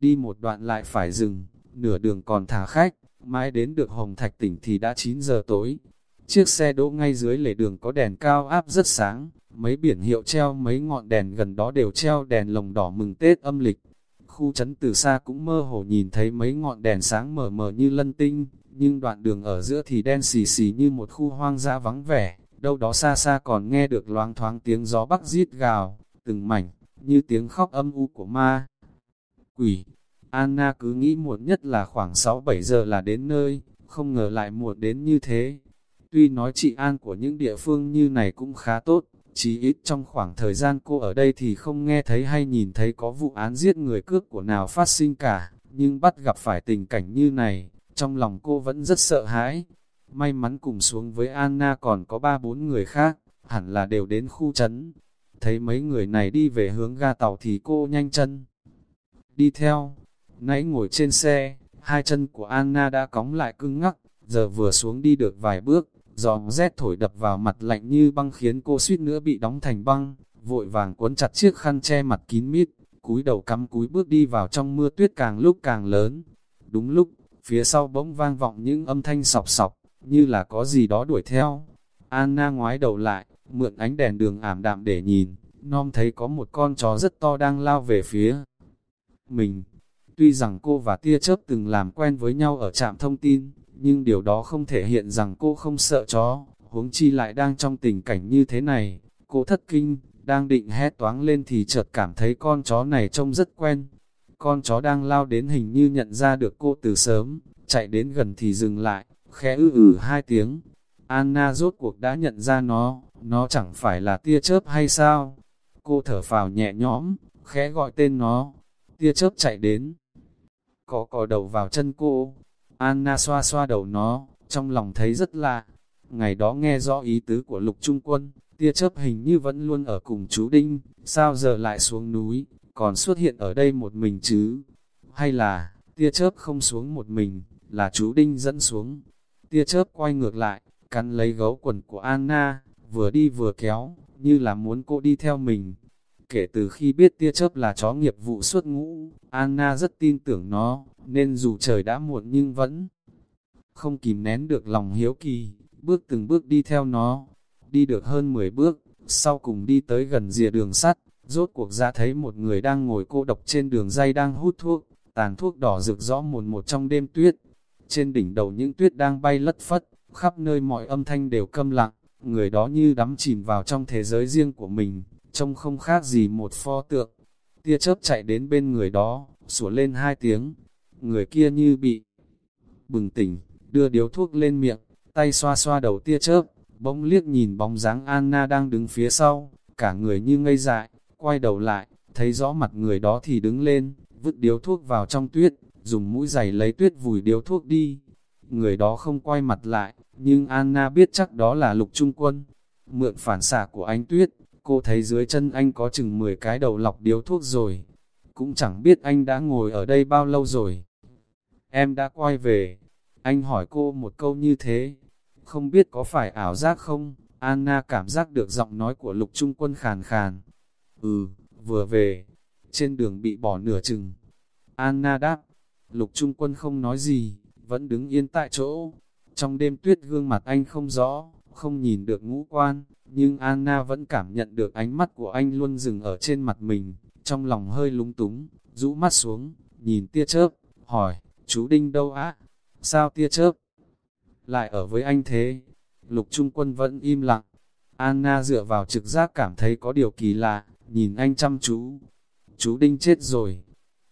đi một đoạn lại phải dừng, nửa đường còn thả khách, mãi đến được Hồng Thạch tỉnh thì đã 9 giờ tối. Chiếc xe đỗ ngay dưới lề đường có đèn cao áp rất sáng, mấy biển hiệu treo mấy ngọn đèn gần đó đều treo đèn lồng đỏ mừng Tết âm lịch. Khu trấn từ xa cũng mơ hồ nhìn thấy mấy ngọn đèn sáng mờ mờ như lân tinh, nhưng đoạn đường ở giữa thì đen xì xì như một khu hoang dã vắng vẻ, đâu đó xa xa còn nghe được loáng thoáng tiếng gió bắc rít gào, từng mảnh, như tiếng khóc âm u của ma. Quỷ, Anna cứ nghĩ muộn nhất là khoảng 6-7 giờ là đến nơi, không ngờ lại muộn đến như thế. Tuy nói trị an của những địa phương như này cũng khá tốt, chỉ ít trong khoảng thời gian cô ở đây thì không nghe thấy hay nhìn thấy có vụ án giết người cướp của nào phát sinh cả, nhưng bắt gặp phải tình cảnh như này, trong lòng cô vẫn rất sợ hãi. May mắn cùng xuống với Anna còn có 3-4 người khác, hẳn là đều đến khu trấn. Thấy mấy người này đi về hướng ga tàu thì cô nhanh chân. Đi theo, nãy ngồi trên xe, hai chân của Anna đã cóng lại cưng ngắc, giờ vừa xuống đi được vài bước, gió rét thổi đập vào mặt lạnh như băng khiến cô suýt nữa bị đóng thành băng, vội vàng cuốn chặt chiếc khăn che mặt kín mít, cúi đầu cắm cúi bước đi vào trong mưa tuyết càng lúc càng lớn. Đúng lúc, phía sau bỗng vang vọng những âm thanh sọc sọc, như là có gì đó đuổi theo. Anna ngoái đầu lại, mượn ánh đèn đường ảm đạm để nhìn, non thấy có một con chó rất to đang lao về phía mình. Tuy rằng cô và tia chớp từng làm quen với nhau ở trạm thông tin, nhưng điều đó không thể hiện rằng cô không sợ chó, huống chi lại đang trong tình cảnh như thế này. Cô thất kinh, đang định hét toáng lên thì chợt cảm thấy con chó này trông rất quen. Con chó đang lao đến hình như nhận ra được cô từ sớm, chạy đến gần thì dừng lại, khẽ ư ử hai tiếng. Anna rốt cuộc đã nhận ra nó, nó chẳng phải là tia chớp hay sao? Cô thở phào nhẹ nhõm, khẽ gọi tên nó, tia chớp chạy đến. Có cò đầu vào chân cô, Anna xoa xoa đầu nó, trong lòng thấy rất lạ. Ngày đó nghe rõ ý tứ của lục trung quân, tia chớp hình như vẫn luôn ở cùng chú Đinh, sao giờ lại xuống núi, còn xuất hiện ở đây một mình chứ? Hay là, tia chớp không xuống một mình, là chú Đinh dẫn xuống? Tia chớp quay ngược lại, cắn lấy gấu quần của Anna, vừa đi vừa kéo, như là muốn cô đi theo mình. Kể từ khi biết tia chớp là chó nghiệp vụ xuất ngũ, Anna rất tin tưởng nó, nên dù trời đã muộn nhưng vẫn không kìm nén được lòng hiếu kỳ, bước từng bước đi theo nó. Đi được hơn 10 bước, sau cùng đi tới gần rìa đường sắt, rốt cuộc ra thấy một người đang ngồi cô độc trên đường dây đang hút thuốc, tàn thuốc đỏ rực rõ một một trong đêm tuyết. Trên đỉnh đầu những tuyết đang bay lất phất, khắp nơi mọi âm thanh đều câm lặng, người đó như đắm chìm vào trong thế giới riêng của mình, trông không khác gì một pho tượng. Tia chớp chạy đến bên người đó, sủa lên hai tiếng, người kia như bị bừng tỉnh, đưa điếu thuốc lên miệng, tay xoa xoa đầu tia chớp, bỗng liếc nhìn bóng dáng Anna đang đứng phía sau, cả người như ngây dại, quay đầu lại, thấy rõ mặt người đó thì đứng lên, vứt điếu thuốc vào trong tuyết, dùng mũi giày lấy tuyết vùi điếu thuốc đi. Người đó không quay mặt lại, nhưng Anna biết chắc đó là lục trung quân. Mượn phản xạ của anh tuyết, cô thấy dưới chân anh có chừng 10 cái đầu lọc điếu thuốc rồi. Cũng chẳng biết anh đã ngồi ở đây bao lâu rồi. Em đã quay về. Anh hỏi cô một câu như thế. Không biết có phải ảo giác không? Anna cảm giác được giọng nói của lục trung quân khàn khàn. Ừ, vừa về. Trên đường bị bỏ nửa chừng. Anna đáp. Lục trung quân không nói gì, vẫn đứng yên tại chỗ. Trong đêm tuyết gương mặt anh không rõ, không nhìn được ngũ quan, nhưng Anna vẫn cảm nhận được ánh mắt của anh luôn dừng ở trên mặt mình, trong lòng hơi lúng túng, rũ mắt xuống, nhìn tia chớp, hỏi, chú Đinh đâu á? Sao tia chớp? Lại ở với anh thế? Lục Trung Quân vẫn im lặng. Anna dựa vào trực giác cảm thấy có điều kỳ lạ, nhìn anh chăm chú. Chú Đinh chết rồi.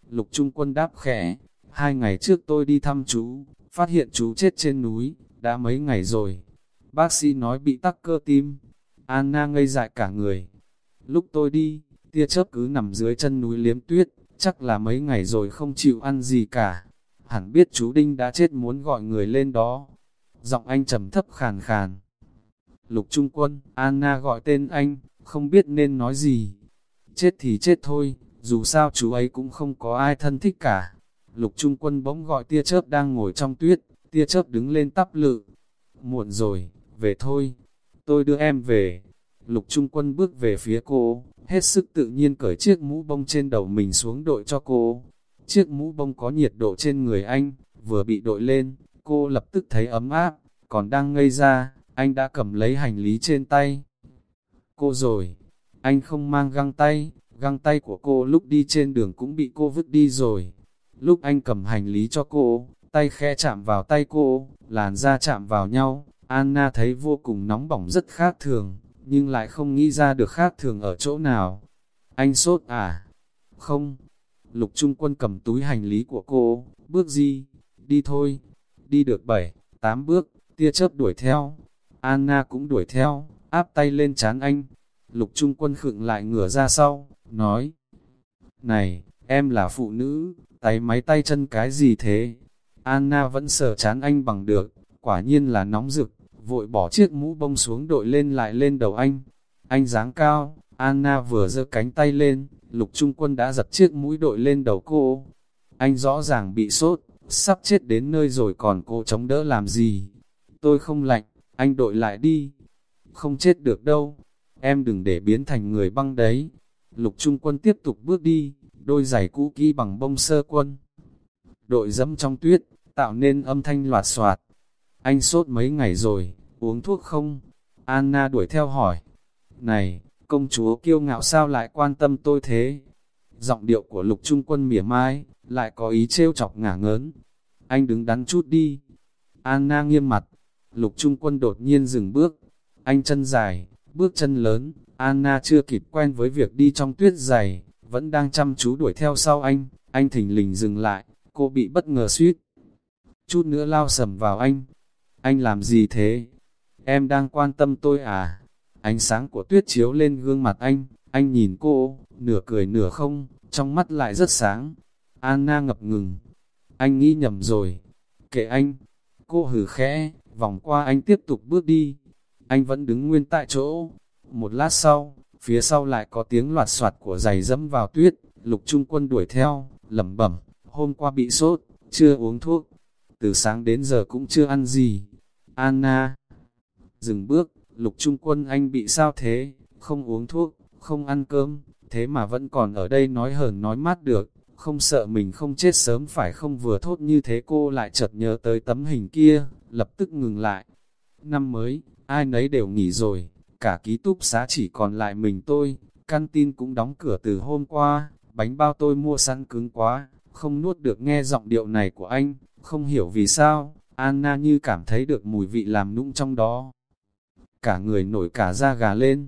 Lục Trung Quân đáp khẽ, hai ngày trước tôi đi thăm chú, phát hiện chú chết trên núi, đã mấy ngày rồi. Bác sĩ nói bị tắc cơ tim. Anna ngây dại cả người. Lúc tôi đi, tia chớp cứ nằm dưới chân núi liếm tuyết, chắc là mấy ngày rồi không chịu ăn gì cả. Hẳn biết chú Đinh đã chết muốn gọi người lên đó. Giọng anh trầm thấp khàn khàn. Lục Trung Quân, Anna gọi tên anh, không biết nên nói gì. Chết thì chết thôi, dù sao chú ấy cũng không có ai thân thích cả. Lục Trung Quân bỗng gọi tia chớp đang ngồi trong tuyết, tia chớp đứng lên tắp lự. Muộn rồi, về thôi, tôi đưa em về. Lục Trung Quân bước về phía cô, hết sức tự nhiên cởi chiếc mũ bông trên đầu mình xuống đội cho cô. Chiếc mũ bông có nhiệt độ trên người anh, vừa bị đội lên, cô lập tức thấy ấm áp, còn đang ngây ra, anh đã cầm lấy hành lý trên tay. Cô rồi, anh không mang găng tay, găng tay của cô lúc đi trên đường cũng bị cô vứt đi rồi. Lúc anh cầm hành lý cho cô, tay khẽ chạm vào tay cô, làn da chạm vào nhau, Anna thấy vô cùng nóng bỏng rất khác thường, nhưng lại không nghĩ ra được khác thường ở chỗ nào. Anh sốt à? Không. Lục Trung Quân cầm túi hành lý của cô, bước gì? Đi thôi. Đi được 7, 8 bước, tia chớp đuổi theo. Anna cũng đuổi theo, áp tay lên chán anh. Lục Trung Quân khựng lại ngửa ra sau, nói. Này, em là phụ nữ, tay máy tay chân cái gì thế? Anna vẫn sờ chán anh bằng được, quả nhiên là nóng rực, vội bỏ chiếc mũ bông xuống đội lên lại lên đầu anh. Anh dáng cao, Anna vừa giơ cánh tay lên, lục trung quân đã giật chiếc mũi đội lên đầu cô. Anh rõ ràng bị sốt, sắp chết đến nơi rồi còn cô chống đỡ làm gì. Tôi không lạnh, anh đội lại đi. Không chết được đâu, em đừng để biến thành người băng đấy. Lục trung quân tiếp tục bước đi, đôi giày cũ kỹ bằng bông sơ quân. Đội dẫm trong tuyết, tạo nên âm thanh loạt soạt. Anh sốt mấy ngày rồi, uống thuốc không? Anna đuổi theo hỏi. Này, công chúa kiêu ngạo sao lại quan tâm tôi thế? Giọng điệu của lục trung quân mỉa mai, lại có ý trêu chọc ngả ngớn. Anh đứng đắn chút đi. Anna nghiêm mặt, lục trung quân đột nhiên dừng bước. Anh chân dài, bước chân lớn, Anna chưa kịp quen với việc đi trong tuyết dày, vẫn đang chăm chú đuổi theo sau anh, anh thình lình dừng lại, cô bị bất ngờ suýt. Chút nữa lao sầm vào anh. Anh làm gì thế? Em đang quan tâm tôi à? Ánh sáng của tuyết chiếu lên gương mặt anh, anh nhìn cô, nửa cười nửa không, trong mắt lại rất sáng. Anna ngập ngừng. Anh nghĩ nhầm rồi. Kệ anh. Cô hử khẽ, vòng qua anh tiếp tục bước đi. Anh vẫn đứng nguyên tại chỗ. Một lát sau, phía sau lại có tiếng loạt soạt của giày dẫm vào tuyết. Lục Trung Quân đuổi theo, lẩm bẩm, hôm qua bị sốt, chưa uống thuốc. Từ sáng đến giờ cũng chưa ăn gì. Anna dừng bước, Lục Trung Quân anh bị sao thế, không uống thuốc, không ăn cơm, thế mà vẫn còn ở đây nói hờn nói mát được, không sợ mình không chết sớm phải không vừa thốt như thế cô lại chợt nhớ tới tấm hình kia, lập tức ngừng lại. Năm mới, ai nấy đều nghỉ rồi, cả ký túc xá chỉ còn lại mình tôi, căn tin cũng đóng cửa từ hôm qua, bánh bao tôi mua sẵn cứng quá, không nuốt được nghe giọng điệu này của anh, không hiểu vì sao, Anna như cảm thấy được mùi vị làm nũng trong đó. Cả người nổi cả da gà lên,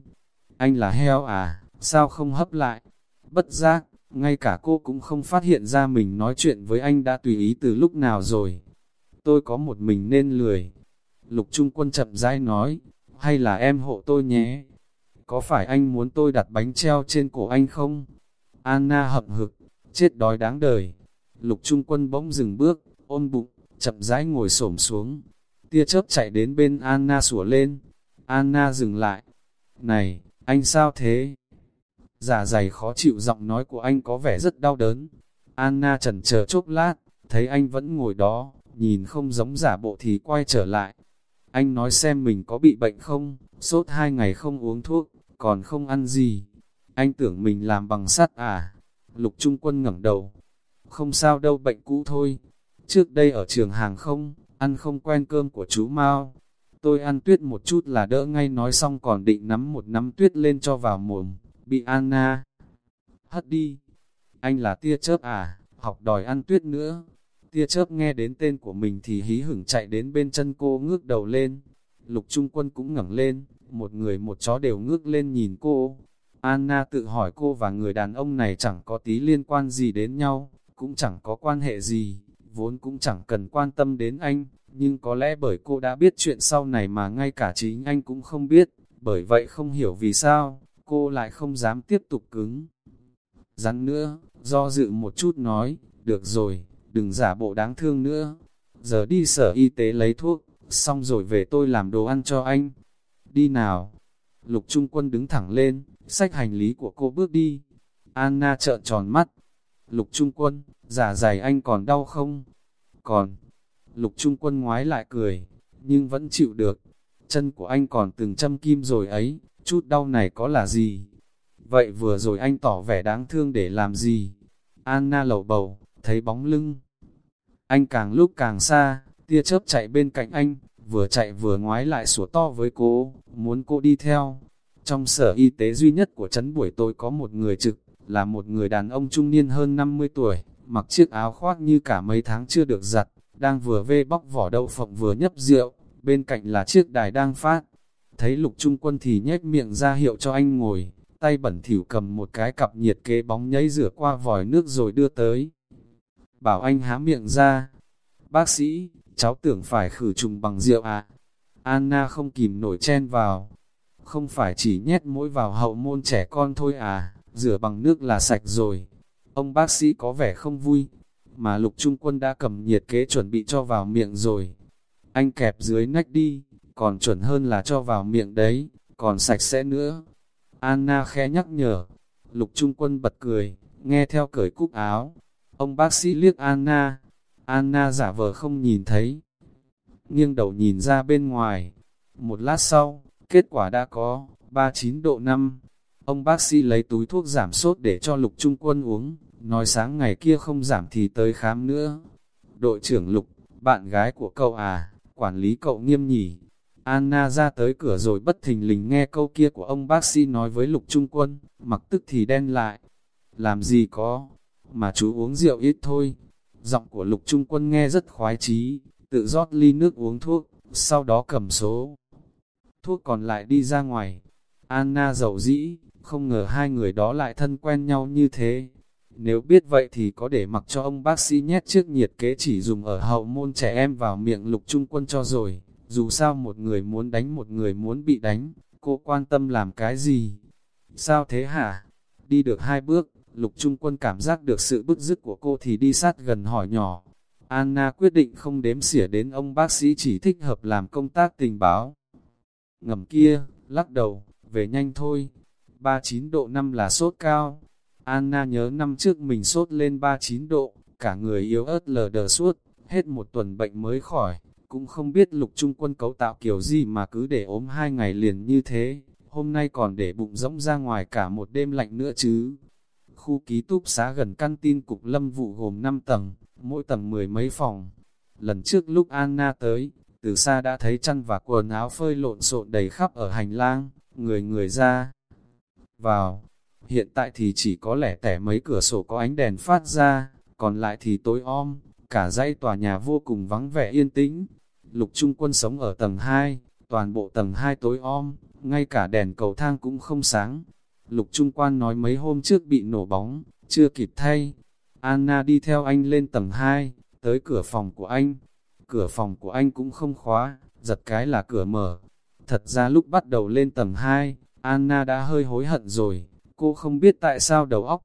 anh là heo à, sao không hấp lại? Bất giác, ngay cả cô cũng không phát hiện ra mình nói chuyện với anh đã tùy ý từ lúc nào rồi. Tôi có một mình nên lười. Lục Trung Quân chậm rãi nói, hay là em hộ tôi nhé? Có phải anh muốn tôi đặt bánh treo trên cổ anh không? Anna hậm hực, chết đói đáng đời. Lục Trung Quân bỗng dừng bước, ôm bụng, chậm rãi ngồi xổm xuống. Tia chớp chạy đến bên Anna sủa lên. Anna dừng lại. Này, anh sao thế? Giả dày khó chịu giọng nói của anh có vẻ rất đau đớn. Anna chần chờ chốc lát, thấy anh vẫn ngồi đó, nhìn không giống giả bộ thì quay trở lại. Anh nói xem mình có bị bệnh không, sốt hai ngày không uống thuốc, còn không ăn gì. Anh tưởng mình làm bằng sắt à? Lục Trung Quân ngẩng đầu. Không sao đâu bệnh cũ thôi. Trước đây ở trường hàng không, ăn không quen cơm của chú Mao. Tôi ăn tuyết một chút là đỡ ngay nói xong còn định nắm một nắm tuyết lên cho vào mồm bị Anna hất đi. Anh là tia chớp à, học đòi ăn tuyết nữa. Tia chớp nghe đến tên của mình thì hí hửng chạy đến bên chân cô ngước đầu lên. Lục Trung Quân cũng ngẩng lên, một người một chó đều ngước lên nhìn cô. Anna tự hỏi cô và người đàn ông này chẳng có tí liên quan gì đến nhau, cũng chẳng có quan hệ gì, vốn cũng chẳng cần quan tâm đến anh, nhưng có lẽ bởi cô đã biết chuyện sau này mà ngay cả chính anh cũng không biết, bởi vậy không hiểu vì sao, cô lại không dám tiếp tục cứng. Rắn nữa, do dự một chút nói, được rồi, đừng giả bộ đáng thương nữa. Giờ đi sở y tế lấy thuốc, xong rồi về tôi làm đồ ăn cho anh. Đi nào. Lục Trung Quân đứng thẳng lên, xách hành lý của cô bước đi. Anna trợn tròn mắt. Lục Trung Quân, giả dày anh còn đau không? Còn. Lục Trung Quân ngoái lại cười, nhưng vẫn chịu được. Chân của anh còn từng châm kim rồi ấy, chút đau này có là gì? Vậy vừa rồi anh tỏ vẻ đáng thương để làm gì? Anna lầu bầu, thấy bóng lưng. Anh càng lúc càng xa, tia chớp chạy bên cạnh anh, vừa chạy vừa ngoái lại sủa to với cô, muốn cô đi theo. Trong sở y tế duy nhất của trấn buổi tối có một người trực, là một người đàn ông trung niên hơn 50 tuổi, mặc chiếc áo khoác như cả mấy tháng chưa được giặt, đang vừa vê bóc vỏ đậu phộng vừa nhấp rượu, bên cạnh là chiếc đài đang phát thấy lục trung quân thì nhếch miệng ra hiệu cho anh ngồi, tay bẩn thỉu cầm một cái cặp nhiệt kế bóng nháy rửa qua vòi nước rồi đưa tới. Bảo anh há miệng ra, bác sĩ, cháu tưởng phải khử trùng bằng rượu à. Anna không kìm nổi chen vào, không phải chỉ nhét mũi vào hậu môn trẻ con thôi à, rửa bằng nước là sạch rồi. Ông bác sĩ có vẻ không vui, mà lục trung quân đã cầm nhiệt kế chuẩn bị cho vào miệng rồi. Anh kẹp dưới nách đi, còn chuẩn hơn là cho vào miệng đấy, còn sạch sẽ nữa. Anna khẽ nhắc nhở, lục trung quân bật cười, nghe theo cởi cúc áo. Ông bác sĩ liếc Anna, Anna giả vờ không nhìn thấy. Nghiêng đầu nhìn ra bên ngoài, một lát sau, kết quả đã có, 39 độ 5. Ông bác sĩ lấy túi thuốc giảm sốt để cho lục trung quân uống, nói sáng ngày kia không giảm thì tới khám nữa. Đội trưởng lục, bạn gái của cậu à, quản lý cậu nghiêm nhỉ, Anna ra tới cửa rồi bất thình lình nghe câu kia của ông bác sĩ nói với lục trung quân, mặc tức thì đen lại. Làm gì có, mà chú uống rượu ít thôi. Giọng của lục trung quân nghe rất khoái chí, tự rót ly nước uống thuốc, sau đó cầm số. Thuốc còn lại đi ra ngoài. Anna giàu dĩ, không ngờ hai người đó lại thân quen nhau như thế. Nếu biết vậy thì có để mặc cho ông bác sĩ nhét trước nhiệt kế chỉ dùng ở hậu môn trẻ em vào miệng lục trung quân cho rồi. Dù sao một người muốn đánh một người muốn bị đánh, cô quan tâm làm cái gì? Sao thế hả? Đi được hai bước, lục trung quân cảm giác được sự bức dứt của cô thì đi sát gần hỏi nhỏ. Anna quyết định không đếm xỉa đến ông bác sĩ chỉ thích hợp làm công tác tình báo. Ngầm kia, lắc đầu, về nhanh thôi. 39 độ 5 là sốt cao. Anna nhớ năm trước mình sốt lên 39 độ, cả người yếu ớt lờ đờ suốt, hết một tuần bệnh mới khỏi cũng không biết lục trung quân cấu tạo kiểu gì mà cứ để ốm hai ngày liền như thế, hôm nay còn để bụng rỗng ra ngoài cả một đêm lạnh nữa chứ. Khu ký túc xá gần căn tin cục lâm vụ gồm 5 tầng, mỗi tầng mười mấy phòng. Lần trước lúc Anna tới, từ xa đã thấy chăn và quần áo phơi lộn xộn đầy khắp ở hành lang, người người ra. Vào, hiện tại thì chỉ có lẻ tẻ mấy cửa sổ có ánh đèn phát ra, còn lại thì tối om, cả dãy tòa nhà vô cùng vắng vẻ yên tĩnh, Lục Trung Quân sống ở tầng 2, toàn bộ tầng 2 tối om, ngay cả đèn cầu thang cũng không sáng. Lục Trung Quan nói mấy hôm trước bị nổ bóng, chưa kịp thay. Anna đi theo anh lên tầng 2, tới cửa phòng của anh. Cửa phòng của anh cũng không khóa, giật cái là cửa mở. Thật ra lúc bắt đầu lên tầng 2, Anna đã hơi hối hận rồi, cô không biết tại sao đầu óc.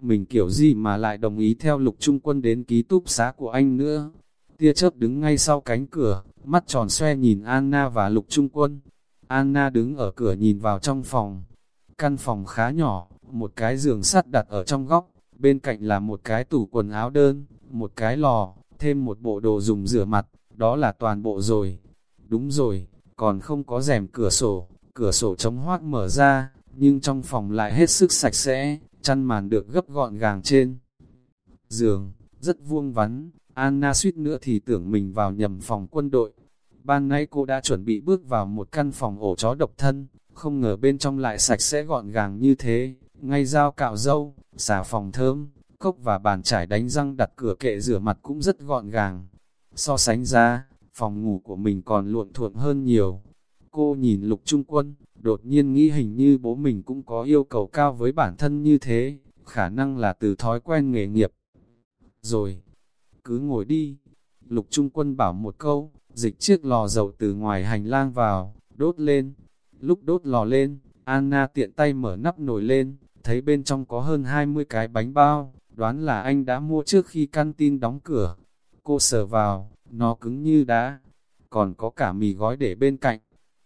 Mình kiểu gì mà lại đồng ý theo lục trung quân đến ký túc xá của anh nữa. Tia chớp đứng ngay sau cánh cửa, mắt tròn xoe nhìn Anna và Lục Trung Quân. Anna đứng ở cửa nhìn vào trong phòng. Căn phòng khá nhỏ, một cái giường sắt đặt ở trong góc, bên cạnh là một cái tủ quần áo đơn, một cái lò, thêm một bộ đồ dùng rửa mặt, đó là toàn bộ rồi. Đúng rồi, còn không có rèm cửa sổ, cửa sổ chống hoác mở ra, nhưng trong phòng lại hết sức sạch sẽ, chăn màn được gấp gọn gàng trên. Giường, rất vuông vắn, Anna suýt nữa thì tưởng mình vào nhầm phòng quân đội. Ban nay cô đã chuẩn bị bước vào một căn phòng ổ chó độc thân, không ngờ bên trong lại sạch sẽ gọn gàng như thế, ngay dao cạo dâu, xà phòng thơm, cốc và bàn trải đánh răng đặt cửa kệ rửa mặt cũng rất gọn gàng. So sánh ra, phòng ngủ của mình còn luộn thuộm hơn nhiều. Cô nhìn lục trung quân, đột nhiên nghĩ hình như bố mình cũng có yêu cầu cao với bản thân như thế, khả năng là từ thói quen nghề nghiệp. Rồi, cứ ngồi đi. Lục Trung Quân bảo một câu, dịch chiếc lò dầu từ ngoài hành lang vào, đốt lên. Lúc đốt lò lên, Anna tiện tay mở nắp nồi lên, thấy bên trong có hơn 20 cái bánh bao, đoán là anh đã mua trước khi căn tin đóng cửa. Cô sờ vào, nó cứng như đá, còn có cả mì gói để bên cạnh.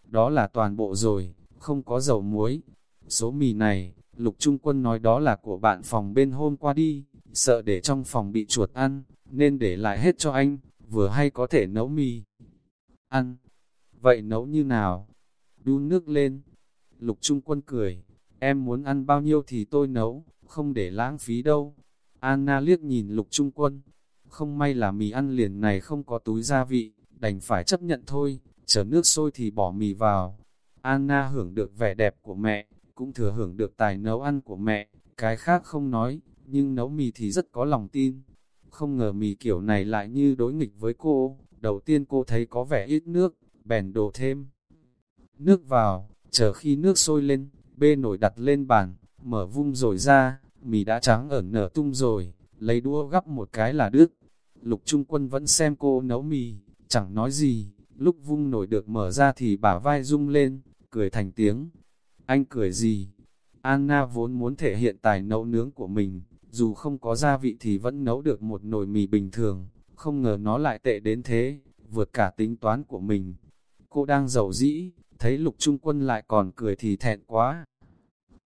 Đó là toàn bộ rồi, không có dầu muối. Số mì này, Lục Trung Quân nói đó là của bạn phòng bên hôm qua đi, sợ để trong phòng bị chuột ăn, nên để lại hết cho anh, vừa hay có thể nấu mì. Ăn. Vậy nấu như nào? Đun nước lên. Lục Trung Quân cười. Em muốn ăn bao nhiêu thì tôi nấu, không để lãng phí đâu. Anna liếc nhìn Lục Trung Quân. Không may là mì ăn liền này không có túi gia vị, đành phải chấp nhận thôi, chờ nước sôi thì bỏ mì vào. Anna hưởng được vẻ đẹp của mẹ, cũng thừa hưởng được tài nấu ăn của mẹ, cái khác không nói, nhưng nấu mì thì rất có lòng tin. Không ngờ mì kiểu này lại như đối nghịch với cô, đầu tiên cô thấy có vẻ ít nước, bèn đổ thêm. Nước vào, chờ khi nước sôi lên, bê nổi đặt lên bàn, mở vung rồi ra, mì đã trắng ở nở tung rồi, lấy đũa gắp một cái là đứt. Lục Trung Quân vẫn xem cô nấu mì, chẳng nói gì, lúc vung nổi được mở ra thì bả vai rung lên, cười thành tiếng. Anh cười gì? Anna vốn muốn thể hiện tài nấu nướng của mình, dù không có gia vị thì vẫn nấu được một nồi mì bình thường, không ngờ nó lại tệ đến thế, vượt cả tính toán của mình. Cô đang giàu dĩ, thấy lục trung quân lại còn cười thì thẹn quá.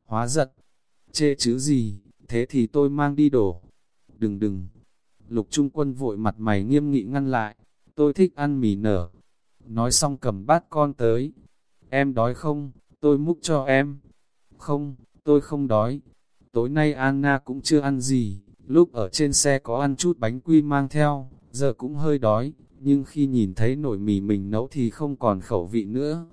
Hóa giận, chê chứ gì, thế thì tôi mang đi đổ. Đừng đừng, lục trung quân vội mặt mày nghiêm nghị ngăn lại, tôi thích ăn mì nở. Nói xong cầm bát con tới, em đói không, tôi múc cho em. Không, tôi không đói, Tối nay Anna cũng chưa ăn gì, lúc ở trên xe có ăn chút bánh quy mang theo, giờ cũng hơi đói, nhưng khi nhìn thấy nồi mì mình nấu thì không còn khẩu vị nữa.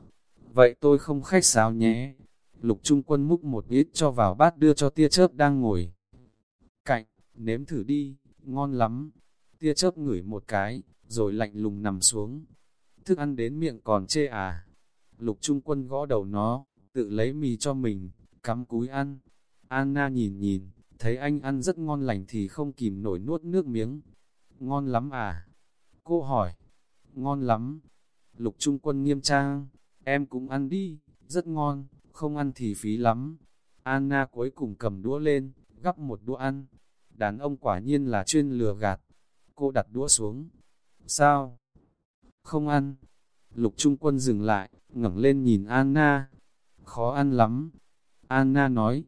Vậy tôi không khách sáo nhé. Lục Trung Quân múc một ít cho vào bát đưa cho tia chớp đang ngồi. Cạnh, nếm thử đi, ngon lắm. Tia chớp ngửi một cái, rồi lạnh lùng nằm xuống. Thức ăn đến miệng còn chê à. Lục Trung Quân gõ đầu nó, tự lấy mì cho mình, cắm cúi ăn. Anna nhìn nhìn, thấy anh ăn rất ngon lành thì không kìm nổi nuốt nước miếng. Ngon lắm à? Cô hỏi. Ngon lắm. Lục Trung Quân nghiêm trang, em cũng ăn đi, rất ngon, không ăn thì phí lắm. Anna cuối cùng cầm đũa lên, gắp một đũa ăn. Đàn ông quả nhiên là chuyên lừa gạt. Cô đặt đũa xuống. Sao? Không ăn. Lục Trung Quân dừng lại, ngẩng lên nhìn Anna. Khó ăn lắm. Anna nói,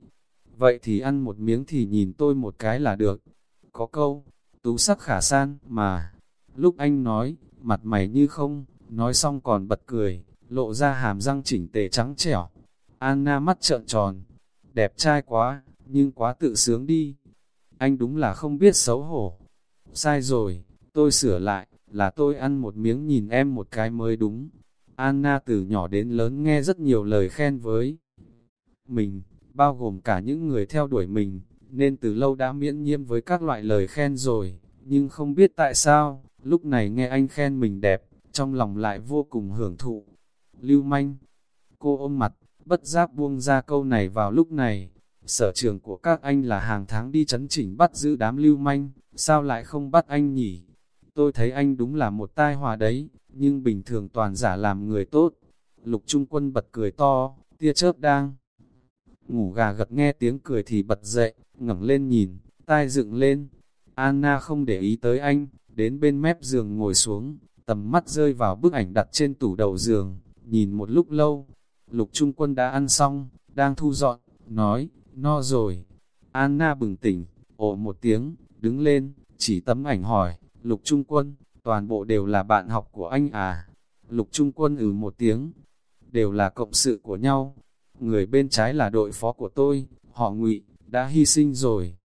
vậy thì ăn một miếng thì nhìn tôi một cái là được. Có câu, tú sắc khả san, mà. Lúc anh nói, mặt mày như không, nói xong còn bật cười, lộ ra hàm răng chỉnh tề trắng trẻo. Anna mắt trợn tròn, đẹp trai quá, nhưng quá tự sướng đi. Anh đúng là không biết xấu hổ. Sai rồi, tôi sửa lại, là tôi ăn một miếng nhìn em một cái mới đúng. Anna từ nhỏ đến lớn nghe rất nhiều lời khen với mình, bao gồm cả những người theo đuổi mình, nên từ lâu đã miễn nhiễm với các loại lời khen rồi, nhưng không biết tại sao, lúc này nghe anh khen mình đẹp, trong lòng lại vô cùng hưởng thụ. Lưu manh, cô ôm mặt, bất giác buông ra câu này vào lúc này, sở trường của các anh là hàng tháng đi chấn chỉnh bắt giữ đám lưu manh, sao lại không bắt anh nhỉ? Tôi thấy anh đúng là một tai họa đấy, nhưng bình thường toàn giả làm người tốt. Lục Trung Quân bật cười to, tia chớp đang ngủ gà gật nghe tiếng cười thì bật dậy, ngẩng lên nhìn, tai dựng lên. Anna không để ý tới anh, đến bên mép giường ngồi xuống, tầm mắt rơi vào bức ảnh đặt trên tủ đầu giường, nhìn một lúc lâu. Lục Trung Quân đã ăn xong, đang thu dọn, nói, no rồi. Anna bừng tỉnh, ồ một tiếng, đứng lên, chỉ tấm ảnh hỏi, Lục Trung Quân, toàn bộ đều là bạn học của anh à? Lục Trung Quân ừ một tiếng, đều là cộng sự của nhau, người bên trái là đội phó của tôi, họ ngụy đã hy sinh rồi.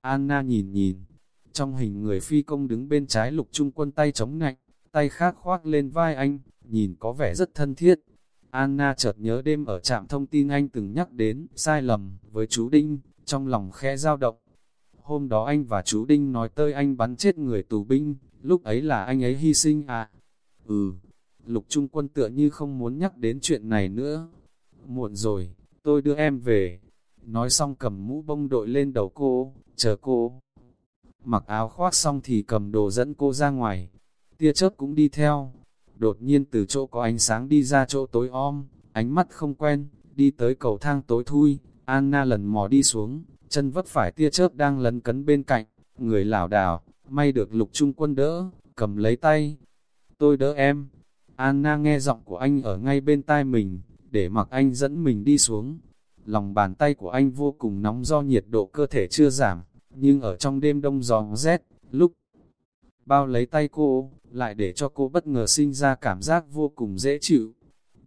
Anna nhìn nhìn, trong hình người phi công đứng bên trái lục trung quân tay chống nạnh, tay khác khoác lên vai anh, nhìn có vẻ rất thân thiết. Anna chợt nhớ đêm ở trạm thông tin anh từng nhắc đến sai lầm với chú Đinh, trong lòng khẽ dao động. Hôm đó anh và chú Đinh nói tơi anh bắn chết người tù binh, lúc ấy là anh ấy hy sinh à? Ừ, lục trung quân tựa như không muốn nhắc đến chuyện này nữa, muộn rồi, tôi đưa em về. Nói xong cầm mũ bông đội lên đầu cô, chờ cô. Mặc áo khoác xong thì cầm đồ dẫn cô ra ngoài. Tia chớp cũng đi theo. Đột nhiên từ chỗ có ánh sáng đi ra chỗ tối om, ánh mắt không quen, đi tới cầu thang tối thui. Anna lần mò đi xuống, chân vấp phải tia chớp đang lấn cấn bên cạnh, người lảo đảo, may được lục trung quân đỡ, cầm lấy tay. Tôi đỡ em. Anna nghe giọng của anh ở ngay bên tai mình, để mặc anh dẫn mình đi xuống. Lòng bàn tay của anh vô cùng nóng do nhiệt độ cơ thể chưa giảm, nhưng ở trong đêm đông gió rét, lúc bao lấy tay cô, lại để cho cô bất ngờ sinh ra cảm giác vô cùng dễ chịu.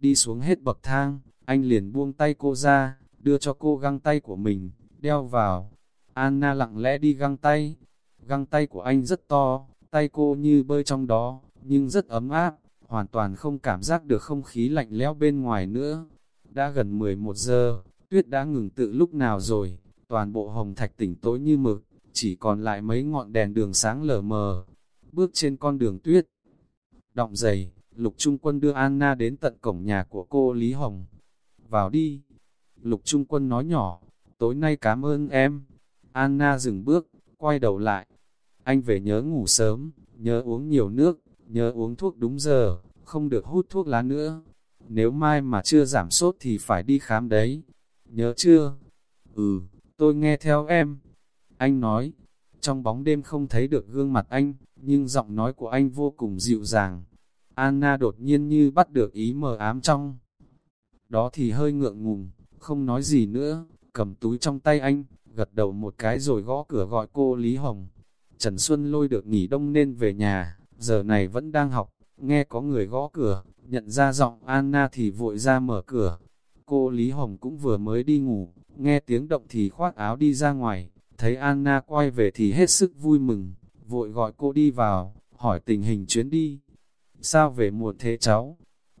Đi xuống hết bậc thang, anh liền buông tay cô ra, đưa cho cô găng tay của mình, đeo vào. Anna lặng lẽ đi găng tay. Găng tay của anh rất to, tay cô như bơi trong đó, nhưng rất ấm áp hoàn toàn không cảm giác được không khí lạnh lẽo bên ngoài nữa. Đã gần 11 giờ, tuyết đã ngừng tự lúc nào rồi, toàn bộ hồng thạch tỉnh tối như mực, chỉ còn lại mấy ngọn đèn đường sáng lờ mờ. Bước trên con đường tuyết, động dày, Lục Trung Quân đưa Anna đến tận cổng nhà của cô Lý Hồng. Vào đi. Lục Trung Quân nói nhỏ, tối nay cảm ơn em. Anna dừng bước, quay đầu lại. Anh về nhớ ngủ sớm, nhớ uống nhiều nước, nhớ uống thuốc đúng giờ, không được hút thuốc lá nữa. Nếu mai mà chưa giảm sốt thì phải đi khám đấy. Nhớ chưa? Ừ, tôi nghe theo em. Anh nói, trong bóng đêm không thấy được gương mặt anh, nhưng giọng nói của anh vô cùng dịu dàng. Anna đột nhiên như bắt được ý mờ ám trong. Đó thì hơi ngượng ngùng, không nói gì nữa, cầm túi trong tay anh, gật đầu một cái rồi gõ cửa gọi cô Lý Hồng. Trần Xuân lôi được nghỉ đông nên về nhà, giờ này vẫn đang học, nghe có người gõ cửa, nhận ra giọng Anna thì vội ra mở cửa. Cô Lý Hồng cũng vừa mới đi ngủ, nghe tiếng động thì khoác áo đi ra ngoài, thấy Anna quay về thì hết sức vui mừng, vội gọi cô đi vào, hỏi tình hình chuyến đi. Sao về muộn thế cháu?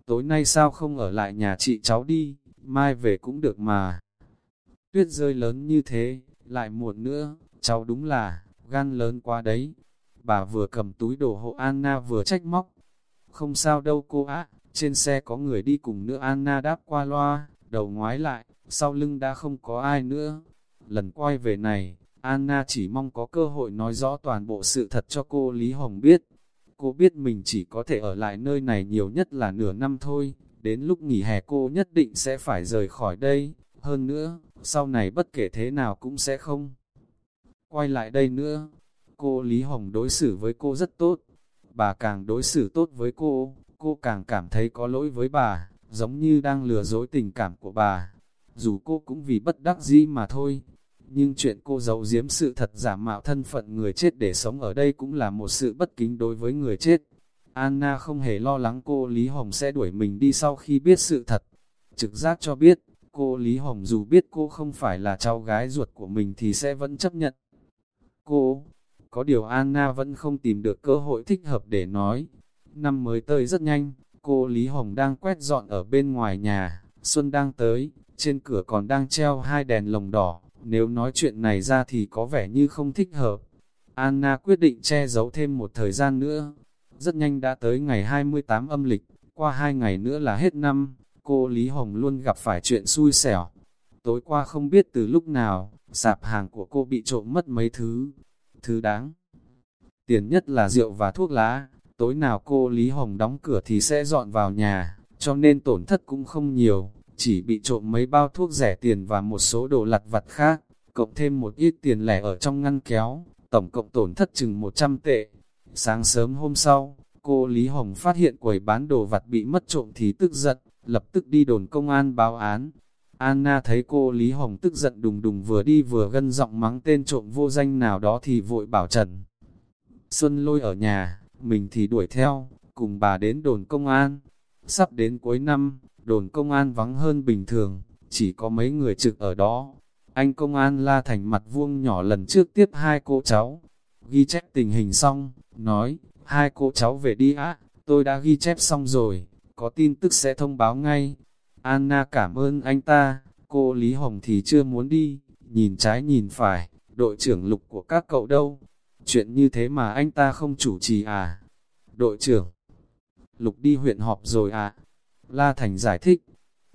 Tối nay sao không ở lại nhà chị cháu đi, mai về cũng được mà. Tuyết rơi lớn như thế, lại muộn nữa, cháu đúng là, gan lớn quá đấy. Bà vừa cầm túi đồ hộ Anna vừa trách móc. Không sao đâu cô ạ, trên xe có người đi cùng nữa Anna đáp qua loa, đầu ngoái lại, sau lưng đã không có ai nữa. Lần quay về này, Anna chỉ mong có cơ hội nói rõ toàn bộ sự thật cho cô Lý Hồng biết. Cô biết mình chỉ có thể ở lại nơi này nhiều nhất là nửa năm thôi, đến lúc nghỉ hè cô nhất định sẽ phải rời khỏi đây. Hơn nữa, sau này bất kể thế nào cũng sẽ không quay lại đây nữa. Cô Lý Hồng đối xử với cô rất tốt, bà càng đối xử tốt với cô, cô càng cảm thấy có lỗi với bà, giống như đang lừa dối tình cảm của bà. Dù cô cũng vì bất đắc dĩ mà thôi, nhưng chuyện cô giấu giếm sự thật giả mạo thân phận người chết để sống ở đây cũng là một sự bất kính đối với người chết. Anna không hề lo lắng cô Lý Hồng sẽ đuổi mình đi sau khi biết sự thật. Trực giác cho biết, cô Lý Hồng dù biết cô không phải là cháu gái ruột của mình thì sẽ vẫn chấp nhận. Cô, có điều Anna vẫn không tìm được cơ hội thích hợp để nói. Năm mới tới rất nhanh, cô Lý Hồng đang quét dọn ở bên ngoài nhà, Xuân đang tới, trên cửa còn đang treo hai đèn lồng đỏ, nếu nói chuyện này ra thì có vẻ như không thích hợp. Anna quyết định che giấu thêm một thời gian nữa. Rất nhanh đã tới ngày 28 âm lịch, qua hai ngày nữa là hết năm, cô Lý Hồng luôn gặp phải chuyện xui xẻo. Tối qua không biết từ lúc nào, sạp hàng của cô bị trộm mất mấy thứ. Thứ đáng. Tiền nhất là rượu và thuốc lá, tối nào cô Lý Hồng đóng cửa thì sẽ dọn vào nhà, cho nên tổn thất cũng không nhiều chỉ bị trộm mấy bao thuốc rẻ tiền và một số đồ lặt vặt khác, cộng thêm một ít tiền lẻ ở trong ngăn kéo, tổng cộng tổn thất chừng 100 tệ. Sáng sớm hôm sau, cô Lý Hồng phát hiện quầy bán đồ vặt bị mất trộm thì tức giận, lập tức đi đồn công an báo án. Anna thấy cô Lý Hồng tức giận đùng đùng vừa đi vừa gân giọng mắng tên trộm vô danh nào đó thì vội bảo Trần. Xuân lôi ở nhà, mình thì đuổi theo, cùng bà đến đồn công an. Sắp đến cuối năm, đồn công an vắng hơn bình thường, chỉ có mấy người trực ở đó. Anh công an la thành mặt vuông nhỏ lần trước tiếp hai cô cháu, ghi chép tình hình xong, nói, hai cô cháu về đi á, tôi đã ghi chép xong rồi, có tin tức sẽ thông báo ngay. Anna cảm ơn anh ta, cô Lý Hồng thì chưa muốn đi, nhìn trái nhìn phải, đội trưởng lục của các cậu đâu. Chuyện như thế mà anh ta không chủ trì à? Đội trưởng, lục đi huyện họp rồi à? La Thành giải thích,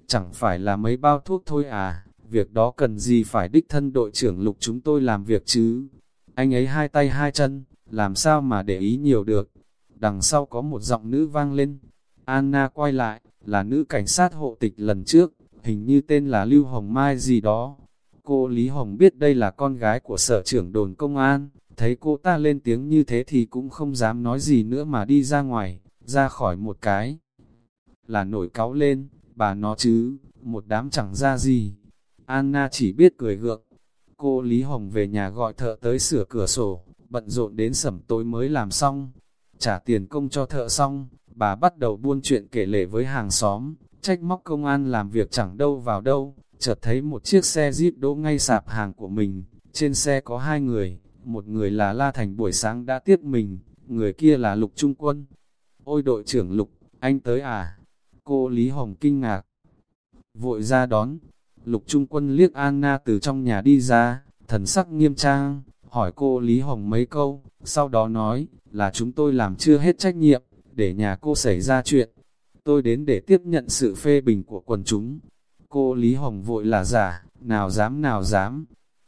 chẳng phải là mấy bao thuốc thôi à, việc đó cần gì phải đích thân đội trưởng lục chúng tôi làm việc chứ. Anh ấy hai tay hai chân, làm sao mà để ý nhiều được. Đằng sau có một giọng nữ vang lên. Anna quay lại, là nữ cảnh sát hộ tịch lần trước, hình như tên là Lưu Hồng Mai gì đó. Cô Lý Hồng biết đây là con gái của sở trưởng đồn công an, thấy cô ta lên tiếng như thế thì cũng không dám nói gì nữa mà đi ra ngoài, ra khỏi một cái là nổi cáo lên, bà nó chứ, một đám chẳng ra gì. Anna chỉ biết cười gượng. Cô Lý Hồng về nhà gọi thợ tới sửa cửa sổ, bận rộn đến sẩm tối mới làm xong. Trả tiền công cho thợ xong, bà bắt đầu buôn chuyện kể lể với hàng xóm, trách móc công an làm việc chẳng đâu vào đâu, chợt thấy một chiếc xe Jeep đỗ ngay sạp hàng của mình, trên xe có hai người, một người là La Thành buổi sáng đã tiếp mình, người kia là Lục Trung Quân. Ôi đội trưởng Lục, anh tới à? Cô Lý Hồng kinh ngạc. Vội ra đón, lục trung quân liếc Anna từ trong nhà đi ra, thần sắc nghiêm trang, hỏi cô Lý Hồng mấy câu, sau đó nói, là chúng tôi làm chưa hết trách nhiệm, để nhà cô xảy ra chuyện. Tôi đến để tiếp nhận sự phê bình của quần chúng. Cô Lý Hồng vội là giả, nào dám nào dám.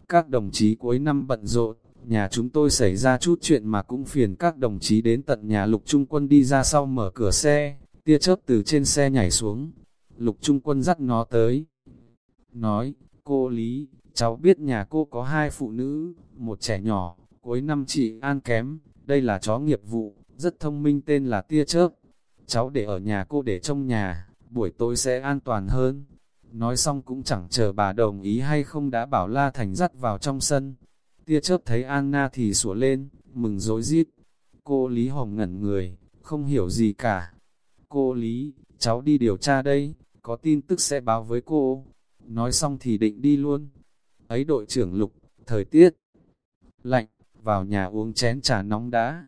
Các đồng chí cuối năm bận rộn, nhà chúng tôi xảy ra chút chuyện mà cũng phiền các đồng chí đến tận nhà lục trung quân đi ra sau mở cửa xe, tia chớp từ trên xe nhảy xuống, lục trung quân dắt nó tới. Nói, cô Lý, cháu biết nhà cô có hai phụ nữ, một trẻ nhỏ, cuối năm chị an kém, đây là chó nghiệp vụ, rất thông minh tên là tia chớp. Cháu để ở nhà cô để trong nhà, buổi tối sẽ an toàn hơn. Nói xong cũng chẳng chờ bà đồng ý hay không đã bảo La Thành dắt vào trong sân. Tia chớp thấy Anna thì sủa lên, mừng rối rít. Cô Lý Hồng ngẩn người, không hiểu gì cả, Cô Lý, cháu đi điều tra đây, có tin tức sẽ báo với cô. Nói xong thì định đi luôn. Ấy đội trưởng lục, thời tiết lạnh, vào nhà uống chén trà nóng đã.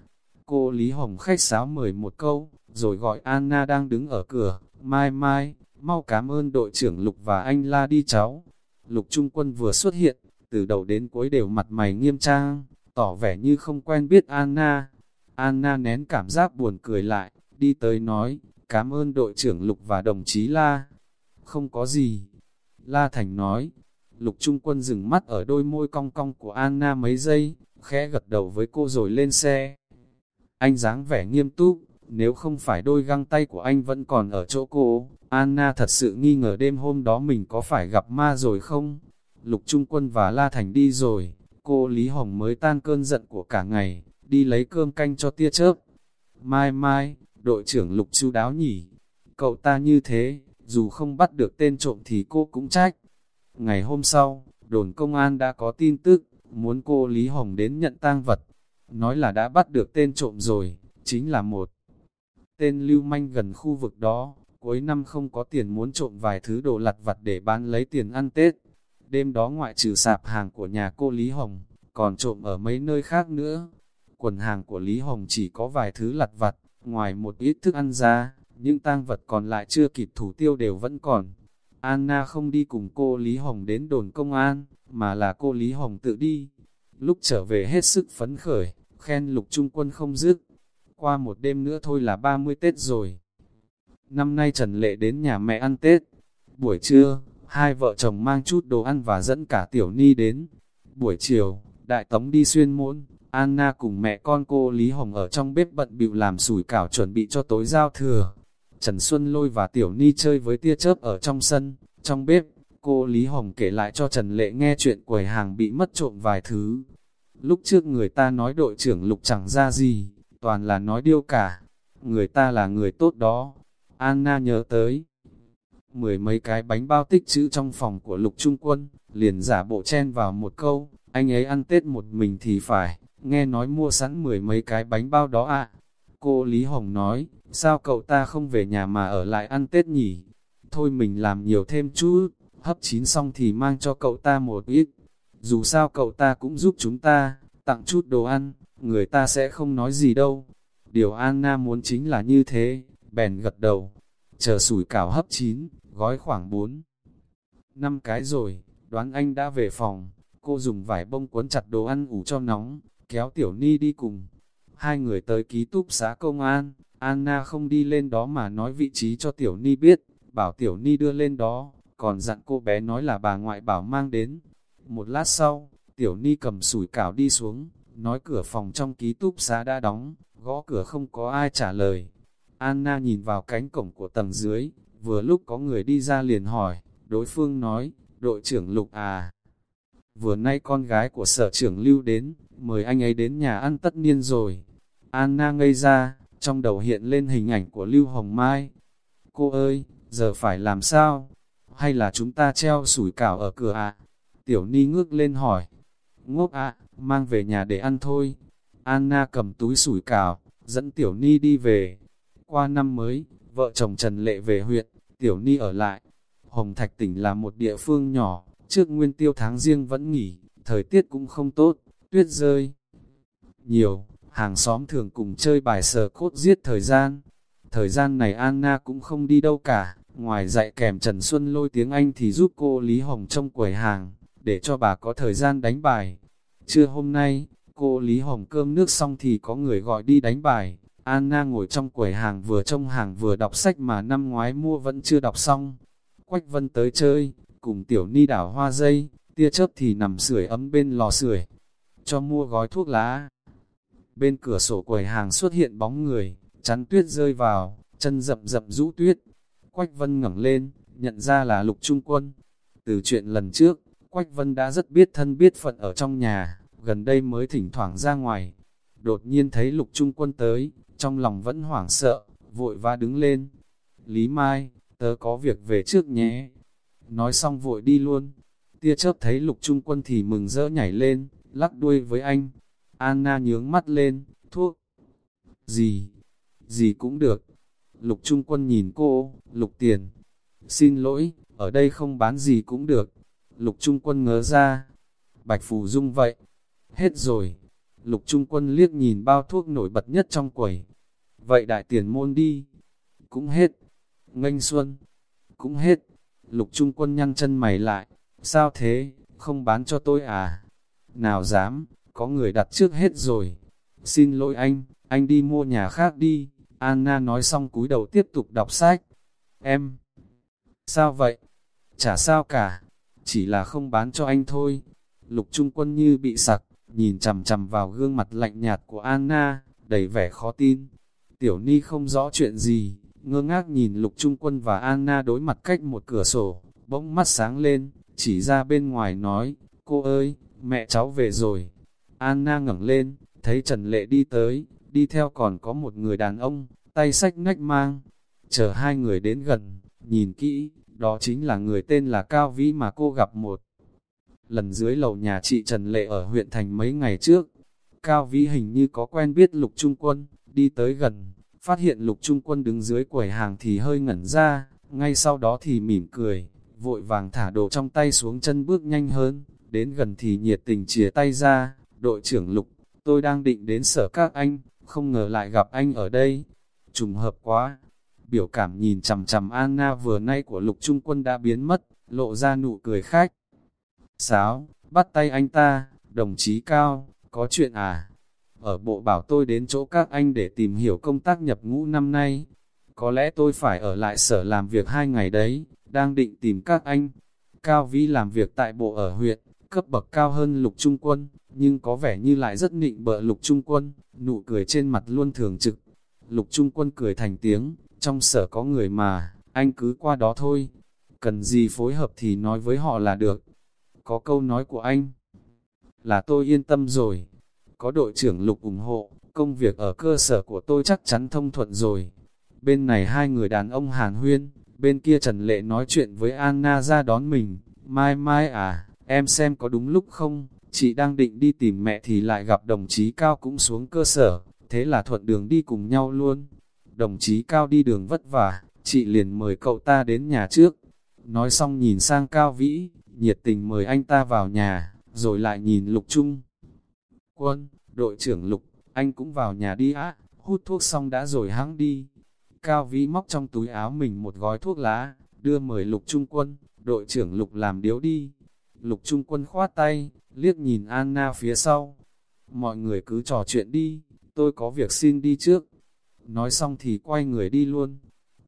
Cô Lý Hồng khách sáo mời một câu, rồi gọi Anna đang đứng ở cửa, mai mai, mau cảm ơn đội trưởng Lục và anh La đi cháu. Lục Trung Quân vừa xuất hiện, từ đầu đến cuối đều mặt mày nghiêm trang, tỏ vẻ như không quen biết Anna. Anna nén cảm giác buồn cười lại, đi tới nói, cảm ơn đội trưởng Lục và đồng chí La. Không có gì. La Thành nói, Lục Trung Quân dừng mắt ở đôi môi cong cong của Anna mấy giây, khẽ gật đầu với cô rồi lên xe. Anh dáng vẻ nghiêm túc, nếu không phải đôi găng tay của anh vẫn còn ở chỗ cô, Anna thật sự nghi ngờ đêm hôm đó mình có phải gặp ma rồi không? Lục Trung Quân và La Thành đi rồi, cô Lý Hồng mới tan cơn giận của cả ngày, đi lấy cơm canh cho tia chớp. Mai mai, đội trưởng Lục chu đáo nhỉ, cậu ta như thế, dù không bắt được tên trộm thì cô cũng trách. Ngày hôm sau, đồn công an đã có tin tức, muốn cô Lý Hồng đến nhận tang vật. Nói là đã bắt được tên trộm rồi, chính là một tên lưu manh gần khu vực đó, cuối năm không có tiền muốn trộm vài thứ đồ lặt vặt để bán lấy tiền ăn Tết. Đêm đó ngoại trừ sạp hàng của nhà cô Lý Hồng, còn trộm ở mấy nơi khác nữa. Quần hàng của Lý Hồng chỉ có vài thứ lặt vặt, ngoài một ít thức ăn ra, những tang vật còn lại chưa kịp thủ tiêu đều vẫn còn. Anna không đi cùng cô Lý Hồng đến đồn công an, mà là cô Lý Hồng tự đi. Lúc trở về hết sức phấn khởi, khen lục trung quân không dứt. Qua một đêm nữa thôi là 30 Tết rồi. Năm nay Trần Lệ đến nhà mẹ ăn Tết. Buổi trưa, hai vợ chồng mang chút đồ ăn và dẫn cả Tiểu Ni đến. Buổi chiều, Đại Tống đi xuyên môn, Anna cùng mẹ con cô Lý Hồng ở trong bếp bận bịu làm sủi cảo chuẩn bị cho tối giao thừa. Trần Xuân Lôi và Tiểu Ni chơi với tia chớp ở trong sân, trong bếp, cô Lý Hồng kể lại cho Trần Lệ nghe chuyện quầy hàng bị mất trộm vài thứ. Lúc trước người ta nói đội trưởng lục chẳng ra gì, toàn là nói điêu cả. Người ta là người tốt đó. Anna nhớ tới. Mười mấy cái bánh bao tích chữ trong phòng của lục trung quân, liền giả bộ chen vào một câu, anh ấy ăn Tết một mình thì phải, nghe nói mua sẵn mười mấy cái bánh bao đó ạ. Cô Lý Hồng nói, sao cậu ta không về nhà mà ở lại ăn Tết nhỉ? Thôi mình làm nhiều thêm chút, hấp chín xong thì mang cho cậu ta một ít. Dù sao cậu ta cũng giúp chúng ta, tặng chút đồ ăn, người ta sẽ không nói gì đâu. Điều Anna muốn chính là như thế, bèn gật đầu. Chờ sủi cảo hấp chín, gói khoảng 4. năm cái rồi, đoán anh đã về phòng. Cô dùng vải bông cuốn chặt đồ ăn ủ cho nóng, kéo Tiểu Ni đi cùng. Hai người tới ký túc xá công an, Anna không đi lên đó mà nói vị trí cho Tiểu Ni biết, bảo Tiểu Ni đưa lên đó, còn dặn cô bé nói là bà ngoại bảo mang đến. Một lát sau, Tiểu Ni cầm sủi cảo đi xuống, nói cửa phòng trong ký túc xá đã đóng, gõ cửa không có ai trả lời. Anna nhìn vào cánh cổng của tầng dưới, vừa lúc có người đi ra liền hỏi, đối phương nói, đội trưởng Lục à. Vừa nay con gái của sở trưởng Lưu đến, mời anh ấy đến nhà ăn tất niên rồi. Anna ngây ra, trong đầu hiện lên hình ảnh của Lưu Hồng Mai. Cô ơi, giờ phải làm sao? Hay là chúng ta treo sủi cảo ở cửa ạ? À? Tiểu Ni ngước lên hỏi. Ngốc ạ, mang về nhà để ăn thôi. Anna cầm túi sủi cảo, dẫn Tiểu Ni đi về. Qua năm mới, vợ chồng Trần Lệ về huyện, Tiểu Ni ở lại. Hồng Thạch tỉnh là một địa phương nhỏ, trước nguyên tiêu tháng riêng vẫn nghỉ, thời tiết cũng không tốt, tuyết rơi. Nhiều, hàng xóm thường cùng chơi bài sờ cốt giết thời gian. Thời gian này Anna cũng không đi đâu cả, ngoài dạy kèm Trần Xuân lôi tiếng Anh thì giúp cô Lý Hồng trong quầy hàng, để cho bà có thời gian đánh bài. Trưa hôm nay, cô Lý Hồng cơm nước xong thì có người gọi đi đánh bài. Anna ngồi trong quầy hàng vừa trông hàng vừa đọc sách mà năm ngoái mua vẫn chưa đọc xong. Quách Vân tới chơi, cùng tiểu ni đảo hoa dây, tia chớp thì nằm sưởi ấm bên lò sưởi cho mua gói thuốc lá. Bên cửa sổ quầy hàng xuất hiện bóng người, chắn tuyết rơi vào, chân rậm rậm rũ tuyết. Quách Vân ngẩng lên, nhận ra là lục trung quân. Từ chuyện lần trước, Quách Vân đã rất biết thân biết phận ở trong nhà, gần đây mới thỉnh thoảng ra ngoài. Đột nhiên thấy lục trung quân tới, trong lòng vẫn hoảng sợ, vội va đứng lên. Lý Mai, tớ có việc về trước nhé. Nói xong vội đi luôn. Tia chớp thấy lục trung quân thì mừng rỡ nhảy lên, lắc đuôi với anh. Anna nhướng mắt lên, thuốc. Gì? Gì cũng được. Lục trung quân nhìn cô, lục tiền. Xin lỗi, ở đây không bán gì cũng được. Lục trung quân ngớ ra. Bạch phù dung vậy. Hết rồi. Lục Trung Quân liếc nhìn bao thuốc nổi bật nhất trong quầy. Vậy đại tiền môn đi. Cũng hết. Nganh xuân. Cũng hết. Lục Trung Quân nhăn chân mày lại. Sao thế, không bán cho tôi à? Nào dám, có người đặt trước hết rồi. Xin lỗi anh, anh đi mua nhà khác đi. Anna nói xong cúi đầu tiếp tục đọc sách. Em, sao vậy? Chả sao cả, chỉ là không bán cho anh thôi. Lục Trung Quân như bị sặc, nhìn chằm chằm vào gương mặt lạnh nhạt của Anna, đầy vẻ khó tin. Tiểu Ni không rõ chuyện gì, ngơ ngác nhìn Lục Trung Quân và Anna đối mặt cách một cửa sổ, bỗng mắt sáng lên, chỉ ra bên ngoài nói, cô ơi, mẹ cháu về rồi. Anna ngẩng lên, thấy Trần Lệ đi tới, đi theo còn có một người đàn ông, tay sách nách mang. Chờ hai người đến gần, nhìn kỹ, đó chính là người tên là Cao Vĩ mà cô gặp một. Lần dưới lầu nhà chị Trần Lệ ở huyện thành mấy ngày trước, Cao Vĩ hình như có quen biết Lục Trung Quân, đi tới gần, phát hiện Lục Trung Quân đứng dưới quầy hàng thì hơi ngẩn ra, ngay sau đó thì mỉm cười, vội vàng thả đồ trong tay xuống chân bước nhanh hơn, đến gần thì nhiệt tình chia tay ra, đội trưởng Lục, tôi đang định đến sở các anh, không ngờ lại gặp anh ở đây, trùng hợp quá. Biểu cảm nhìn chằm chằm Anna vừa nay của lục trung quân đã biến mất, lộ ra nụ cười khách. Sáo, bắt tay anh ta, đồng chí cao, có chuyện à? Ở bộ bảo tôi đến chỗ các anh để tìm hiểu công tác nhập ngũ năm nay. Có lẽ tôi phải ở lại sở làm việc hai ngày đấy, đang định tìm các anh. Cao Vĩ làm việc tại bộ ở huyện, cấp bậc cao hơn lục trung quân, nhưng có vẻ như lại rất nịnh bợ lục trung quân, nụ cười trên mặt luôn thường trực. Lục trung quân cười thành tiếng, trong sở có người mà, anh cứ qua đó thôi. Cần gì phối hợp thì nói với họ là được. Có câu nói của anh, là tôi yên tâm rồi. Có đội trưởng lục ủng hộ, công việc ở cơ sở của tôi chắc chắn thông thuận rồi. Bên này hai người đàn ông hàn huyên, bên kia Trần Lệ nói chuyện với Anna ra đón mình. Mai mai à, em xem có đúng lúc không? Chị đang định đi tìm mẹ thì lại gặp đồng chí Cao cũng xuống cơ sở, thế là thuận đường đi cùng nhau luôn. Đồng chí Cao đi đường vất vả, chị liền mời cậu ta đến nhà trước. Nói xong nhìn sang Cao Vĩ, nhiệt tình mời anh ta vào nhà, rồi lại nhìn Lục Trung. Quân, đội trưởng Lục, anh cũng vào nhà đi á, hút thuốc xong đã rồi hãng đi. Cao Vĩ móc trong túi áo mình một gói thuốc lá, đưa mời Lục Trung Quân, đội trưởng Lục làm điếu đi. Lục Trung Quân khoát tay, liếc nhìn Anna phía sau. Mọi người cứ trò chuyện đi, tôi có việc xin đi trước. Nói xong thì quay người đi luôn.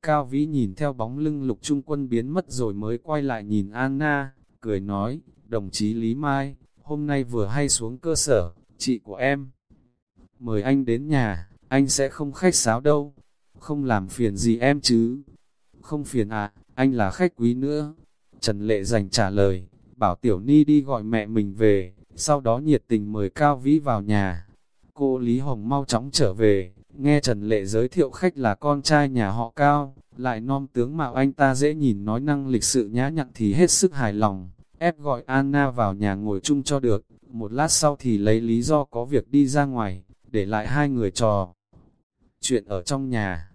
Cao Vĩ nhìn theo bóng lưng lục trung quân biến mất rồi mới quay lại nhìn Anna, cười nói, đồng chí Lý Mai, hôm nay vừa hay xuống cơ sở, chị của em. Mời anh đến nhà, anh sẽ không khách sáo đâu, không làm phiền gì em chứ. Không phiền à, anh là khách quý nữa. Trần Lệ dành trả lời, bảo Tiểu Ni đi gọi mẹ mình về, sau đó nhiệt tình mời Cao Vĩ vào nhà. Cô Lý Hồng mau chóng trở về, nghe Trần Lệ giới thiệu khách là con trai nhà họ Cao, lại non tướng mạo anh ta dễ nhìn nói năng lịch sự nhã nhặn thì hết sức hài lòng, ép gọi Anna vào nhà ngồi chung cho được, một lát sau thì lấy lý do có việc đi ra ngoài, để lại hai người trò. Chuyện ở trong nhà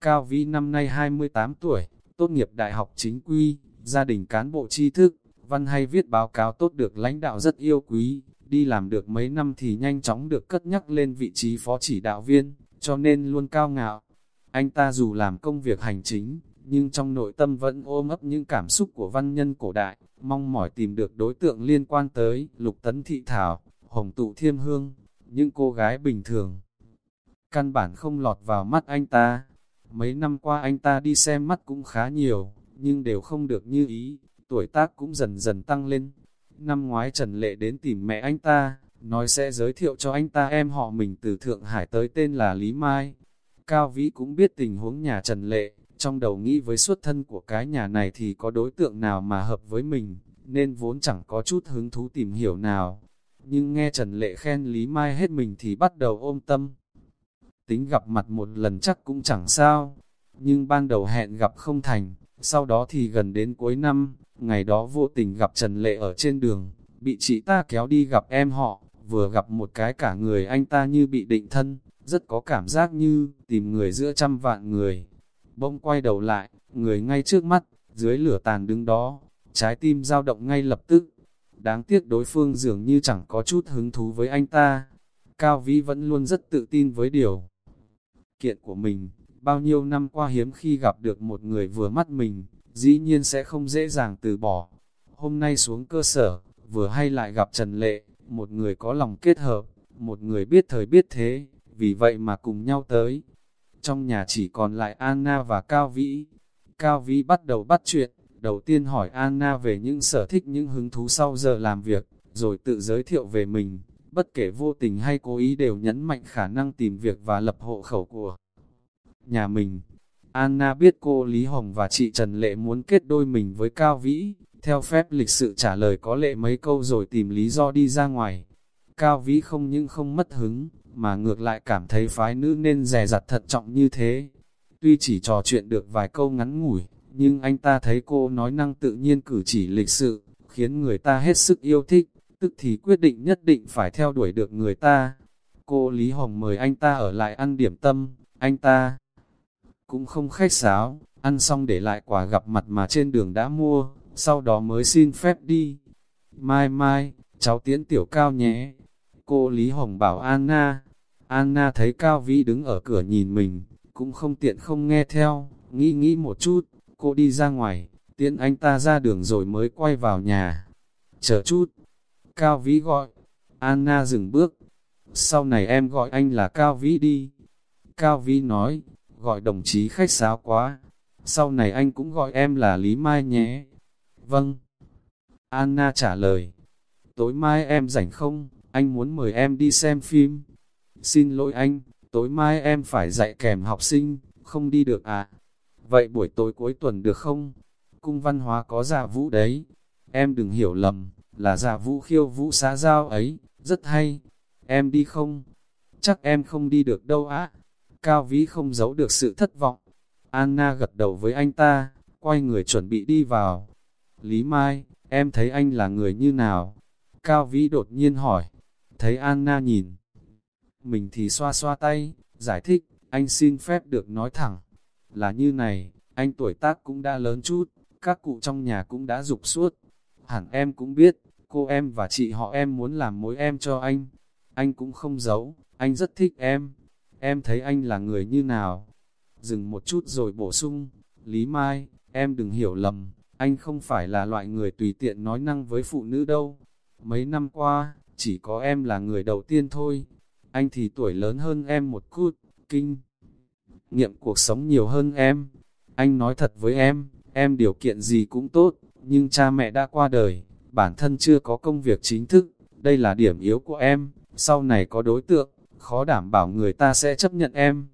Cao Vĩ năm nay 28 tuổi, tốt nghiệp đại học chính quy, gia đình cán bộ tri thức, văn hay viết báo cáo tốt được lãnh đạo rất yêu quý, đi làm được mấy năm thì nhanh chóng được cất nhắc lên vị trí phó chỉ đạo viên, cho nên luôn cao ngạo. Anh ta dù làm công việc hành chính, nhưng trong nội tâm vẫn ôm ấp những cảm xúc của văn nhân cổ đại, mong mỏi tìm được đối tượng liên quan tới Lục Tấn Thị Thảo, Hồng Tụ Thiêm Hương, những cô gái bình thường. Căn bản không lọt vào mắt anh ta. Mấy năm qua anh ta đi xem mắt cũng khá nhiều, nhưng đều không được như ý, tuổi tác cũng dần dần tăng lên. Năm ngoái Trần Lệ đến tìm mẹ anh ta, nói sẽ giới thiệu cho anh ta em họ mình từ Thượng Hải tới tên là Lý Mai. Cao Vĩ cũng biết tình huống nhà Trần Lệ, trong đầu nghĩ với xuất thân của cái nhà này thì có đối tượng nào mà hợp với mình, nên vốn chẳng có chút hứng thú tìm hiểu nào. Nhưng nghe Trần Lệ khen Lý Mai hết mình thì bắt đầu ôm tâm. Tính gặp mặt một lần chắc cũng chẳng sao, nhưng ban đầu hẹn gặp không thành, sau đó thì gần đến cuối năm, ngày đó vô tình gặp Trần Lệ ở trên đường, bị chị ta kéo đi gặp em họ, vừa gặp một cái cả người anh ta như bị định thân, rất có cảm giác như tìm người giữa trăm vạn người. Bỗng quay đầu lại, người ngay trước mắt, dưới lửa tàn đứng đó, trái tim dao động ngay lập tức. Đáng tiếc đối phương dường như chẳng có chút hứng thú với anh ta. Cao Vĩ vẫn luôn rất tự tin với điều kiện của mình, bao nhiêu năm qua hiếm khi gặp được một người vừa mắt mình, dĩ nhiên sẽ không dễ dàng từ bỏ. Hôm nay xuống cơ sở, vừa hay lại gặp Trần Lệ, một người có lòng kết hợp, một người biết thời biết thế, vì vậy mà cùng nhau tới. Trong nhà chỉ còn lại Anna và Cao Vĩ. Cao Vĩ bắt đầu bắt chuyện, đầu tiên hỏi Anna về những sở thích những hứng thú sau giờ làm việc, rồi tự giới thiệu về mình, bất kể vô tình hay cố ý đều nhấn mạnh khả năng tìm việc và lập hộ khẩu của nhà mình. Anna biết cô Lý Hồng và chị Trần Lệ muốn kết đôi mình với Cao Vĩ, theo phép lịch sự trả lời có lệ mấy câu rồi tìm lý do đi ra ngoài. Cao Vĩ không những không mất hứng, mà ngược lại cảm thấy phái nữ nên rè rặt thận trọng như thế. Tuy chỉ trò chuyện được vài câu ngắn ngủi, nhưng anh ta thấy cô nói năng tự nhiên cử chỉ lịch sự, khiến người ta hết sức yêu thích, tức thì quyết định nhất định phải theo đuổi được người ta. Cô Lý Hồng mời anh ta ở lại ăn điểm tâm, anh ta cũng không khách sáo, ăn xong để lại quà gặp mặt mà trên đường đã mua, sau đó mới xin phép đi. Mai mai, cháu tiễn tiểu cao nhé. Cô Lý Hồng bảo Anna. Anna thấy Cao Vĩ đứng ở cửa nhìn mình, cũng không tiện không nghe theo, nghĩ nghĩ một chút, cô đi ra ngoài, tiễn anh ta ra đường rồi mới quay vào nhà. Chờ chút, Cao Vĩ gọi, Anna dừng bước, sau này em gọi anh là Cao Vĩ đi. Cao Vĩ nói, gọi đồng chí khách sáo quá, sau này anh cũng gọi em là Lý Mai nhé. Vâng. Anna trả lời, tối mai em rảnh không, anh muốn mời em đi xem phim. Xin lỗi anh, tối mai em phải dạy kèm học sinh, không đi được à? Vậy buổi tối cuối tuần được không? Cung văn hóa có giả vũ đấy. Em đừng hiểu lầm, là giả vũ khiêu vũ xã giao ấy, rất hay. Em đi không? Chắc em không đi được đâu á. Cao Vĩ không giấu được sự thất vọng. Anna gật đầu với anh ta, quay người chuẩn bị đi vào. Lý Mai, em thấy anh là người như nào? Cao Vĩ đột nhiên hỏi. Thấy Anna nhìn. Mình thì xoa xoa tay, giải thích, anh xin phép được nói thẳng. Là như này, anh tuổi tác cũng đã lớn chút, các cụ trong nhà cũng đã dục suốt. Hẳn em cũng biết, cô em và chị họ em muốn làm mối em cho anh. Anh cũng không giấu, anh rất thích em. Em thấy anh là người như nào? Dừng một chút rồi bổ sung, Lý Mai, em đừng hiểu lầm, anh không phải là loại người tùy tiện nói năng với phụ nữ đâu. Mấy năm qua, chỉ có em là người đầu tiên thôi. Anh thì tuổi lớn hơn em một chút, kinh. Nghiệm cuộc sống nhiều hơn em. Anh nói thật với em, em điều kiện gì cũng tốt, nhưng cha mẹ đã qua đời, bản thân chưa có công việc chính thức. Đây là điểm yếu của em, sau này có đối tượng, khó đảm bảo người ta sẽ chấp nhận em.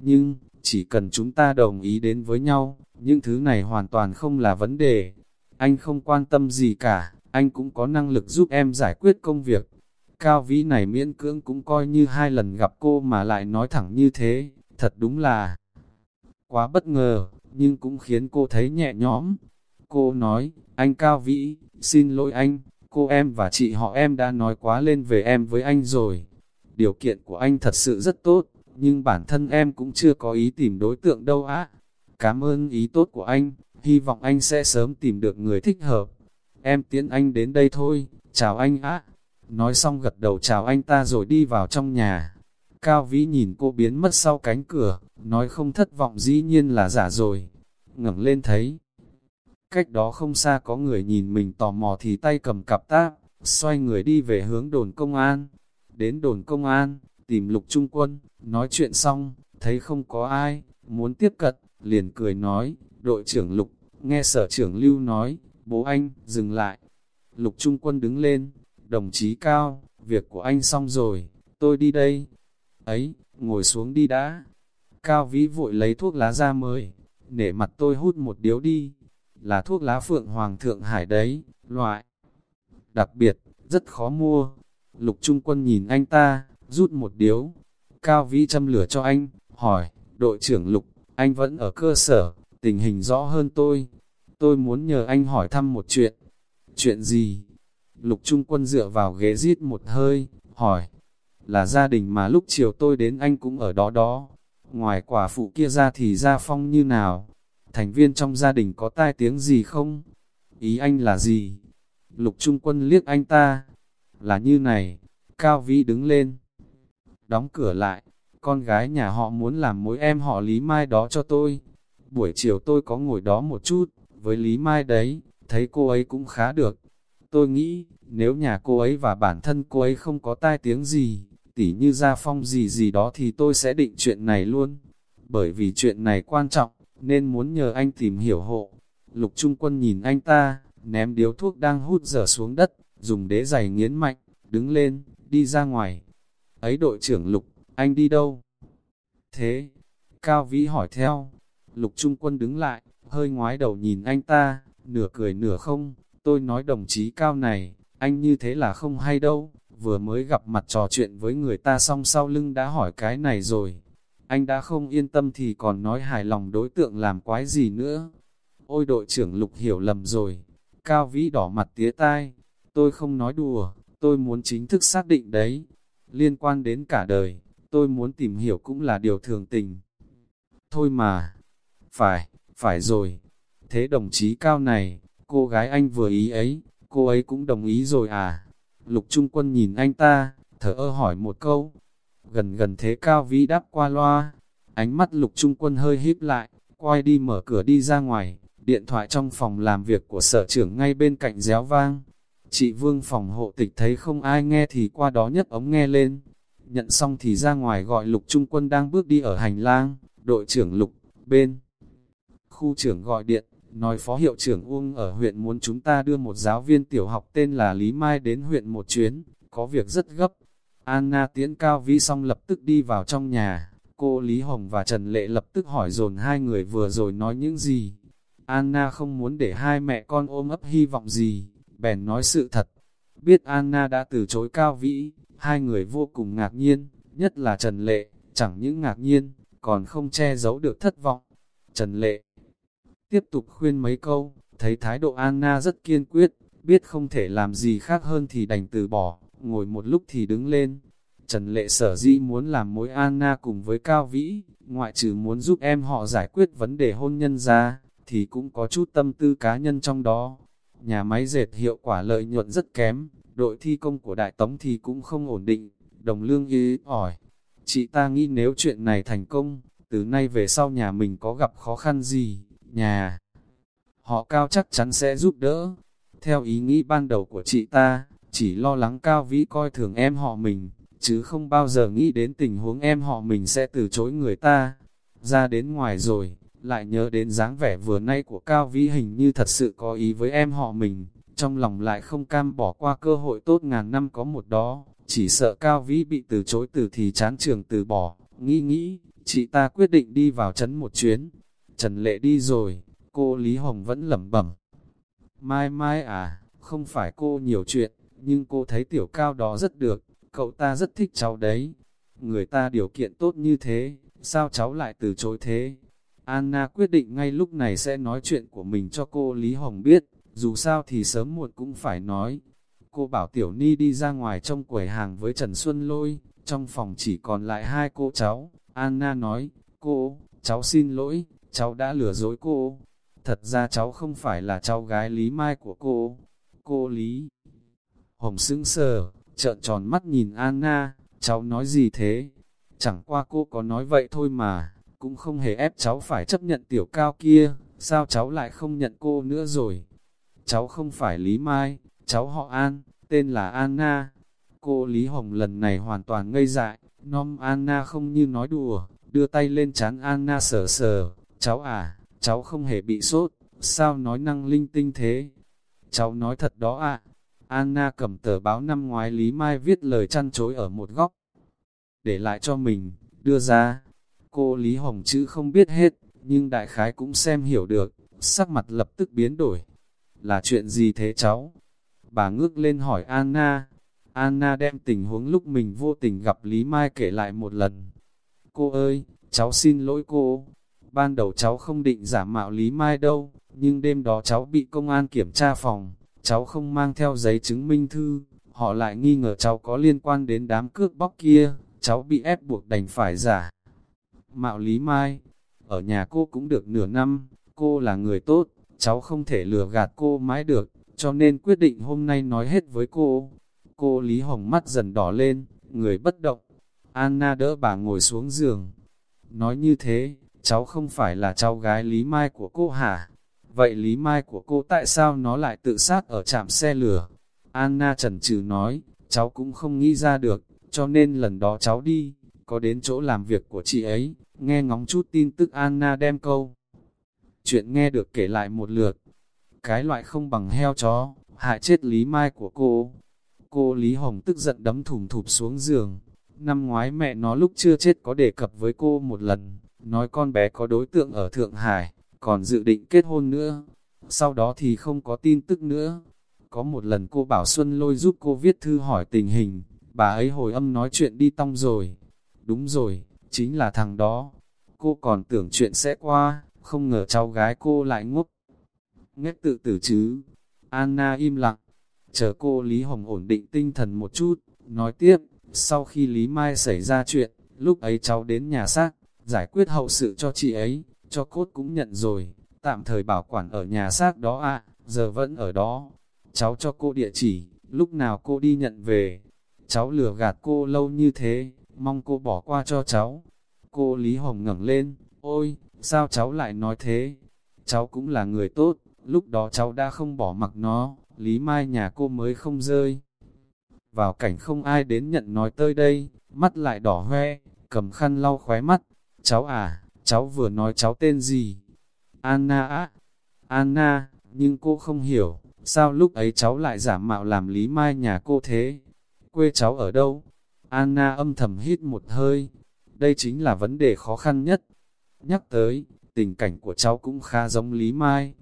Nhưng, chỉ cần chúng ta đồng ý đến với nhau, những thứ này hoàn toàn không là vấn đề. Anh không quan tâm gì cả, anh cũng có năng lực giúp em giải quyết công việc. Cao vĩ này miễn cưỡng cũng coi như hai lần gặp cô mà lại nói thẳng như thế, thật đúng là quá bất ngờ, nhưng cũng khiến cô thấy nhẹ nhõm. Cô nói, anh Cao Vĩ, xin lỗi anh, cô em và chị họ em đã nói quá lên về em với anh rồi. Điều kiện của anh thật sự rất tốt, nhưng bản thân em cũng chưa có ý tìm đối tượng đâu á. Cảm ơn ý tốt của anh, hy vọng anh sẽ sớm tìm được người thích hợp. Em tiễn anh đến đây thôi, chào anh á. Nói xong gật đầu chào anh ta rồi đi vào trong nhà. Cao Vĩ nhìn cô biến mất sau cánh cửa, nói không thất vọng dĩ nhiên là giả rồi. ngẩng lên thấy. Cách đó không xa có người nhìn mình tò mò thì tay cầm cặp táp xoay người đi về hướng đồn công an. Đến đồn công an, tìm lục trung quân, nói chuyện xong, thấy không có ai, muốn tiếp cận, liền cười nói, đội trưởng lục, nghe sở trưởng lưu nói, bố anh, dừng lại. Lục trung quân đứng lên, đồng chí cao, việc của anh xong rồi, tôi đi đây. Ấy, ngồi xuống đi đã. Cao vĩ vội lấy thuốc lá ra mới, nể mặt tôi hút một điếu đi. Là thuốc lá phượng hoàng thượng hải đấy, loại. Đặc biệt, rất khó mua. Lục trung quân nhìn anh ta, rút một điếu. Cao vĩ châm lửa cho anh, hỏi, đội trưởng lục, anh vẫn ở cơ sở, tình hình rõ hơn tôi. Tôi muốn nhờ anh hỏi thăm một chuyện. Chuyện gì? Lục Trung Quân dựa vào ghế rít một hơi, hỏi, là gia đình mà lúc chiều tôi đến anh cũng ở đó đó. Ngoài quả phụ kia ra thì gia phong như nào? Thành viên trong gia đình có tai tiếng gì không? Ý anh là gì? Lục Trung Quân liếc anh ta. Là như này, Cao Vĩ đứng lên. Đóng cửa lại, con gái nhà họ muốn làm mối em họ Lý Mai đó cho tôi. Buổi chiều tôi có ngồi đó một chút, với Lý Mai đấy, thấy cô ấy cũng khá được. Tôi nghĩ, nếu nhà cô ấy và bản thân cô ấy không có tai tiếng gì, tỉ như gia phong gì gì đó thì tôi sẽ định chuyện này luôn. Bởi vì chuyện này quan trọng, nên muốn nhờ anh tìm hiểu hộ. Lục Trung Quân nhìn anh ta, ném điếu thuốc đang hút dở xuống đất, dùng đế giày nghiến mạnh, đứng lên, đi ra ngoài. Ấy đội trưởng Lục, anh đi đâu? Thế, Cao Vĩ hỏi theo, Lục Trung Quân đứng lại, hơi ngoái đầu nhìn anh ta, nửa cười nửa không, tôi nói đồng chí Cao này, anh như thế là không hay đâu, vừa mới gặp mặt trò chuyện với người ta xong sau lưng đã hỏi cái này rồi. Anh đã không yên tâm thì còn nói hài lòng đối tượng làm quái gì nữa. Ôi đội trưởng Lục hiểu lầm rồi, Cao Vĩ đỏ mặt tía tai, tôi không nói đùa, tôi muốn chính thức xác định đấy. Liên quan đến cả đời, tôi muốn tìm hiểu cũng là điều thường tình. Thôi mà, phải, phải rồi. Thế đồng chí cao này, cô gái anh vừa ý ấy, cô ấy cũng đồng ý rồi à? Lục Trung Quân nhìn anh ta, thở ơ hỏi một câu. Gần gần thế cao vĩ đáp qua loa, ánh mắt Lục Trung Quân hơi híp lại, quay đi mở cửa đi ra ngoài, điện thoại trong phòng làm việc của sở trưởng ngay bên cạnh réo vang. Chị Vương phòng hộ tịch thấy không ai nghe thì qua đó nhất ống nghe lên. Nhận xong thì ra ngoài gọi Lục Trung Quân đang bước đi ở hành lang, đội trưởng Lục, bên. Khu trưởng gọi điện, nói phó hiệu trưởng Uông ở huyện muốn chúng ta đưa một giáo viên tiểu học tên là Lý Mai đến huyện một chuyến, có việc rất gấp. Anna tiến cao vĩ xong lập tức đi vào trong nhà, cô Lý Hồng và Trần Lệ lập tức hỏi dồn hai người vừa rồi nói những gì. Anna không muốn để hai mẹ con ôm ấp hy vọng gì, bèn nói sự thật. Biết Anna đã từ chối cao vĩ, hai người vô cùng ngạc nhiên, nhất là Trần Lệ, chẳng những ngạc nhiên, còn không che giấu được thất vọng. Trần Lệ tiếp tục khuyên mấy câu, thấy thái độ Anna rất kiên quyết, biết không thể làm gì khác hơn thì đành từ bỏ, ngồi một lúc thì đứng lên. Trần Lệ sở dĩ muốn làm mối Anna cùng với Cao Vĩ, ngoại trừ muốn giúp em họ giải quyết vấn đề hôn nhân ra, thì cũng có chút tâm tư cá nhân trong đó. Nhà máy dệt hiệu quả lợi nhuận rất kém, đội thi công của Đại Tống thì cũng không ổn định, đồng lương ý ỏi. Chị ta nghĩ nếu chuyện này thành công, từ nay về sau nhà mình có gặp khó khăn gì, nhà họ cao chắc chắn sẽ giúp đỡ. Theo ý nghĩ ban đầu của chị ta, chỉ lo lắng cao vĩ coi thường em họ mình, chứ không bao giờ nghĩ đến tình huống em họ mình sẽ từ chối người ta. Ra đến ngoài rồi, lại nhớ đến dáng vẻ vừa nay của Cao Vĩ hình như thật sự có ý với em họ mình, trong lòng lại không cam bỏ qua cơ hội tốt ngàn năm có một đó, chỉ sợ Cao Vĩ bị từ chối từ thì chán trường từ bỏ, nghĩ nghĩ, chị ta quyết định đi vào chấn một chuyến. Trần Lệ đi rồi, cô Lý Hồng vẫn lẩm bẩm. Mai mai à, không phải cô nhiều chuyện, nhưng cô thấy tiểu cao đó rất được, cậu ta rất thích cháu đấy. Người ta điều kiện tốt như thế, sao cháu lại từ chối thế? Anna quyết định ngay lúc này sẽ nói chuyện của mình cho cô Lý Hồng biết, dù sao thì sớm muộn cũng phải nói. Cô bảo Tiểu Ni đi ra ngoài trong quầy hàng với Trần Xuân Lôi, trong phòng chỉ còn lại hai cô cháu. Anna nói, cô, cháu xin lỗi, cháu đã lừa dối cô. Thật ra cháu không phải là cháu gái Lý Mai của cô. Cô Lý Hồng sững sờ, trợn tròn mắt nhìn Anna, cháu nói gì thế? Chẳng qua cô có nói vậy thôi mà cũng không hề ép cháu phải chấp nhận tiểu cao kia, sao cháu lại không nhận cô nữa rồi? Cháu không phải Lý Mai, cháu họ An, tên là Anna. Cô Lý Hồng lần này hoàn toàn ngây dại, nom Anna không như nói đùa, đưa tay lên chán Anna sờ sờ, cháu à, cháu không hề bị sốt, sao nói năng linh tinh thế? Cháu nói thật đó ạ. À. Anna cầm tờ báo năm ngoái Lý Mai viết lời chăn chối ở một góc. Để lại cho mình, đưa ra, Cô Lý Hồng chữ không biết hết, nhưng đại khái cũng xem hiểu được, sắc mặt lập tức biến đổi. Là chuyện gì thế cháu? Bà ngước lên hỏi Anna. Anna đem tình huống lúc mình vô tình gặp Lý Mai kể lại một lần. Cô ơi, cháu xin lỗi cô. Ban đầu cháu không định giả mạo Lý Mai đâu, nhưng đêm đó cháu bị công an kiểm tra phòng. Cháu không mang theo giấy chứng minh thư, họ lại nghi ngờ cháu có liên quan đến đám cướp bóc kia, cháu bị ép buộc đành phải giả. Mạo Lý Mai, ở nhà cô cũng được nửa năm, cô là người tốt, cháu không thể lừa gạt cô mãi được, cho nên quyết định hôm nay nói hết với cô. Cô Lý Hồng mắt dần đỏ lên, người bất động. Anna đỡ bà ngồi xuống giường. Nói như thế, cháu không phải là cháu gái Lý Mai của cô hả? Vậy Lý Mai của cô tại sao nó lại tự sát ở trạm xe lửa? Anna trần trừ nói, cháu cũng không nghĩ ra được, cho nên lần đó cháu đi, có đến chỗ làm việc của chị ấy, nghe ngóng chút tin tức Anna đem câu. Chuyện nghe được kể lại một lượt, cái loại không bằng heo chó, hại chết Lý Mai của cô. Cô Lý Hồng tức giận đấm thùm thụp xuống giường. Năm ngoái mẹ nó lúc chưa chết có đề cập với cô một lần, nói con bé có đối tượng ở Thượng Hải, còn dự định kết hôn nữa. Sau đó thì không có tin tức nữa. Có một lần cô bảo Xuân lôi giúp cô viết thư hỏi tình hình, bà ấy hồi âm nói chuyện đi tong rồi. Đúng rồi, chính là thằng đó. Cô còn tưởng chuyện sẽ qua, không ngờ cháu gái cô lại ngốc. Ngất tự tử chứ. Anna im lặng, chờ cô Lý Hồng ổn định tinh thần một chút, nói tiếp, sau khi Lý Mai xảy ra chuyện, lúc ấy cháu đến nhà xác, giải quyết hậu sự cho chị ấy, cho cốt cũng nhận rồi, tạm thời bảo quản ở nhà xác đó ạ, giờ vẫn ở đó. Cháu cho cô địa chỉ, lúc nào cô đi nhận về. Cháu lừa gạt cô lâu như thế, mong cô bỏ qua cho cháu. Cô Lý Hồng ngẩng lên, ôi, sao cháu lại nói thế? Cháu cũng là người tốt, lúc đó cháu đã không bỏ mặc nó, Lý Mai nhà cô mới không rơi. Vào cảnh không ai đến nhận nói tơi đây, mắt lại đỏ hoe, cầm khăn lau khóe mắt. Cháu à, cháu vừa nói cháu tên gì? Anna á, Anna, nhưng cô không hiểu, sao lúc ấy cháu lại giả mạo làm Lý Mai nhà cô thế? Quê cháu ở đâu? Anna âm thầm hít một hơi, đây chính là vấn đề khó khăn nhất. Nhắc tới, tình cảnh của cháu cũng khá giống Lý Mai.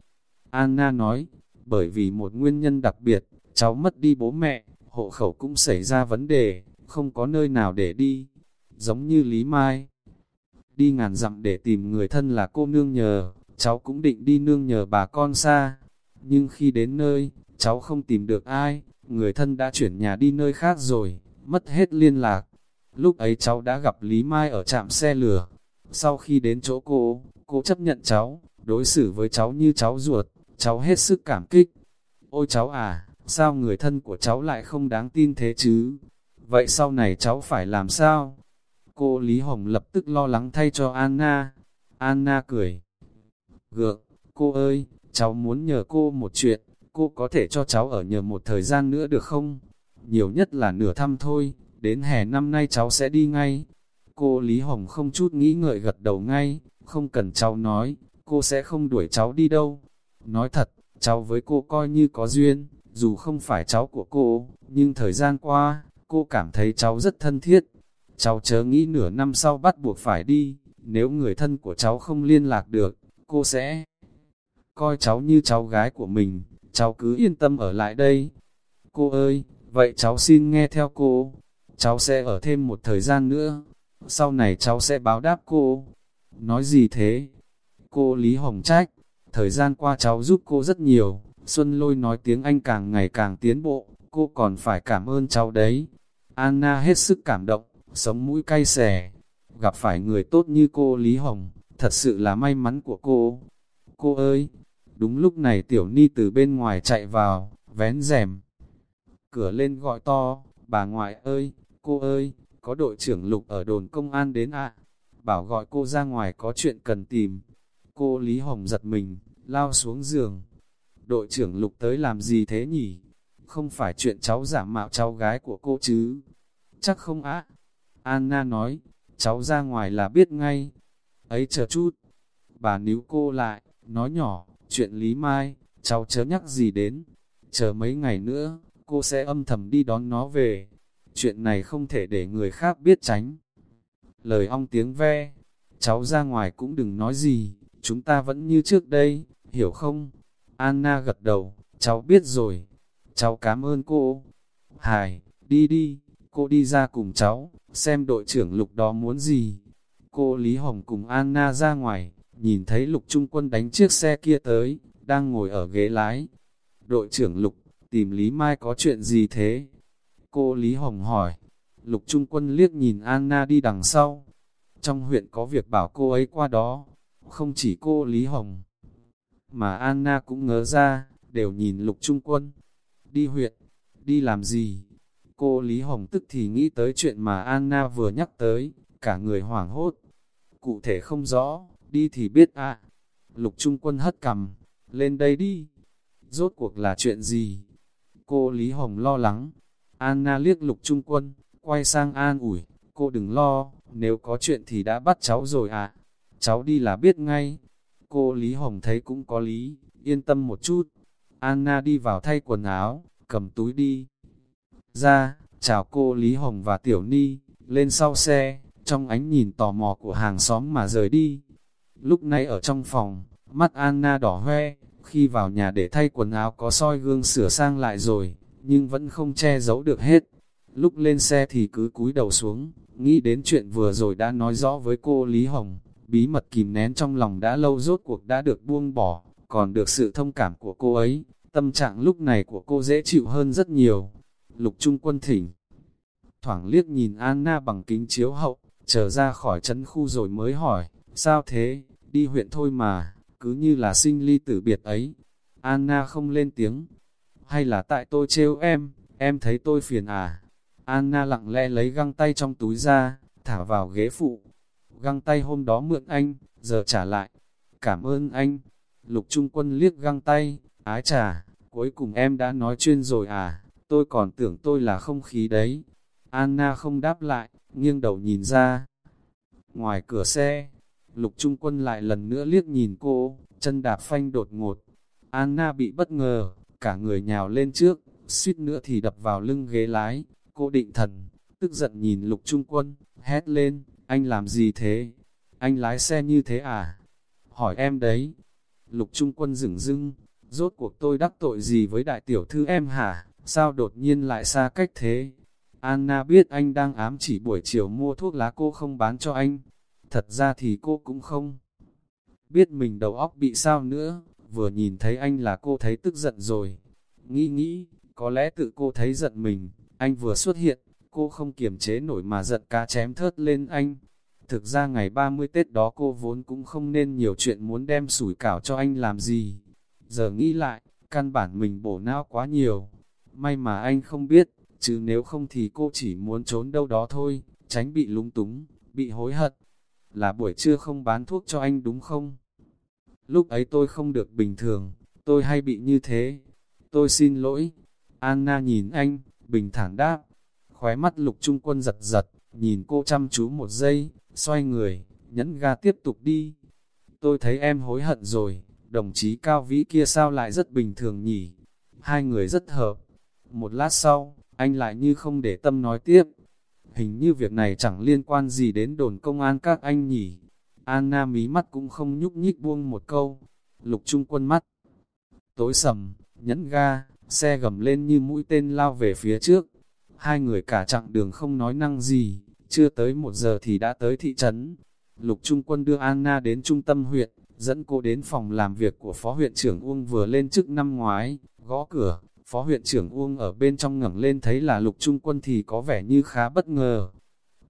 Anna nói, bởi vì một nguyên nhân đặc biệt, cháu mất đi bố mẹ, hộ khẩu cũng xảy ra vấn đề, không có nơi nào để đi. Giống như Lý Mai, đi ngàn dặm để tìm người thân là cô nương nhờ, cháu cũng định đi nương nhờ bà con xa. Nhưng khi đến nơi, cháu không tìm được ai, người thân đã chuyển nhà đi nơi khác rồi, mất hết liên lạc. Lúc ấy cháu đã gặp Lý Mai ở trạm xe lửa. Sau khi đến chỗ cô, cô chấp nhận cháu, đối xử với cháu như cháu ruột, cháu hết sức cảm kích. Ôi cháu à, sao người thân của cháu lại không đáng tin thế chứ? Vậy sau này cháu phải làm sao? Cô Lý Hồng lập tức lo lắng thay cho Anna. Anna cười. Gượng, cô ơi, cháu muốn nhờ cô một chuyện, cô có thể cho cháu ở nhờ một thời gian nữa được không? Nhiều nhất là nửa thăm thôi, đến hè năm nay cháu sẽ đi ngay. Cô Lý Hồng không chút nghĩ ngợi gật đầu ngay, không cần cháu nói, cô sẽ không đuổi cháu đi đâu. Nói thật, cháu với cô coi như có duyên, dù không phải cháu của cô, nhưng thời gian qua, cô cảm thấy cháu rất thân thiết. Cháu chớ nghĩ nửa năm sau bắt buộc phải đi, nếu người thân của cháu không liên lạc được, cô sẽ coi cháu như cháu gái của mình, cháu cứ yên tâm ở lại đây. Cô ơi, vậy cháu xin nghe theo cô, cháu sẽ ở thêm một thời gian nữa, sau này cháu sẽ báo đáp cô. Nói gì thế? Cô Lý Hồng trách, thời gian qua cháu giúp cô rất nhiều, Xuân Lôi nói tiếng Anh càng ngày càng tiến bộ, cô còn phải cảm ơn cháu đấy. Anna hết sức cảm động, sống mũi cay xè, gặp phải người tốt như cô Lý Hồng, thật sự là may mắn của cô. Cô ơi, đúng lúc này Tiểu Ni từ bên ngoài chạy vào, vén rèm. Cửa lên gọi to, bà ngoại ơi, cô ơi, có đội trưởng lục ở đồn công an đến ạ. Bảo gọi cô ra ngoài có chuyện cần tìm. Cô Lý Hồng giật mình, lao xuống giường. Đội trưởng lục tới làm gì thế nhỉ? Không phải chuyện cháu giả mạo cháu gái của cô chứ? Chắc không á. Anna nói, cháu ra ngoài là biết ngay. Ấy chờ chút. Bà níu cô lại, nói nhỏ, chuyện Lý Mai, cháu chớ nhắc gì đến. Chờ mấy ngày nữa, cô sẽ âm thầm đi đón nó về. Chuyện này không thể để người khác biết tránh. Lời ong tiếng ve, cháu ra ngoài cũng đừng nói gì, chúng ta vẫn như trước đây, hiểu không? Anna gật đầu, cháu biết rồi. Cháu cảm ơn cô. Hải, đi đi, cô đi ra cùng cháu, xem đội trưởng lục đó muốn gì. Cô Lý Hồng cùng Anna ra ngoài, nhìn thấy lục trung quân đánh chiếc xe kia tới, đang ngồi ở ghế lái. Đội trưởng lục, tìm Lý Mai có chuyện gì thế? Cô Lý Hồng hỏi. Lục trung quân liếc nhìn Anna đi đằng sau. Trong huyện có việc bảo cô ấy qua đó. Không chỉ cô Lý Hồng, mà Anna cũng ngớ ra, đều nhìn lục trung quân. Đi huyện, đi làm gì? Cô Lý Hồng tức thì nghĩ tới chuyện mà Anna vừa nhắc tới, cả người hoảng hốt. Cụ thể không rõ, đi thì biết ạ. Lục Trung Quân hất cầm, lên đây đi. Rốt cuộc là chuyện gì? Cô Lý Hồng lo lắng. Anna liếc Lục Trung Quân, quay sang an ủi, cô đừng lo, nếu có chuyện thì đã bắt cháu rồi à, Cháu đi là biết ngay. Cô Lý Hồng thấy cũng có lý, yên tâm một chút. Anna đi vào thay quần áo, cầm túi đi. Ra, chào cô Lý Hồng và Tiểu Ni, lên sau xe, trong ánh nhìn tò mò của hàng xóm mà rời đi. Lúc này ở trong phòng, mắt Anna đỏ hoe, khi vào nhà để thay quần áo có soi gương sửa sang lại rồi, nhưng vẫn không che giấu được hết. Lúc lên xe thì cứ cúi đầu xuống, nghĩ đến chuyện vừa rồi đã nói rõ với cô Lý Hồng, bí mật kìm nén trong lòng đã lâu rốt cuộc đã được buông bỏ, còn được sự thông cảm của cô ấy, tâm trạng lúc này của cô dễ chịu hơn rất nhiều. Lục Trung Quân thỉnh, thoảng liếc nhìn Anna bằng kính chiếu hậu, trở ra khỏi trấn khu rồi mới hỏi, sao thế, đi huyện thôi mà, cứ như là sinh ly tử biệt ấy. Anna không lên tiếng, hay là tại tôi trêu em, em thấy tôi phiền à. Anna lặng lẽ lấy găng tay trong túi ra, thả vào ghế phụ. Găng tay hôm đó mượn anh, giờ trả lại. Cảm ơn anh. Lục Trung Quân liếc găng tay, ái trà, cuối cùng em đã nói chuyên rồi à, tôi còn tưởng tôi là không khí đấy. Anna không đáp lại, nghiêng đầu nhìn ra. Ngoài cửa xe, Lục Trung Quân lại lần nữa liếc nhìn cô, chân đạp phanh đột ngột. Anna bị bất ngờ, cả người nhào lên trước, suýt nữa thì đập vào lưng ghế lái. Cô định thần, tức giận nhìn Lục Trung Quân, hét lên, anh làm gì thế? Anh lái xe như thế à? Hỏi em đấy. Lục Trung Quân dửng dưng, rốt cuộc tôi đắc tội gì với đại tiểu thư em hả? Sao đột nhiên lại xa cách thế? Anna biết anh đang ám chỉ buổi chiều mua thuốc lá cô không bán cho anh. Thật ra thì cô cũng không biết mình đầu óc bị sao nữa, vừa nhìn thấy anh là cô thấy tức giận rồi. Nghĩ nghĩ, có lẽ tự cô thấy giận mình, anh vừa xuất hiện, cô không kiềm chế nổi mà giận cá chém thớt lên anh. Thực ra ngày 30 Tết đó cô vốn cũng không nên nhiều chuyện muốn đem sủi cảo cho anh làm gì. Giờ nghĩ lại, căn bản mình bổ não quá nhiều. May mà anh không biết, chứ nếu không thì cô chỉ muốn trốn đâu đó thôi, tránh bị lung túng, bị hối hận. Là buổi trưa không bán thuốc cho anh đúng không? Lúc ấy tôi không được bình thường, tôi hay bị như thế. Tôi xin lỗi. Anna nhìn anh, bình thản đáp. Khóe mắt lục trung quân giật giật, nhìn cô chăm chú một giây, xoay người, nhẫn ga tiếp tục đi. Tôi thấy em hối hận rồi, đồng chí cao vĩ kia sao lại rất bình thường nhỉ? Hai người rất hợp. Một lát sau, anh lại như không để tâm nói tiếp. Hình như việc này chẳng liên quan gì đến đồn công an các anh nhỉ. Anna mí mắt cũng không nhúc nhích buông một câu. Lục trung quân mắt. Tối sầm, nhẫn ga, xe gầm lên như mũi tên lao về phía trước. Hai người cả chặng đường không nói năng gì, chưa tới một giờ thì đã tới thị trấn. Lục Trung Quân đưa Anna đến trung tâm huyện, dẫn cô đến phòng làm việc của Phó huyện trưởng Uông vừa lên chức năm ngoái, gõ cửa, Phó huyện trưởng Uông ở bên trong ngẩng lên thấy là Lục Trung Quân thì có vẻ như khá bất ngờ.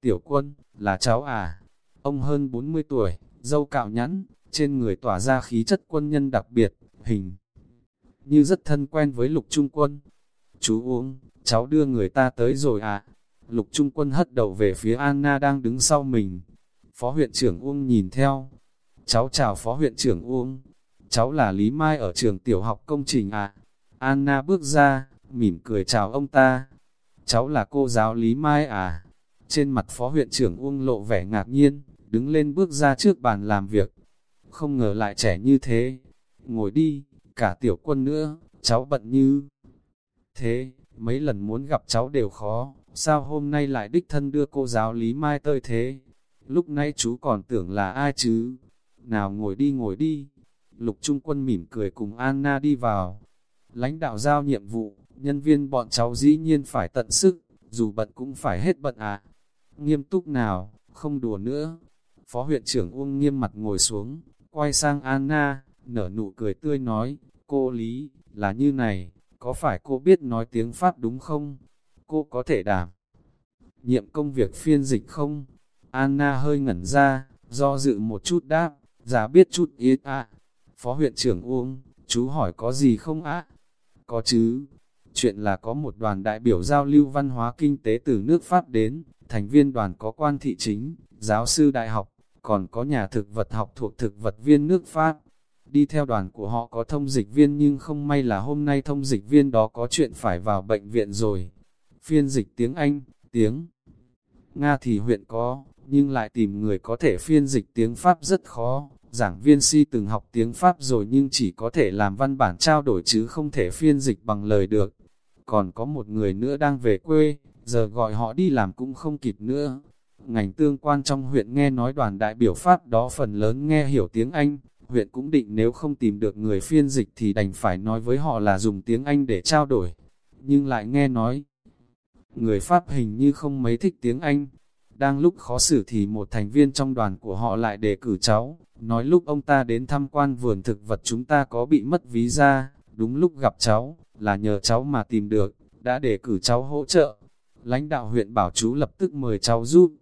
Tiểu quân, là cháu à? Ông hơn 40 tuổi, dâu cạo nhẵn, trên người tỏa ra khí chất quân nhân đặc biệt, hình như rất thân quen với Lục Trung Quân. Chú uống, cháu đưa người ta tới rồi à? Lục Trung Quân hất đầu về phía Anna đang đứng sau mình. Phó huyện trưởng Uông nhìn theo. Cháu chào Phó huyện trưởng Uông. Cháu là Lý Mai ở trường tiểu học công trình à? Anna bước ra, mỉm cười chào ông ta. Cháu là cô giáo Lý Mai à? Trên mặt Phó huyện trưởng Uông lộ vẻ ngạc nhiên, đứng lên bước ra trước bàn làm việc. Không ngờ lại trẻ như thế. Ngồi đi, cả tiểu quân nữa, cháu bận như... Thế, mấy lần muốn gặp cháu đều khó, sao hôm nay lại đích thân đưa cô giáo Lý Mai tới thế? Lúc nay chú còn tưởng là ai chứ? Nào ngồi đi ngồi đi. Lục Trung Quân mỉm cười cùng Anna đi vào. Lãnh đạo giao nhiệm vụ, nhân viên bọn cháu dĩ nhiên phải tận sức, dù bận cũng phải hết bận à. Nghiêm túc nào, không đùa nữa. Phó huyện trưởng Uông nghiêm mặt ngồi xuống, quay sang Anna, nở nụ cười tươi nói, cô Lý, là như này, có phải cô biết nói tiếng Pháp đúng không? Cô có thể đảm nhiệm công việc phiên dịch không? Anna hơi ngẩn ra, do dự một chút đáp, giả biết chút ít ạ. Phó huyện trưởng Uông, chú hỏi có gì không ạ? Có chứ. Chuyện là có một đoàn đại biểu giao lưu văn hóa kinh tế từ nước Pháp đến, thành viên đoàn có quan thị chính, giáo sư đại học, còn có nhà thực vật học thuộc thực vật viên nước Pháp. Đi theo đoàn của họ có thông dịch viên nhưng không may là hôm nay thông dịch viên đó có chuyện phải vào bệnh viện rồi. Phiên dịch tiếng Anh, tiếng Nga thì huyện có, nhưng lại tìm người có thể phiên dịch tiếng Pháp rất khó. Giảng viên si từng học tiếng Pháp rồi nhưng chỉ có thể làm văn bản trao đổi chứ không thể phiên dịch bằng lời được. Còn có một người nữa đang về quê, giờ gọi họ đi làm cũng không kịp nữa. Ngành tương quan trong huyện nghe nói đoàn đại biểu Pháp đó phần lớn nghe hiểu tiếng Anh, huyện cũng định nếu không tìm được người phiên dịch thì đành phải nói với họ là dùng tiếng Anh để trao đổi. Nhưng lại nghe nói, người Pháp hình như không mấy thích tiếng Anh. Đang lúc khó xử thì một thành viên trong đoàn của họ lại đề cử cháu, nói lúc ông ta đến tham quan vườn thực vật chúng ta có bị mất ví ra, đúng lúc gặp cháu, là nhờ cháu mà tìm được, đã đề cử cháu hỗ trợ. Lãnh đạo huyện bảo chú lập tức mời cháu giúp.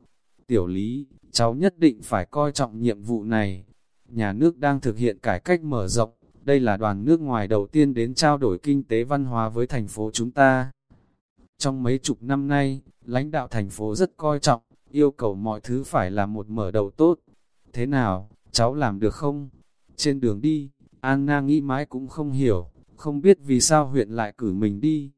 Tiểu lý, cháu nhất định phải coi trọng nhiệm vụ này. Nhà nước đang thực hiện cải cách mở rộng, đây là đoàn nước ngoài đầu tiên đến trao đổi kinh tế văn hóa với thành phố chúng ta. Trong mấy chục năm nay, lãnh đạo thành phố rất coi trọng, yêu cầu mọi thứ phải là một mở đầu tốt. Thế nào, cháu làm được không? Trên đường đi, Anna nghĩ mãi cũng không hiểu, không biết vì sao huyện lại cử mình đi.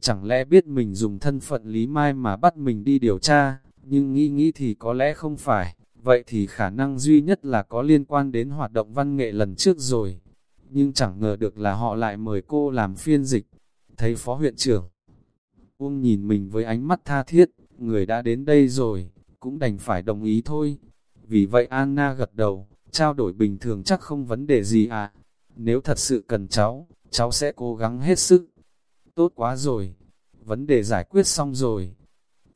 Chẳng lẽ biết mình dùng thân phận Lý Mai mà bắt mình đi điều tra, nhưng nghĩ nghĩ thì có lẽ không phải, vậy thì khả năng duy nhất là có liên quan đến hoạt động văn nghệ lần trước rồi. Nhưng chẳng ngờ được là họ lại mời cô làm phiên dịch. Thấy phó huyện trưởng, Uông nhìn mình với ánh mắt tha thiết, người đã đến đây rồi, cũng đành phải đồng ý thôi. Vì vậy Anna gật đầu, trao đổi bình thường chắc không vấn đề gì à. Nếu thật sự cần cháu, cháu sẽ cố gắng hết sức. Tốt quá rồi, vấn đề giải quyết xong rồi.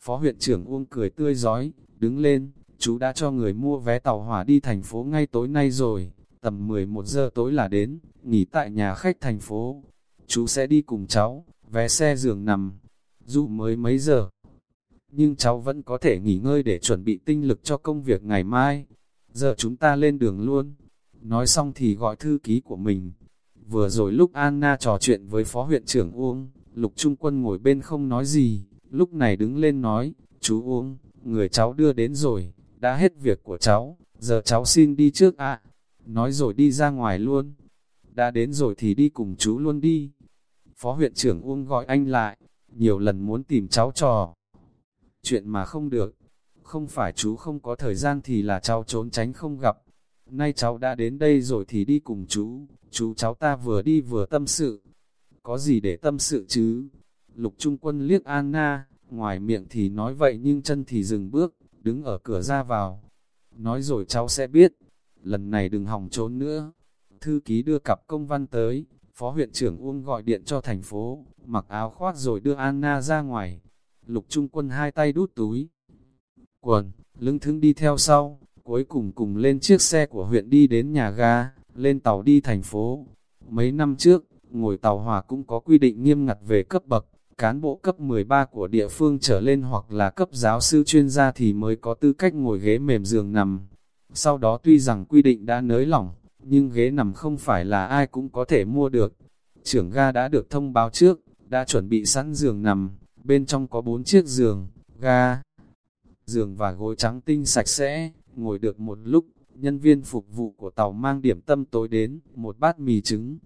Phó huyện trưởng Uông cười tươi giói, đứng lên, chú đã cho người mua vé tàu hỏa đi thành phố ngay tối nay rồi, tầm 11 giờ tối là đến, nghỉ tại nhà khách thành phố. Chú sẽ đi cùng cháu, vé xe giường nằm, dù mới mấy giờ. Nhưng cháu vẫn có thể nghỉ ngơi để chuẩn bị tinh lực cho công việc ngày mai. Giờ chúng ta lên đường luôn. Nói xong thì gọi thư ký của mình. Vừa rồi lúc Anna trò chuyện với phó huyện trưởng Uông, Lục Trung Quân ngồi bên không nói gì, lúc này đứng lên nói, chú uống người cháu đưa đến rồi, đã hết việc của cháu, giờ cháu xin đi trước ạ. Nói rồi đi ra ngoài luôn. Đã đến rồi thì đi cùng chú luôn đi. Phó huyện trưởng Uông gọi anh lại, nhiều lần muốn tìm cháu trò. Chuyện mà không được, không phải chú không có thời gian thì là cháu trốn tránh không gặp. Nay cháu đã đến đây rồi thì đi cùng chú, chú cháu ta vừa đi vừa tâm sự. Có gì để tâm sự chứ? Lục Trung Quân liếc Anna, ngoài miệng thì nói vậy nhưng chân thì dừng bước, đứng ở cửa ra vào. Nói rồi cháu sẽ biết, lần này đừng hòng trốn nữa. Thư ký đưa cặp công văn tới, phó huyện trưởng Uông gọi điện cho thành phố, mặc áo khoác rồi đưa Anna ra ngoài. Lục Trung Quân hai tay đút túi, quần, lưng thững đi theo sau, cuối cùng cùng lên chiếc xe của huyện đi đến nhà ga, lên tàu đi thành phố. Mấy năm trước, ngồi tàu hỏa cũng có quy định nghiêm ngặt về cấp bậc, cán bộ cấp 13 của địa phương trở lên hoặc là cấp giáo sư chuyên gia thì mới có tư cách ngồi ghế mềm giường nằm. Sau đó tuy rằng quy định đã nới lỏng, nhưng ghế nằm không phải là ai cũng có thể mua được. Trưởng ga đã được thông báo trước, đã chuẩn bị sẵn giường nằm, bên trong có bốn chiếc giường, ga, giường và gối trắng tinh sạch sẽ, ngồi được một lúc, nhân viên phục vụ của tàu mang điểm tâm tối đến, một bát mì trứng.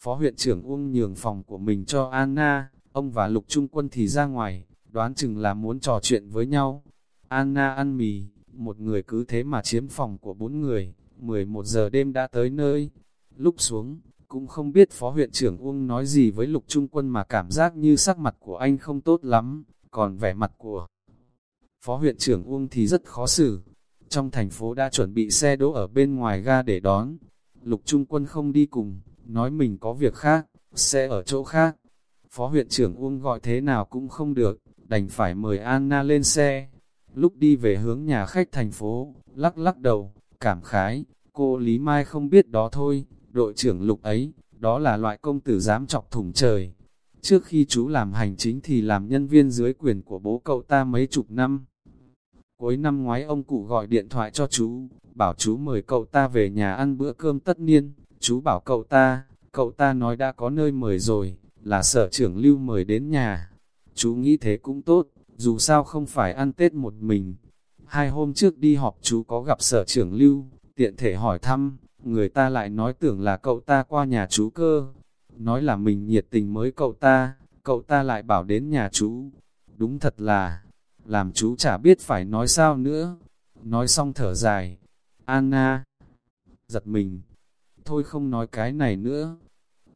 Phó huyện trưởng Uông nhường phòng của mình cho Anna, ông và Lục Trung Quân thì ra ngoài, đoán chừng là muốn trò chuyện với nhau. Anna ăn mì, một người cứ thế mà chiếm phòng của bốn người, 11 giờ đêm đã tới nơi. Lúc xuống, cũng không biết phó huyện trưởng Uông nói gì với lục trung quân mà cảm giác như sắc mặt của anh không tốt lắm, còn vẻ mặt của phó huyện trưởng Uông thì rất khó xử. Trong thành phố đã chuẩn bị xe đỗ ở bên ngoài ga để đón. Lục trung quân không đi cùng, nói mình có việc khác, xe ở chỗ khác. Phó huyện trưởng Uông gọi thế nào cũng không được, đành phải mời Anna lên xe. Lúc đi về hướng nhà khách thành phố, lắc lắc đầu, cảm khái, cô Lý Mai không biết đó thôi, đội trưởng lục ấy, đó là loại công tử dám chọc thủng trời. Trước khi chú làm hành chính thì làm nhân viên dưới quyền của bố cậu ta mấy chục năm. Cuối năm ngoái ông cụ gọi điện thoại cho chú, bảo chú mời cậu ta về nhà ăn bữa cơm tất niên, chú bảo cậu ta, cậu ta nói đã có nơi mời rồi, là sở trưởng lưu mời đến nhà. Chú nghĩ thế cũng tốt, dù sao không phải ăn Tết một mình. Hai hôm trước đi họp chú có gặp sở trưởng lưu, tiện thể hỏi thăm, người ta lại nói tưởng là cậu ta qua nhà chú cơ. Nói là mình nhiệt tình mới cậu ta, cậu ta lại bảo đến nhà chú. Đúng thật là, làm chú chả biết phải nói sao nữa. Nói xong thở dài, Anna, giật mình, thôi không nói cái này nữa.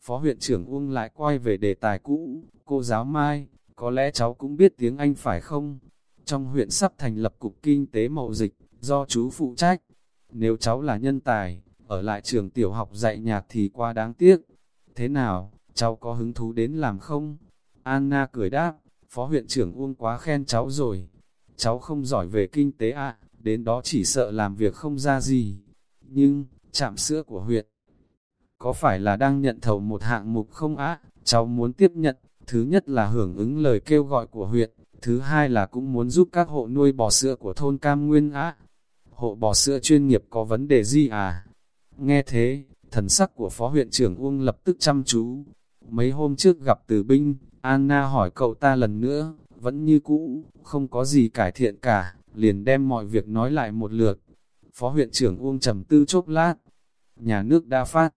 Phó huyện trưởng Uông lại quay về đề tài cũ, cô giáo Mai, có lẽ cháu cũng biết tiếng Anh phải không? Trong huyện sắp thành lập cục kinh tế mậu dịch, do chú phụ trách. Nếu cháu là nhân tài, ở lại trường tiểu học dạy nhạc thì quá đáng tiếc. Thế nào, cháu có hứng thú đến làm không? Anna cười đáp, phó huyện trưởng Uông quá khen cháu rồi. Cháu không giỏi về kinh tế ạ, đến đó chỉ sợ làm việc không ra gì. Nhưng, trạm sữa của huyện, có phải là đang nhận thầu một hạng mục không ạ? Cháu muốn tiếp nhận, thứ nhất là hưởng ứng lời kêu gọi của huyện, thứ hai là cũng muốn giúp các hộ nuôi bò sữa của thôn Cam Nguyên ạ. Hộ bò sữa chuyên nghiệp có vấn đề gì à? Nghe thế, thần sắc của phó huyện trưởng Uông lập tức chăm chú. Mấy hôm trước gặp từ binh, Anna hỏi cậu ta lần nữa, vẫn như cũ, không có gì cải thiện cả, liền đem mọi việc nói lại một lượt. Phó huyện trưởng Uông trầm tư chốc lát, nhà nước đa phát.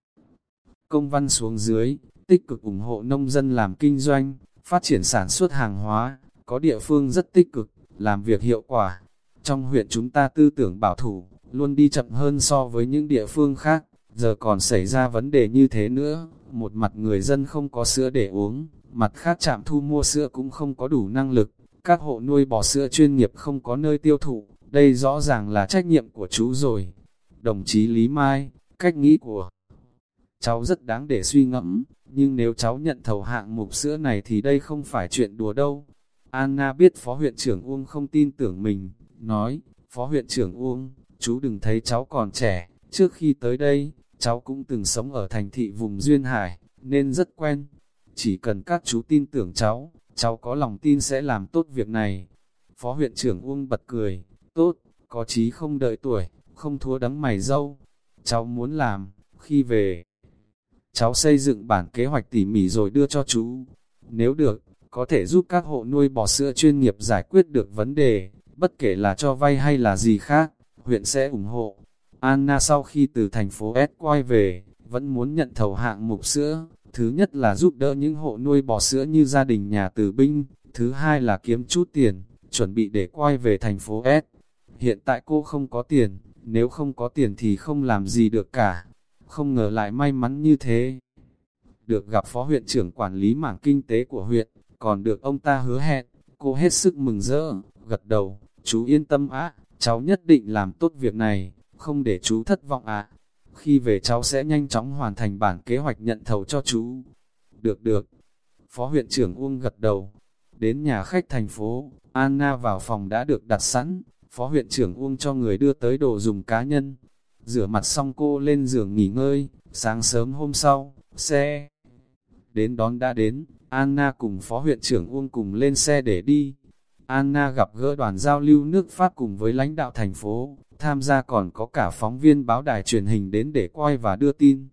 Công văn xuống dưới, tích cực ủng hộ nông dân làm kinh doanh, phát triển sản xuất hàng hóa, có địa phương rất tích cực, làm việc hiệu quả. Trong huyện chúng ta tư tưởng bảo thủ, luôn đi chậm hơn so với những địa phương khác, giờ còn xảy ra vấn đề như thế nữa, một mặt người dân không có sữa để uống, mặt khác trạm thu mua sữa cũng không có đủ năng lực, các hộ nuôi bò sữa chuyên nghiệp không có nơi tiêu thụ, đây rõ ràng là trách nhiệm của chú rồi. Đồng chí Lý Mai, cách nghĩ của cháu rất đáng để suy ngẫm, nhưng nếu cháu nhận thầu hạng mục sữa này thì đây không phải chuyện đùa đâu. Anna biết Phó huyện trưởng Uông không tin tưởng mình, nói, Phó huyện trưởng Uông, chú đừng thấy cháu còn trẻ, trước khi tới đây, cháu cũng từng sống ở thành thị vùng Duyên Hải, nên rất quen. Chỉ cần các chú tin tưởng cháu, cháu có lòng tin sẽ làm tốt việc này. Phó huyện trưởng Uông bật cười, tốt, có chí không đợi tuổi, không thua đắng mày dâu. Cháu muốn làm, khi về, cháu xây dựng bản kế hoạch tỉ mỉ rồi đưa cho chú. Nếu được, có thể giúp các hộ nuôi bò sữa chuyên nghiệp giải quyết được vấn đề, bất kể là cho vay hay là gì khác, huyện sẽ ủng hộ. Anna sau khi từ thành phố S quay về, vẫn muốn nhận thầu hạng mục sữa, thứ nhất là giúp đỡ những hộ nuôi bò sữa như gia đình nhà tử binh, thứ hai là kiếm chút tiền, chuẩn bị để quay về thành phố S. Hiện tại cô không có tiền, nếu không có tiền thì không làm gì được cả. Không ngờ lại may mắn như thế. Được gặp phó huyện trưởng quản lý mảng kinh tế của huyện, còn được ông ta hứa hẹn, cô hết sức mừng rỡ, gật đầu, chú yên tâm á, cháu nhất định làm tốt việc này, không để chú thất vọng ạ. Khi về cháu sẽ nhanh chóng hoàn thành bản kế hoạch nhận thầu cho chú. Được được. Phó huyện trưởng Uông gật đầu. Đến nhà khách thành phố, Anna vào phòng đã được đặt sẵn. Phó huyện trưởng Uông cho người đưa tới đồ dùng cá nhân. Rửa mặt xong cô lên giường nghỉ ngơi. Sáng sớm hôm sau, xe đến đón đã đến. Anna cùng phó huyện trưởng Uông cùng lên xe để đi. Anna gặp gỡ đoàn giao lưu nước Pháp cùng với lãnh đạo thành phố, tham gia còn có cả phóng viên báo đài truyền hình đến để quay và đưa tin.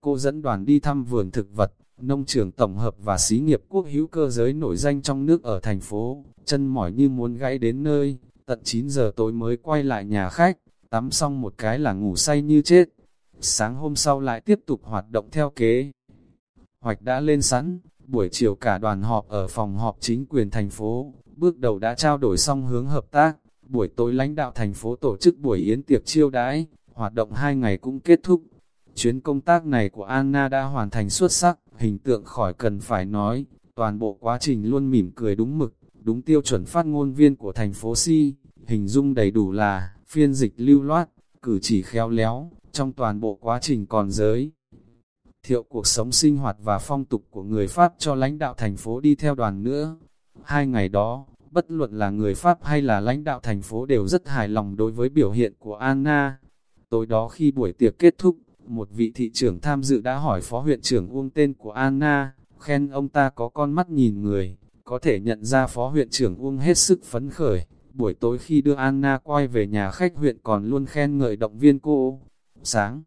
Cô dẫn đoàn đi thăm vườn thực vật, nông trường tổng hợp và xí nghiệp quốc hữu cơ giới nổi danh trong nước ở thành phố, chân mỏi như muốn gãy đến nơi, tận 9 giờ tối mới quay lại nhà khách, tắm xong một cái là ngủ say như chết. Sáng hôm sau lại tiếp tục hoạt động theo kế. Hoạch đã lên sẵn, buổi chiều cả đoàn họp ở phòng họp chính quyền thành phố, bước đầu đã trao đổi xong hướng hợp tác, buổi tối lãnh đạo thành phố tổ chức buổi yến tiệc chiêu đãi, hoạt động hai ngày cũng kết thúc. Chuyến công tác này của Anna đã hoàn thành xuất sắc, hình tượng khỏi cần phải nói, toàn bộ quá trình luôn mỉm cười đúng mực, đúng tiêu chuẩn phát ngôn viên của thành phố Si, hình dung đầy đủ là, phiên dịch lưu loát, cử chỉ khéo léo, trong toàn bộ quá trình còn giới. Thiệu cuộc sống sinh hoạt và phong tục của người Pháp cho lãnh đạo thành phố đi theo đoàn nữa. Hai ngày đó, bất luận là người Pháp hay là lãnh đạo thành phố đều rất hài lòng đối với biểu hiện của Anna. Tối đó khi buổi tiệc kết thúc, một vị thị trưởng tham dự đã hỏi phó huyện trưởng Uông tên của Anna, khen ông ta có con mắt nhìn người, có thể nhận ra phó huyện trưởng Uông hết sức phấn khởi. Buổi tối khi đưa Anna quay về nhà khách huyện còn luôn khen ngợi động viên cô. Sáng,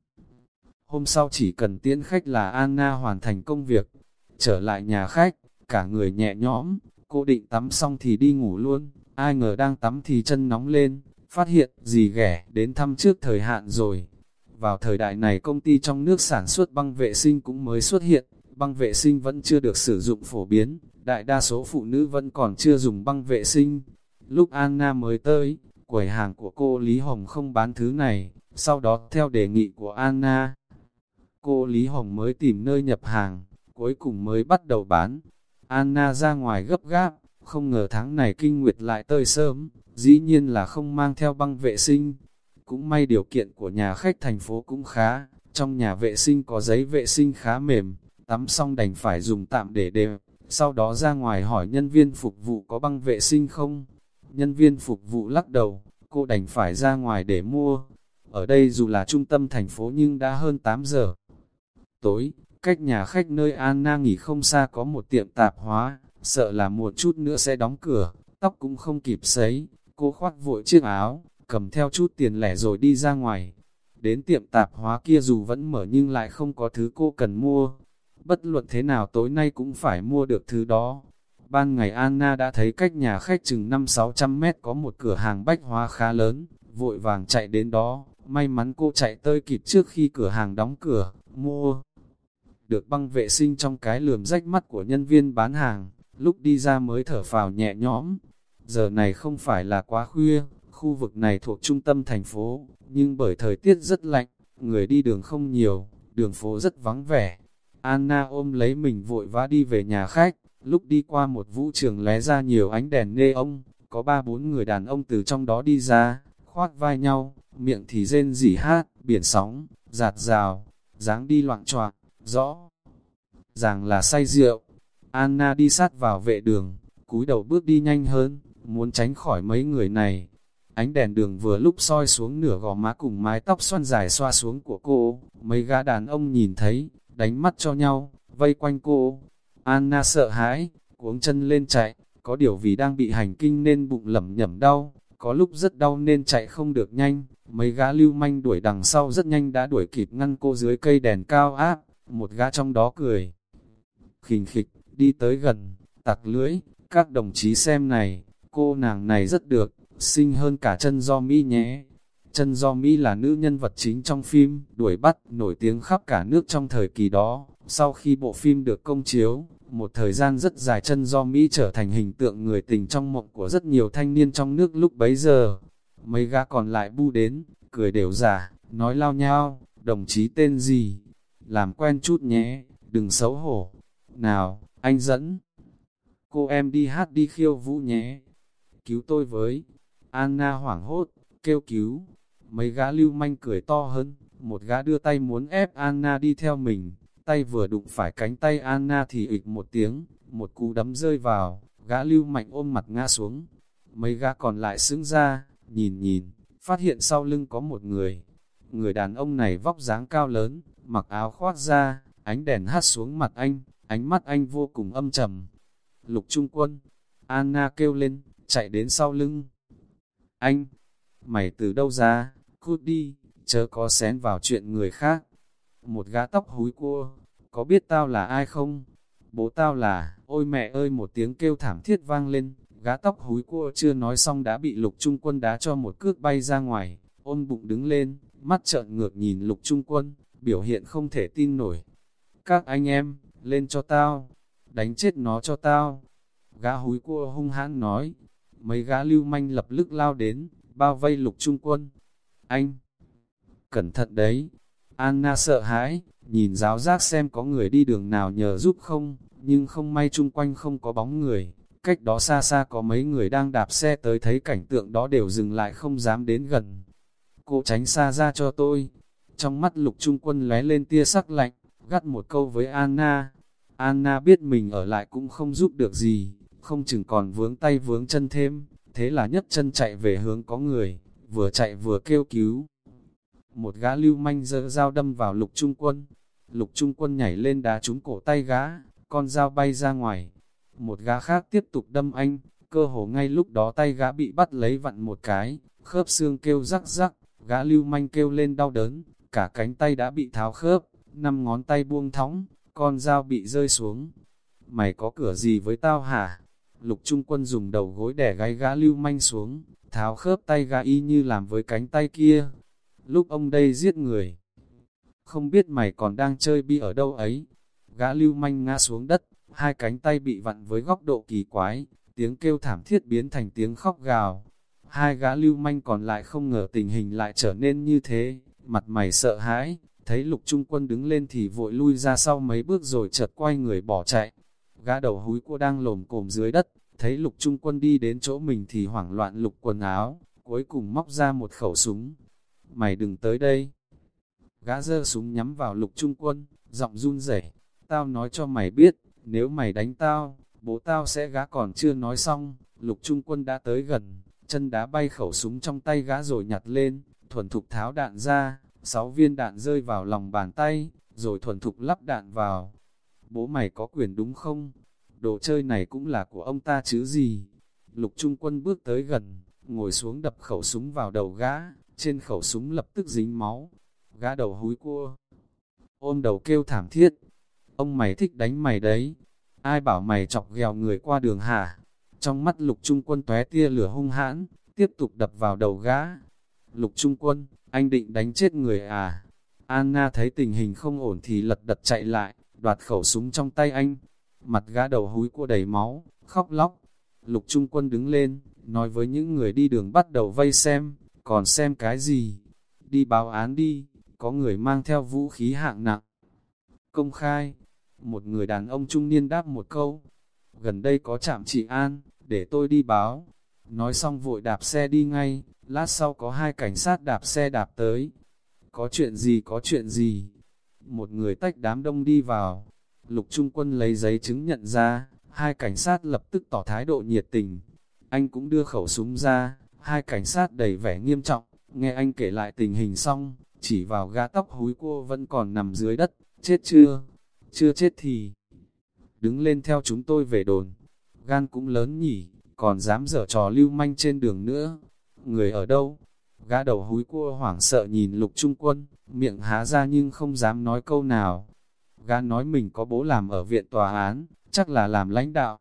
hôm sau chỉ cần tiễn khách là Anna hoàn thành công việc. trở lại nhà khách, cả người nhẹ nhõm, cô định tắm xong thì đi ngủ luôn, ai ngờ đang tắm thì chân nóng lên, phát hiện gì ghẻ đến thăm trước thời hạn rồi. Vào thời đại này công ty trong nước sản xuất băng vệ sinh cũng mới xuất hiện, băng vệ sinh vẫn chưa được sử dụng phổ biến, đại đa số phụ nữ vẫn còn chưa dùng băng vệ sinh. Lúc Anna mới tới, quầy hàng của cô Lý Hồng không bán thứ này, sau đó theo đề nghị của Anna, cô Lý Hồng mới tìm nơi nhập hàng, cuối cùng mới bắt đầu bán. Anna ra ngoài gấp gáp, không ngờ tháng này kinh nguyệt lại tơi sớm, dĩ nhiên là không mang theo băng vệ sinh. Cũng may điều kiện của nhà khách thành phố cũng khá, trong nhà vệ sinh có giấy vệ sinh khá mềm, tắm xong đành phải dùng tạm để đều, sau đó ra ngoài hỏi nhân viên phục vụ có băng vệ sinh không. Nhân viên phục vụ lắc đầu, cô đành phải ra ngoài để mua. Ở đây dù là trung tâm thành phố nhưng đã hơn 8 giờ. Tối, cách nhà khách nơi Anna nghỉ không xa có một tiệm tạp hóa, sợ là một chút nữa sẽ đóng cửa, tóc cũng không kịp sấy, cô khoác vội chiếc áo, cầm theo chút tiền lẻ rồi đi ra ngoài. Đến tiệm tạp hóa kia dù vẫn mở nhưng lại không có thứ cô cần mua. Bất luận thế nào tối nay cũng phải mua được thứ đó. Ban ngày Anna đã thấy cách nhà khách chừng 5-600 mét có một cửa hàng bách hóa khá lớn, vội vàng chạy đến đó. May mắn cô chạy tới kịp trước khi cửa hàng đóng cửa, mua được băng vệ sinh trong cái lườm rách mắt của nhân viên bán hàng, lúc đi ra mới thở phào nhẹ nhõm. Giờ này không phải là quá khuya, khu vực này thuộc trung tâm thành phố, nhưng bởi thời tiết rất lạnh, người đi đường không nhiều, đường phố rất vắng vẻ. Anna ôm lấy mình vội vã đi về nhà khách, lúc đi qua một vũ trường lé ra nhiều ánh đèn nê ông, có ba bốn người đàn ông từ trong đó đi ra, khoát vai nhau, miệng thì rên rỉ hát, biển sóng, giạt rào, dáng đi loạn choạc, rõ ràng là say rượu. Anna đi sát vào vệ đường, cúi đầu bước đi nhanh hơn, muốn tránh khỏi mấy người này. Ánh đèn đường vừa lúc soi xuống nửa gò má cùng mái tóc xoăn dài xoa xuống của cô, mấy gã đàn ông nhìn thấy, đánh mắt cho nhau, vây quanh cô. Anna sợ hãi, cuống chân lên chạy, có điều vì đang bị hành kinh nên bụng lẩm nhẩm đau, có lúc rất đau nên chạy không được nhanh, mấy gã lưu manh đuổi đằng sau rất nhanh đã đuổi kịp ngăn cô dưới cây đèn cao áp, một gã trong đó cười. Khình khịch, đi tới gần, tặc lưỡi, các đồng chí xem này, cô nàng này rất được, xinh hơn cả chân do Mỹ nhé. Chân do Mỹ là nữ nhân vật chính trong phim, đuổi bắt, nổi tiếng khắp cả nước trong thời kỳ đó. Sau khi bộ phim được công chiếu, một thời gian rất dài chân do Mỹ trở thành hình tượng người tình trong mộng của rất nhiều thanh niên trong nước lúc bấy giờ. Mấy gã còn lại bu đến, cười đều giả, nói lao nhau, đồng chí tên gì? Làm quen chút nhé, đừng xấu hổ. Nào, anh dẫn. Cô em đi hát đi khiêu vũ nhé. Cứu tôi với. Anna hoảng hốt, kêu cứu. Mấy gã lưu manh cười to hơn, một gã đưa tay muốn ép Anna đi theo mình. Tay vừa đụng phải cánh tay Anna thì ịch một tiếng, một cú đấm rơi vào, gã lưu mạnh ôm mặt ngã xuống. Mấy gã còn lại sững ra, nhìn nhìn, phát hiện sau lưng có một người. Người đàn ông này vóc dáng cao lớn, mặc áo khoác ra, ánh đèn hát xuống mặt anh, ánh mắt anh vô cùng âm trầm. Lục Trung Quân, Anna kêu lên, chạy đến sau lưng. Anh, mày từ đâu ra, cút đi, chớ có xén vào chuyện người khác. Một gã tóc húi cua, có biết tao là ai không? Bố tao là, ôi mẹ ơi một tiếng kêu thảm thiết vang lên, gã tóc húi cua chưa nói xong đã bị lục trung quân đá cho một cước bay ra ngoài, ôm bụng đứng lên, mắt trợn ngược nhìn lục trung quân, biểu hiện không thể tin nổi. Các anh em, lên cho tao, đánh chết nó cho tao. Gã húi cua hung hãn nói, mấy gã lưu manh lập tức lao đến, bao vây lục trung quân. Anh, cẩn thận đấy. Anna sợ hãi, nhìn giáo giác xem có người đi đường nào nhờ giúp không, nhưng không may chung quanh không có bóng người. Cách đó xa xa có mấy người đang đạp xe tới thấy cảnh tượng đó đều dừng lại không dám đến gần. Cô tránh xa ra cho tôi. Trong mắt lục trung quân lóe lên tia sắc lạnh, gắt một câu với Anna. Anna biết mình ở lại cũng không giúp được gì, không chừng còn vướng tay vướng chân thêm, thế là nhất chân chạy về hướng có người, vừa chạy vừa kêu cứu. Một gã lưu manh dơ dao đâm vào lục trung quân, lục trung quân nhảy lên đá trúng cổ tay gã, con dao bay ra ngoài. Một gã khác tiếp tục đâm anh, cơ hồ ngay lúc đó tay gã bị bắt lấy vặn một cái, khớp xương kêu rắc rắc, gã lưu manh kêu lên đau đớn, cả cánh tay đã bị tháo khớp, năm ngón tay buông thõng, con dao bị rơi xuống. mày có cửa gì với tao hả? Lục Trung Quân dùng đầu gối đẻ gáy gã lưu manh xuống, tháo khớp tay gã y như làm với cánh tay kia. Lúc ông đây giết người, không biết mày còn đang chơi bi ở đâu ấy. Gã lưu manh ngã xuống đất, hai cánh tay bị vặn với góc độ kỳ quái, tiếng kêu thảm thiết biến thành tiếng khóc gào. Hai gã lưu manh còn lại không ngờ tình hình lại trở nên như thế, mặt mày sợ hãi, thấy lục trung quân đứng lên thì vội lui ra sau mấy bước rồi chợt quay người bỏ chạy. Gã đầu húi cua đang lồm cồm dưới đất, thấy lục trung quân đi đến chỗ mình thì hoảng loạn lục quần áo, cuối cùng móc ra một khẩu súng. Mày đừng tới đây. Gã giơ súng nhắm vào lục trung quân, giọng run rẩy. Tao nói cho mày biết, nếu mày đánh tao, bố tao sẽ gã còn chưa nói xong. Lục trung quân đã tới gần, chân đá bay khẩu súng trong tay gã rồi nhặt lên, thuần thục tháo đạn ra, sáu viên đạn rơi vào lòng bàn tay, rồi thuần thục lắp đạn vào. Bố mày có quyền đúng không? Đồ chơi này cũng là của ông ta chứ gì? Lục trung quân bước tới gần, ngồi xuống đập khẩu súng vào đầu gã, trên khẩu súng lập tức dính máu. Gã đầu húi cua, ôm đầu kêu thảm thiết. Ông mày thích đánh mày đấy. Ai bảo mày chọc ghèo người qua đường hả? Trong mắt lục trung quân tóe tia lửa hung hãn, tiếp tục đập vào đầu gã. Lục trung quân, anh định đánh chết người à? Anna thấy tình hình không ổn thì lật đật chạy lại, đoạt khẩu súng trong tay anh. Mặt gã đầu húi cua đầy máu, khóc lóc. Lục trung quân đứng lên, nói với những người đi đường bắt đầu vây xem, còn xem cái gì? Đi báo án đi, có người mang theo vũ khí hạng nặng. Công khai, một người đàn ông trung niên đáp một câu, gần đây có trạm trị an, để tôi đi báo. Nói xong vội đạp xe đi ngay, lát sau có hai cảnh sát đạp xe đạp tới. Có chuyện gì có chuyện gì? Một người tách đám đông đi vào. Lục Trung Quân lấy giấy chứng nhận ra, hai cảnh sát lập tức tỏ thái độ nhiệt tình. Anh cũng đưa khẩu súng ra, hai cảnh sát đầy vẻ nghiêm trọng, nghe anh kể lại tình hình xong, chỉ vào gã tóc húi cua vẫn còn nằm dưới đất, chết chưa? Chưa chết thì... Đứng lên theo chúng tôi về đồn, gan cũng lớn nhỉ, còn dám dở trò lưu manh trên đường nữa. Người ở đâu? Gã đầu húi cua hoảng sợ nhìn lục trung quân, miệng há ra nhưng không dám nói câu nào. Gã nói mình có bố làm ở viện tòa án, chắc là làm lãnh đạo.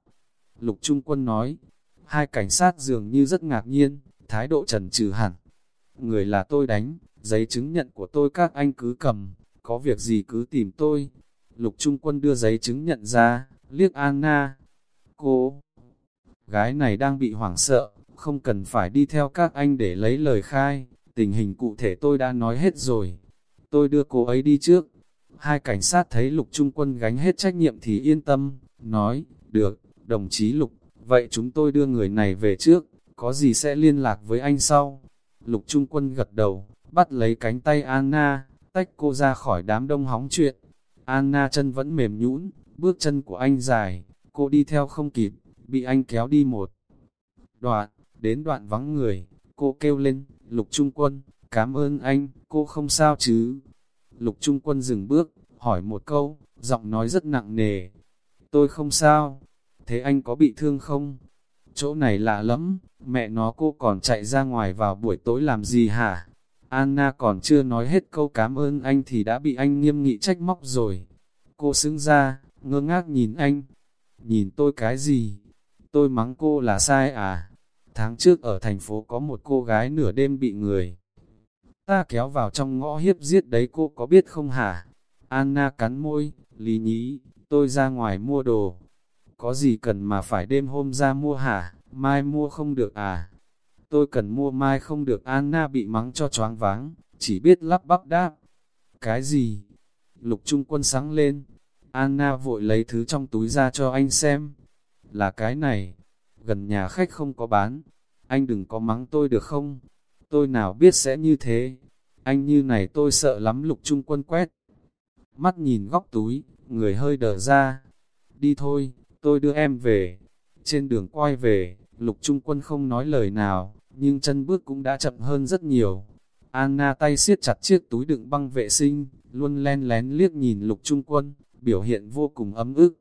Lục trung quân nói, hai cảnh sát dường như rất ngạc nhiên, thái độ trần trừ hẳn. Người là tôi đánh, giấy chứng nhận của tôi các anh cứ cầm, có việc gì cứ tìm tôi. Lục trung quân đưa giấy chứng nhận ra, liếc Anna. Cô, gái này đang bị hoảng sợ, không cần phải đi theo các anh để lấy lời khai, tình hình cụ thể tôi đã nói hết rồi. Tôi đưa cô ấy đi trước. Hai cảnh sát thấy lục trung quân gánh hết trách nhiệm thì yên tâm, nói, được, đồng chí lục, vậy chúng tôi đưa người này về trước, có gì sẽ liên lạc với anh sau. Lục trung quân gật đầu, bắt lấy cánh tay Anna, tách cô ra khỏi đám đông hóng chuyện. Anna chân vẫn mềm nhũn, bước chân của anh dài, cô đi theo không kịp, bị anh kéo đi một đoạn, đến đoạn vắng người, cô kêu lên, lục trung quân, cảm ơn anh, cô không sao chứ. Lục trung quân dừng bước, hỏi một câu, giọng nói rất nặng nề. Tôi không sao, thế anh có bị thương không? Chỗ này lạ lắm, mẹ nó cô còn chạy ra ngoài vào buổi tối làm gì hả? Anna còn chưa nói hết câu cảm ơn anh thì đã bị anh nghiêm nghị trách móc rồi. Cô xứng ra, ngơ ngác nhìn anh. Nhìn tôi cái gì? Tôi mắng cô là sai à? Tháng trước ở thành phố có một cô gái nửa đêm bị người. Ta kéo vào trong ngõ hiếp giết đấy cô có biết không hả? Anna cắn môi, lý nhí, tôi ra ngoài mua đồ. Có gì cần mà phải đêm hôm ra mua hả? Mai mua không được à? Tôi cần mua mai không được Anna bị mắng cho choáng váng, chỉ biết lắp bắp đáp. Cái gì? Lục trung quân sáng lên. Anna vội lấy thứ trong túi ra cho anh xem. Là cái này, gần nhà khách không có bán. Anh đừng có mắng tôi được không? Tôi nào biết sẽ như thế. Anh như này tôi sợ lắm lục trung quân quét. Mắt nhìn góc túi, người hơi đờ ra. Đi thôi, tôi đưa em về. Trên đường quay về, lục trung quân không nói lời nào, nhưng chân bước cũng đã chậm hơn rất nhiều. Anna tay siết chặt chiếc túi đựng băng vệ sinh, luôn len lén liếc nhìn lục trung quân, biểu hiện vô cùng ấm ức.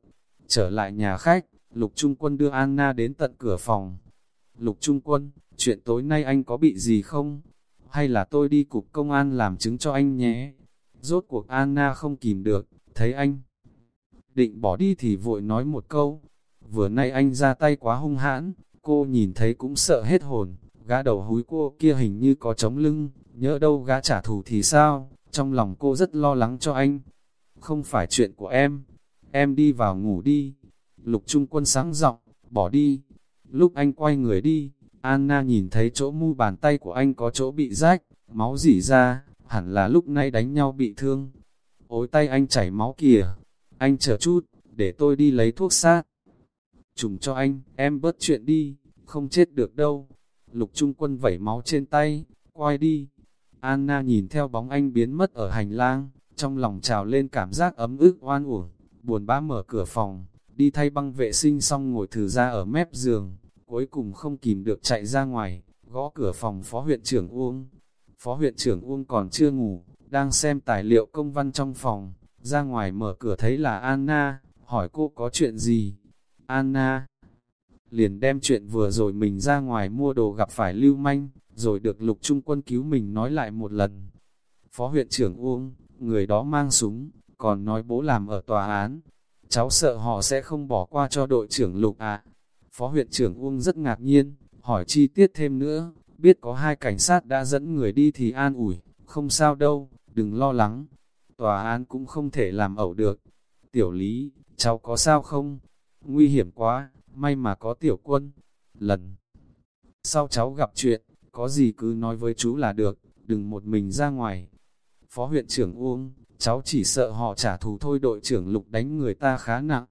Trở lại nhà khách, lục trung quân đưa Anna đến tận cửa phòng. Lục trung quân, chuyện tối nay anh có bị gì không? Hay là tôi đi cục công an làm chứng cho anh nhé? Rốt cuộc Anna không kìm được, thấy anh định bỏ đi thì vội nói một câu. Vừa nay anh ra tay quá hung hãn, cô nhìn thấy cũng sợ hết hồn, gã đầu húi cô kia hình như có chống lưng, nhớ đâu gã trả thù thì sao, trong lòng cô rất lo lắng cho anh. Không phải chuyện của em, em đi vào ngủ đi. Lục Trung Quân sáng giọng, bỏ đi. Lúc anh quay người đi, Anna nhìn thấy chỗ mu bàn tay của anh có chỗ bị rách, máu dỉ ra, hẳn là lúc nay đánh nhau bị thương. Ôi tay anh chảy máu kìa, anh chờ chút, để tôi đi lấy thuốc sát. Trùng cho anh, em bớt chuyện đi, không chết được đâu. Lục Trung Quân vẩy máu trên tay, quay đi. Anna nhìn theo bóng anh biến mất ở hành lang, trong lòng trào lên cảm giác ấm ức oan uổng, buồn bã mở cửa phòng, đi thay băng vệ sinh xong ngồi thử ra ở mép giường, cuối cùng không kìm được chạy ra ngoài, gõ cửa phòng phó huyện trưởng Uông. Phó huyện trưởng Uông còn chưa ngủ, đang xem tài liệu công văn trong phòng, ra ngoài mở cửa thấy là Anna, hỏi cô có chuyện gì. Anna liền đem chuyện vừa rồi mình ra ngoài mua đồ gặp phải lưu manh, rồi được lục trung quân cứu mình nói lại một lần. Phó huyện trưởng Uông, người đó mang súng, còn nói bố làm ở tòa án. Cháu sợ họ sẽ không bỏ qua cho đội trưởng lục à. Phó huyện trưởng Uông rất ngạc nhiên, hỏi chi tiết thêm nữa, biết có hai cảnh sát đã dẫn người đi thì an ủi, không sao đâu, đừng lo lắng. Tòa án cũng không thể làm ẩu được. Tiểu lý, cháu có sao không? Nguy hiểm quá, may mà có tiểu quân. Lần sau cháu gặp chuyện, có gì cứ nói với chú là được, đừng một mình ra ngoài. Phó huyện trưởng Uông, cháu chỉ sợ họ trả thù thôi đội trưởng lục đánh người ta khá nặng.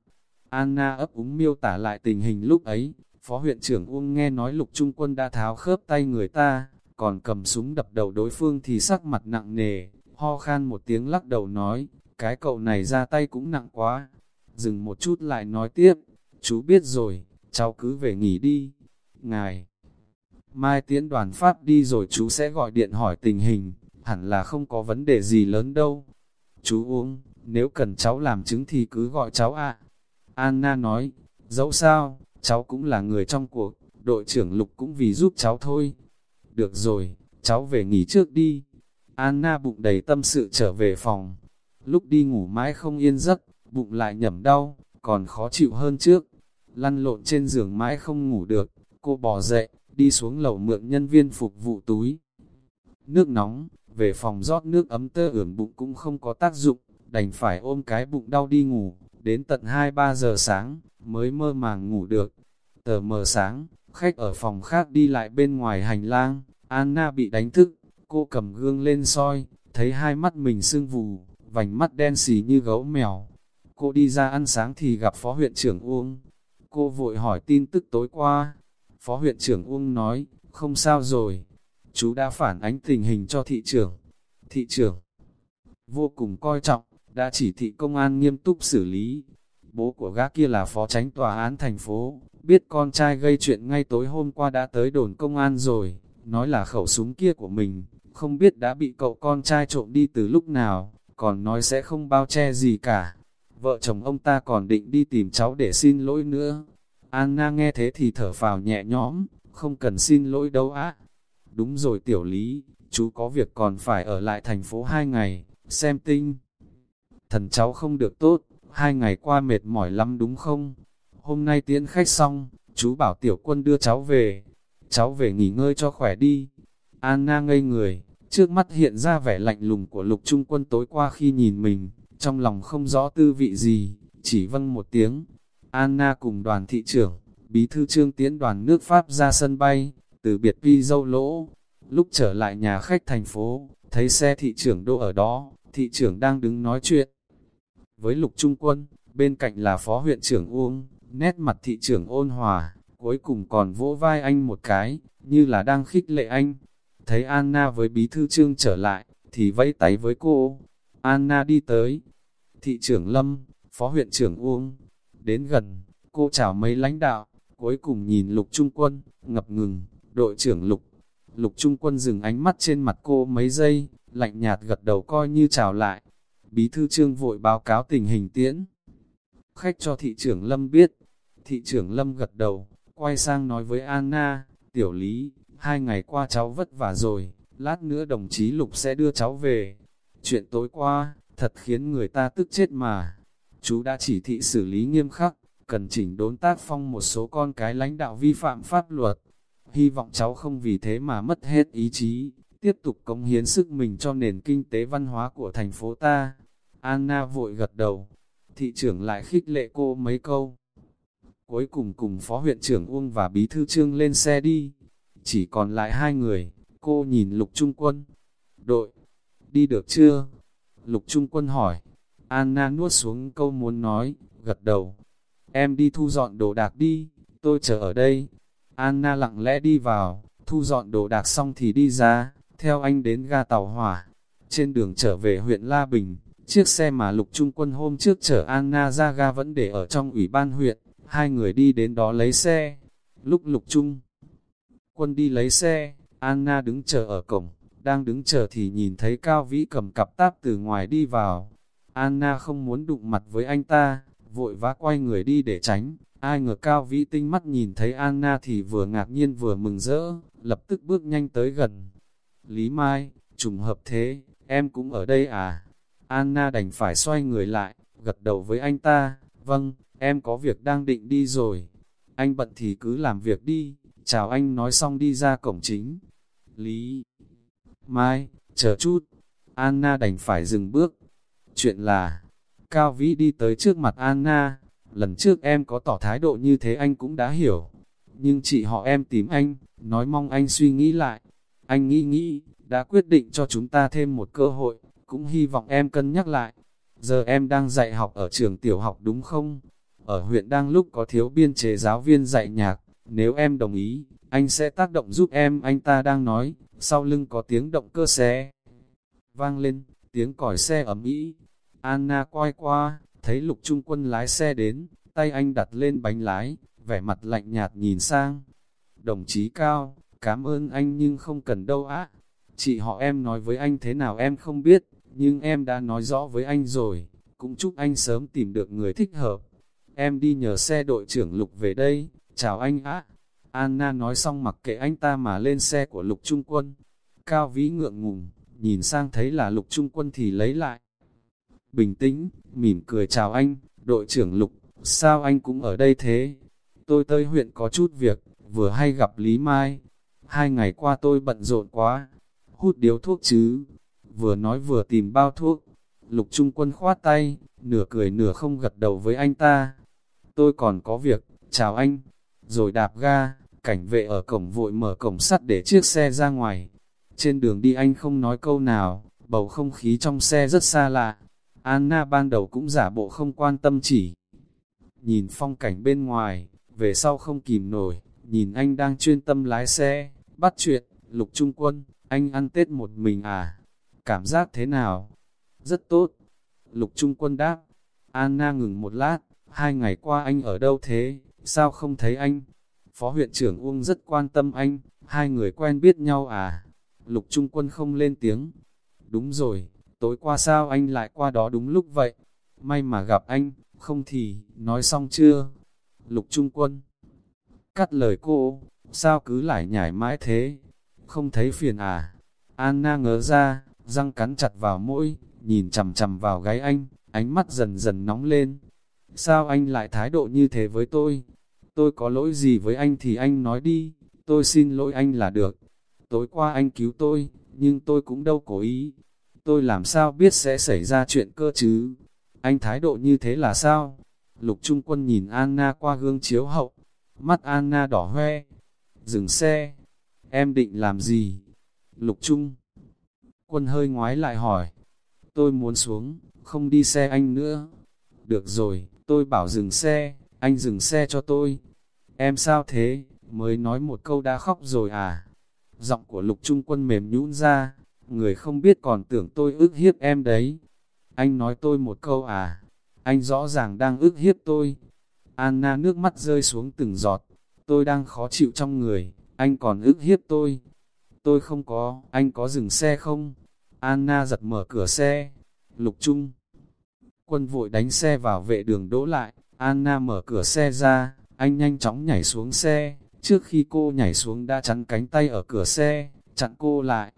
Anna ấp úng miêu tả lại tình hình lúc ấy, phó huyện trưởng Uông nghe nói lục trung quân đã tháo khớp tay người ta, còn cầm súng đập đầu đối phương thì sắc mặt nặng nề, ho khan một tiếng lắc đầu nói, cái cậu này ra tay cũng nặng quá. Dừng một chút lại nói tiếp, chú biết rồi, cháu cứ về nghỉ đi. Ngài, mai tiễn đoàn Pháp đi rồi chú sẽ gọi điện hỏi tình hình, hẳn là không có vấn đề gì lớn đâu. Chú uống, nếu cần cháu làm chứng thì cứ gọi cháu ạ. Anna nói, dẫu sao, cháu cũng là người trong cuộc, đội trưởng Lục cũng vì giúp cháu thôi. Được rồi, cháu về nghỉ trước đi. Anna bụng đầy tâm sự trở về phòng. Lúc đi ngủ mãi không yên giấc, bụng lại nhẩm đau, còn khó chịu hơn trước. Lăn lộn trên giường mãi không ngủ được, cô bò dậy, đi xuống lầu mượn nhân viên phục vụ túi. Nước nóng, về phòng rót nước ấm tơ ửng bụng cũng không có tác dụng, đành phải ôm cái bụng đau đi ngủ, đến tận 2-3 giờ sáng, mới mơ màng ngủ được. Tờ mờ sáng, khách ở phòng khác đi lại bên ngoài hành lang, Anna bị đánh thức, cô cầm gương lên soi, thấy hai mắt mình sưng vù, vành mắt đen xì như gấu mèo. Cô đi ra ăn sáng thì gặp phó huyện trưởng Uông. Cô vội hỏi tin tức tối qua. Phó huyện trưởng Uông nói, không sao rồi, chú đã phản ánh tình hình cho thị trưởng. Thị trưởng vô cùng coi trọng, đã chỉ thị công an nghiêm túc xử lý. Bố của gã kia là phó tránh tòa án thành phố, biết con trai gây chuyện ngay tối hôm qua đã tới đồn công an rồi, nói là khẩu súng kia của mình, không biết đã bị cậu con trai trộm đi từ lúc nào, còn nói sẽ không bao che gì cả. Vợ chồng ông ta còn định đi tìm cháu để xin lỗi nữa. Anna nghe thế thì thở phào nhẹ nhõm, không cần xin lỗi đâu á. Đúng rồi tiểu lý, chú có việc còn phải ở lại thành phố hai ngày, xem tinh. Thần cháu không được tốt, hai ngày qua mệt mỏi lắm đúng không? Hôm nay tiễn khách xong, chú bảo tiểu quân đưa cháu về. Cháu về nghỉ ngơi cho khỏe đi. Anna ngây người, trước mắt hiện ra vẻ lạnh lùng của lục trung quân tối qua khi nhìn mình, trong lòng không rõ tư vị gì, chỉ vâng một tiếng. Anna cùng đoàn thị trưởng, bí thư trương tiến đoàn nước Pháp ra sân bay, từ biệt pi dâu lỗ. Lúc trở lại nhà khách thành phố, thấy xe thị trưởng đỗ ở đó, thị trưởng đang đứng nói chuyện. Với lục trung quân, bên cạnh là phó huyện trưởng Uông, nét mặt thị trưởng ôn hòa, cuối cùng còn vỗ vai anh một cái, như là đang khích lệ anh. Thấy Anna với bí thư trương trở lại, thì vẫy tay với cô. Anna đi tới. Thị trưởng Lâm, phó huyện trưởng Uông, đến gần, cô chào mấy lãnh đạo, cuối cùng nhìn lục trung quân, ngập ngừng, đội trưởng lục. Lục trung quân dừng ánh mắt trên mặt cô mấy giây, lạnh nhạt gật đầu coi như chào lại. Bí thư trương vội báo cáo tình hình tiễn. Khách cho thị trưởng Lâm biết. Thị trưởng Lâm gật đầu, quay sang nói với Anna, tiểu lý, hai ngày qua cháu vất vả rồi, lát nữa đồng chí Lục sẽ đưa cháu về. Chuyện tối qua, thật khiến người ta tức chết mà. chú đã chỉ thị xử lý nghiêm khắc, cần chỉnh đốn tác phong một số con cái lãnh đạo vi phạm pháp luật. Hy vọng cháu không vì thế mà mất hết ý chí, tiếp tục cống hiến sức mình cho nền kinh tế văn hóa của thành phố ta. Anna vội gật đầu, thị trưởng lại khích lệ cô mấy câu. Cuối cùng cùng phó huyện trưởng Uông và bí thư trương lên xe đi. Chỉ còn lại hai người, cô nhìn lục trung quân. Đội, đi được chưa? Lục trung quân hỏi. Anna nuốt xuống câu muốn nói, gật đầu. Em đi thu dọn đồ đạc đi, tôi chờ ở đây. Anna lặng lẽ đi vào, thu dọn đồ đạc xong thì đi ra, theo anh đến ga tàu hỏa. Trên đường trở về huyện La Bình, chiếc xe mà Lục Trung Quân hôm trước chở Anna ra ga vẫn để ở trong ủy ban huyện, hai người đi đến đó lấy xe. Lúc Lục Trung Quân đi lấy xe, Anna đứng chờ ở cổng, đang đứng chờ thì nhìn thấy Cao Vĩ cầm cặp táp từ ngoài đi vào. Anna không muốn đụng mặt với anh ta, vội vã quay người đi để tránh. Ai ngờ Cao Vĩ tinh mắt nhìn thấy Anna thì vừa ngạc nhiên vừa mừng rỡ, lập tức bước nhanh tới gần. Lý Mai, trùng hợp thế, em cũng ở đây à? Anna đành phải xoay người lại, gật đầu với anh ta, vâng, em có việc đang định đi rồi. Anh bận thì cứ làm việc đi, chào anh nói xong đi ra cổng chính. Lý Mai, chờ chút, Anna đành phải dừng bước. Chuyện là, Cao Vĩ đi tới trước mặt Anna, lần trước em có tỏ thái độ như thế anh cũng đã hiểu. Nhưng chị họ em tìm anh, nói mong anh suy nghĩ lại. Anh nghĩ nghĩ, đã quyết định cho chúng ta thêm một cơ hội, cũng hy vọng em cân nhắc lại. Giờ em đang dạy học ở trường tiểu học đúng không? Ở huyện đang lúc có thiếu biên chế giáo viên dạy nhạc, nếu em đồng ý, anh sẽ tác động giúp em anh ta đang nói, sau lưng có tiếng động cơ xe. Vang lên, tiếng còi xe ấm ý. Anna quay qua, thấy lục trung quân lái xe đến, tay anh đặt lên bánh lái, vẻ mặt lạnh nhạt nhìn sang. Đồng chí Cao, cảm ơn anh nhưng không cần đâu á. Chị họ em nói với anh thế nào em không biết, nhưng em đã nói rõ với anh rồi, cũng chúc anh sớm tìm được người thích hợp. Em đi nhờ xe đội trưởng Lục về đây, chào anh á. Anna nói xong mặc kệ anh ta mà lên xe của Lục Trung Quân. Cao Vĩ ngượng ngùng, nhìn sang thấy là Lục Trung Quân thì lấy lại. Bình tĩnh, mỉm cười chào anh, đội trưởng Lục, sao anh cũng ở đây thế? Tôi tới huyện có chút việc, vừa hay gặp Lý Mai. Hai ngày qua tôi bận rộn quá, hút điếu thuốc chứ, vừa nói vừa tìm bao thuốc. Lục Trung Quân khoát tay, nửa cười nửa không gật đầu với anh ta. Tôi còn có việc, chào anh. Rồi đạp ga, cảnh vệ ở cổng vội mở cổng sắt để chiếc xe ra ngoài. Trên đường đi anh không nói câu nào, bầu không khí trong xe rất xa lạ. Anna ban đầu cũng giả bộ không quan tâm chỉ. Nhìn phong cảnh bên ngoài, về sau không kìm nổi, nhìn anh đang chuyên tâm lái xe, bắt chuyện, lục trung quân, anh ăn Tết một mình à? Cảm giác thế nào? Rất tốt. Lục Trung Quân đáp. Anna ngừng một lát, hai ngày qua anh ở đâu thế? Sao không thấy anh? Phó huyện trưởng Uông rất quan tâm anh, hai người quen biết nhau à? Lục Trung Quân không lên tiếng. Đúng rồi, tối qua sao anh lại qua đó đúng lúc vậy? May mà gặp anh, không thì, nói xong chưa? Lục Trung Quân cắt lời cô, sao cứ lại nhảy mãi thế? Không thấy phiền à? Anna ngớ ra, răng cắn chặt vào mũi, nhìn chầm chầm vào gáy anh, ánh mắt dần dần nóng lên. Sao anh lại thái độ như thế với tôi? Tôi có lỗi gì với anh thì anh nói đi, tôi xin lỗi anh là được. Tối qua anh cứu tôi, nhưng tôi cũng đâu cố ý. Tôi làm sao biết sẽ xảy ra chuyện cơ chứ? Anh thái độ như thế là sao? Lục Trung Quân nhìn Anna qua gương chiếu hậu, mắt Anna đỏ hoe. Dừng xe, em định làm gì? Lục Trung Quân hơi ngoái lại hỏi, tôi muốn xuống, không đi xe anh nữa. Được rồi, tôi bảo dừng xe, anh dừng xe cho tôi. Em sao thế, mới nói một câu đã khóc rồi à? Giọng của lục trung quân mềm nhũn ra, người không biết còn tưởng tôi ức hiếp em đấy. Anh nói tôi một câu à? Anh rõ ràng đang ức hiếp tôi. Anna nước mắt rơi xuống từng giọt. Tôi đang khó chịu trong người, anh còn ức hiếp tôi. Tôi không có, anh có dừng xe không? Anna giật mở cửa xe. Lục Trung. Quân vội đánh xe vào vệ đường đỗ lại. Anna mở cửa xe ra, anh nhanh chóng nhảy xuống xe. Trước khi cô nhảy xuống đã chắn cánh tay ở cửa xe, chặn cô lại.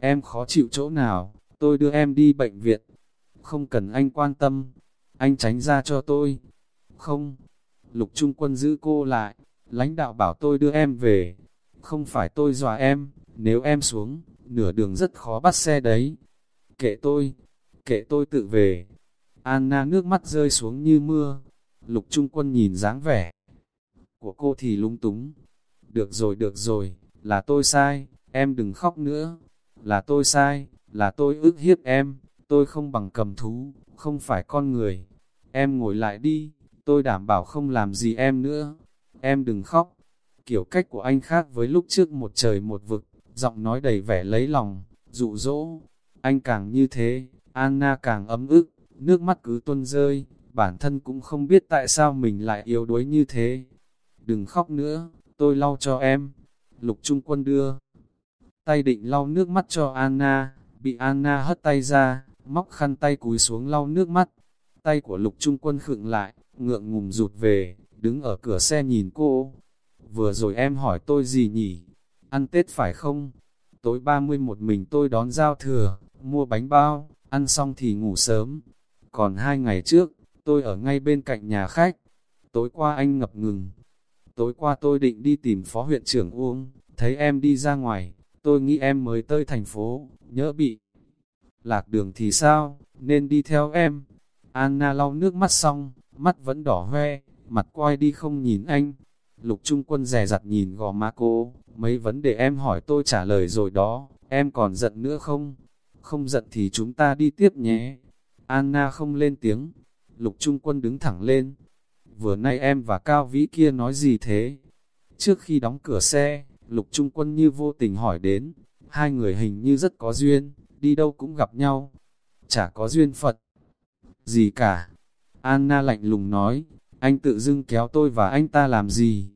Em khó chịu chỗ nào, tôi đưa em đi bệnh viện. Không cần anh quan tâm. anh tránh ra cho tôi. Không, lục trung quân giữ cô lại, lãnh đạo bảo tôi đưa em về. Không phải tôi dọa em, nếu em xuống, nửa đường rất khó bắt xe đấy. Kệ tôi, kệ tôi tự về. Anna nước mắt rơi xuống như mưa. Lục trung quân nhìn dáng vẻ của cô thì lung túng. Được rồi, được rồi, là tôi sai, em đừng khóc nữa. Là tôi sai, là tôi ức hiếp em, tôi không bằng cầm thú, không phải con người. Em ngồi lại đi, tôi đảm bảo không làm gì em nữa. Em đừng khóc. Kiểu cách của anh khác với lúc trước một trời một vực, giọng nói đầy vẻ lấy lòng, dụ dỗ. Anh càng như thế, Anna càng ấm ức, nước mắt cứ tuôn rơi, bản thân cũng không biết tại sao mình lại yếu đuối như thế. Đừng khóc nữa, tôi lau cho em. Lục Trung Quân đưa tay định lau nước mắt cho Anna, bị Anna hất tay ra, móc khăn tay cúi xuống lau nước mắt. Tay của Lục Trung Quân khựng lại, ngượng ngùng rụt về, đứng ở cửa xe nhìn cô. Vừa rồi em hỏi tôi gì nhỉ? Ăn Tết phải không? Tối 30 một mình tôi đón giao thừa, mua bánh bao, ăn xong thì ngủ sớm. Còn hai ngày trước, tôi ở ngay bên cạnh nhà khách. Tối qua anh ngập ngừng. Tối qua tôi định đi tìm phó huyện trưởng uống, thấy em đi ra ngoài, tôi nghĩ em mới tới thành phố, nhớ bị lạc đường thì sao, nên đi theo em. Anna lau nước mắt xong, mắt vẫn đỏ hoe, mặt quay đi không nhìn anh. Lục Trung Quân rè rặt nhìn gò má cô, mấy vấn đề em hỏi tôi trả lời rồi đó, em còn giận nữa không? Không giận thì chúng ta đi tiếp nhé. Anna không lên tiếng. Lục Trung Quân đứng thẳng lên. Vừa nay em và Cao Vĩ kia nói gì thế? Trước khi đóng cửa xe, Lục Trung Quân như vô tình hỏi đến. Hai người hình như rất có duyên, đi đâu cũng gặp nhau. Chả có duyên Phật. Gì cả. Anna lạnh lùng nói, anh tự dưng kéo tôi và anh ta làm gì?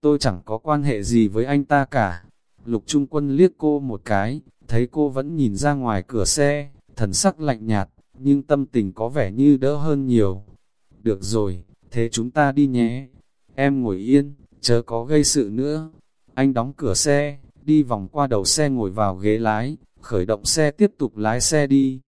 Tôi chẳng có quan hệ gì với anh ta cả. Lục Trung Quân liếc cô một cái, thấy cô vẫn nhìn ra ngoài cửa xe, thần sắc lạnh nhạt, nhưng tâm tình có vẻ như đỡ hơn nhiều. Được rồi, thế chúng ta đi nhé. Em ngồi yên, chớ có gây sự nữa. Anh đóng cửa xe, đi vòng qua đầu xe ngồi vào ghế lái, khởi động xe tiếp tục lái xe đi.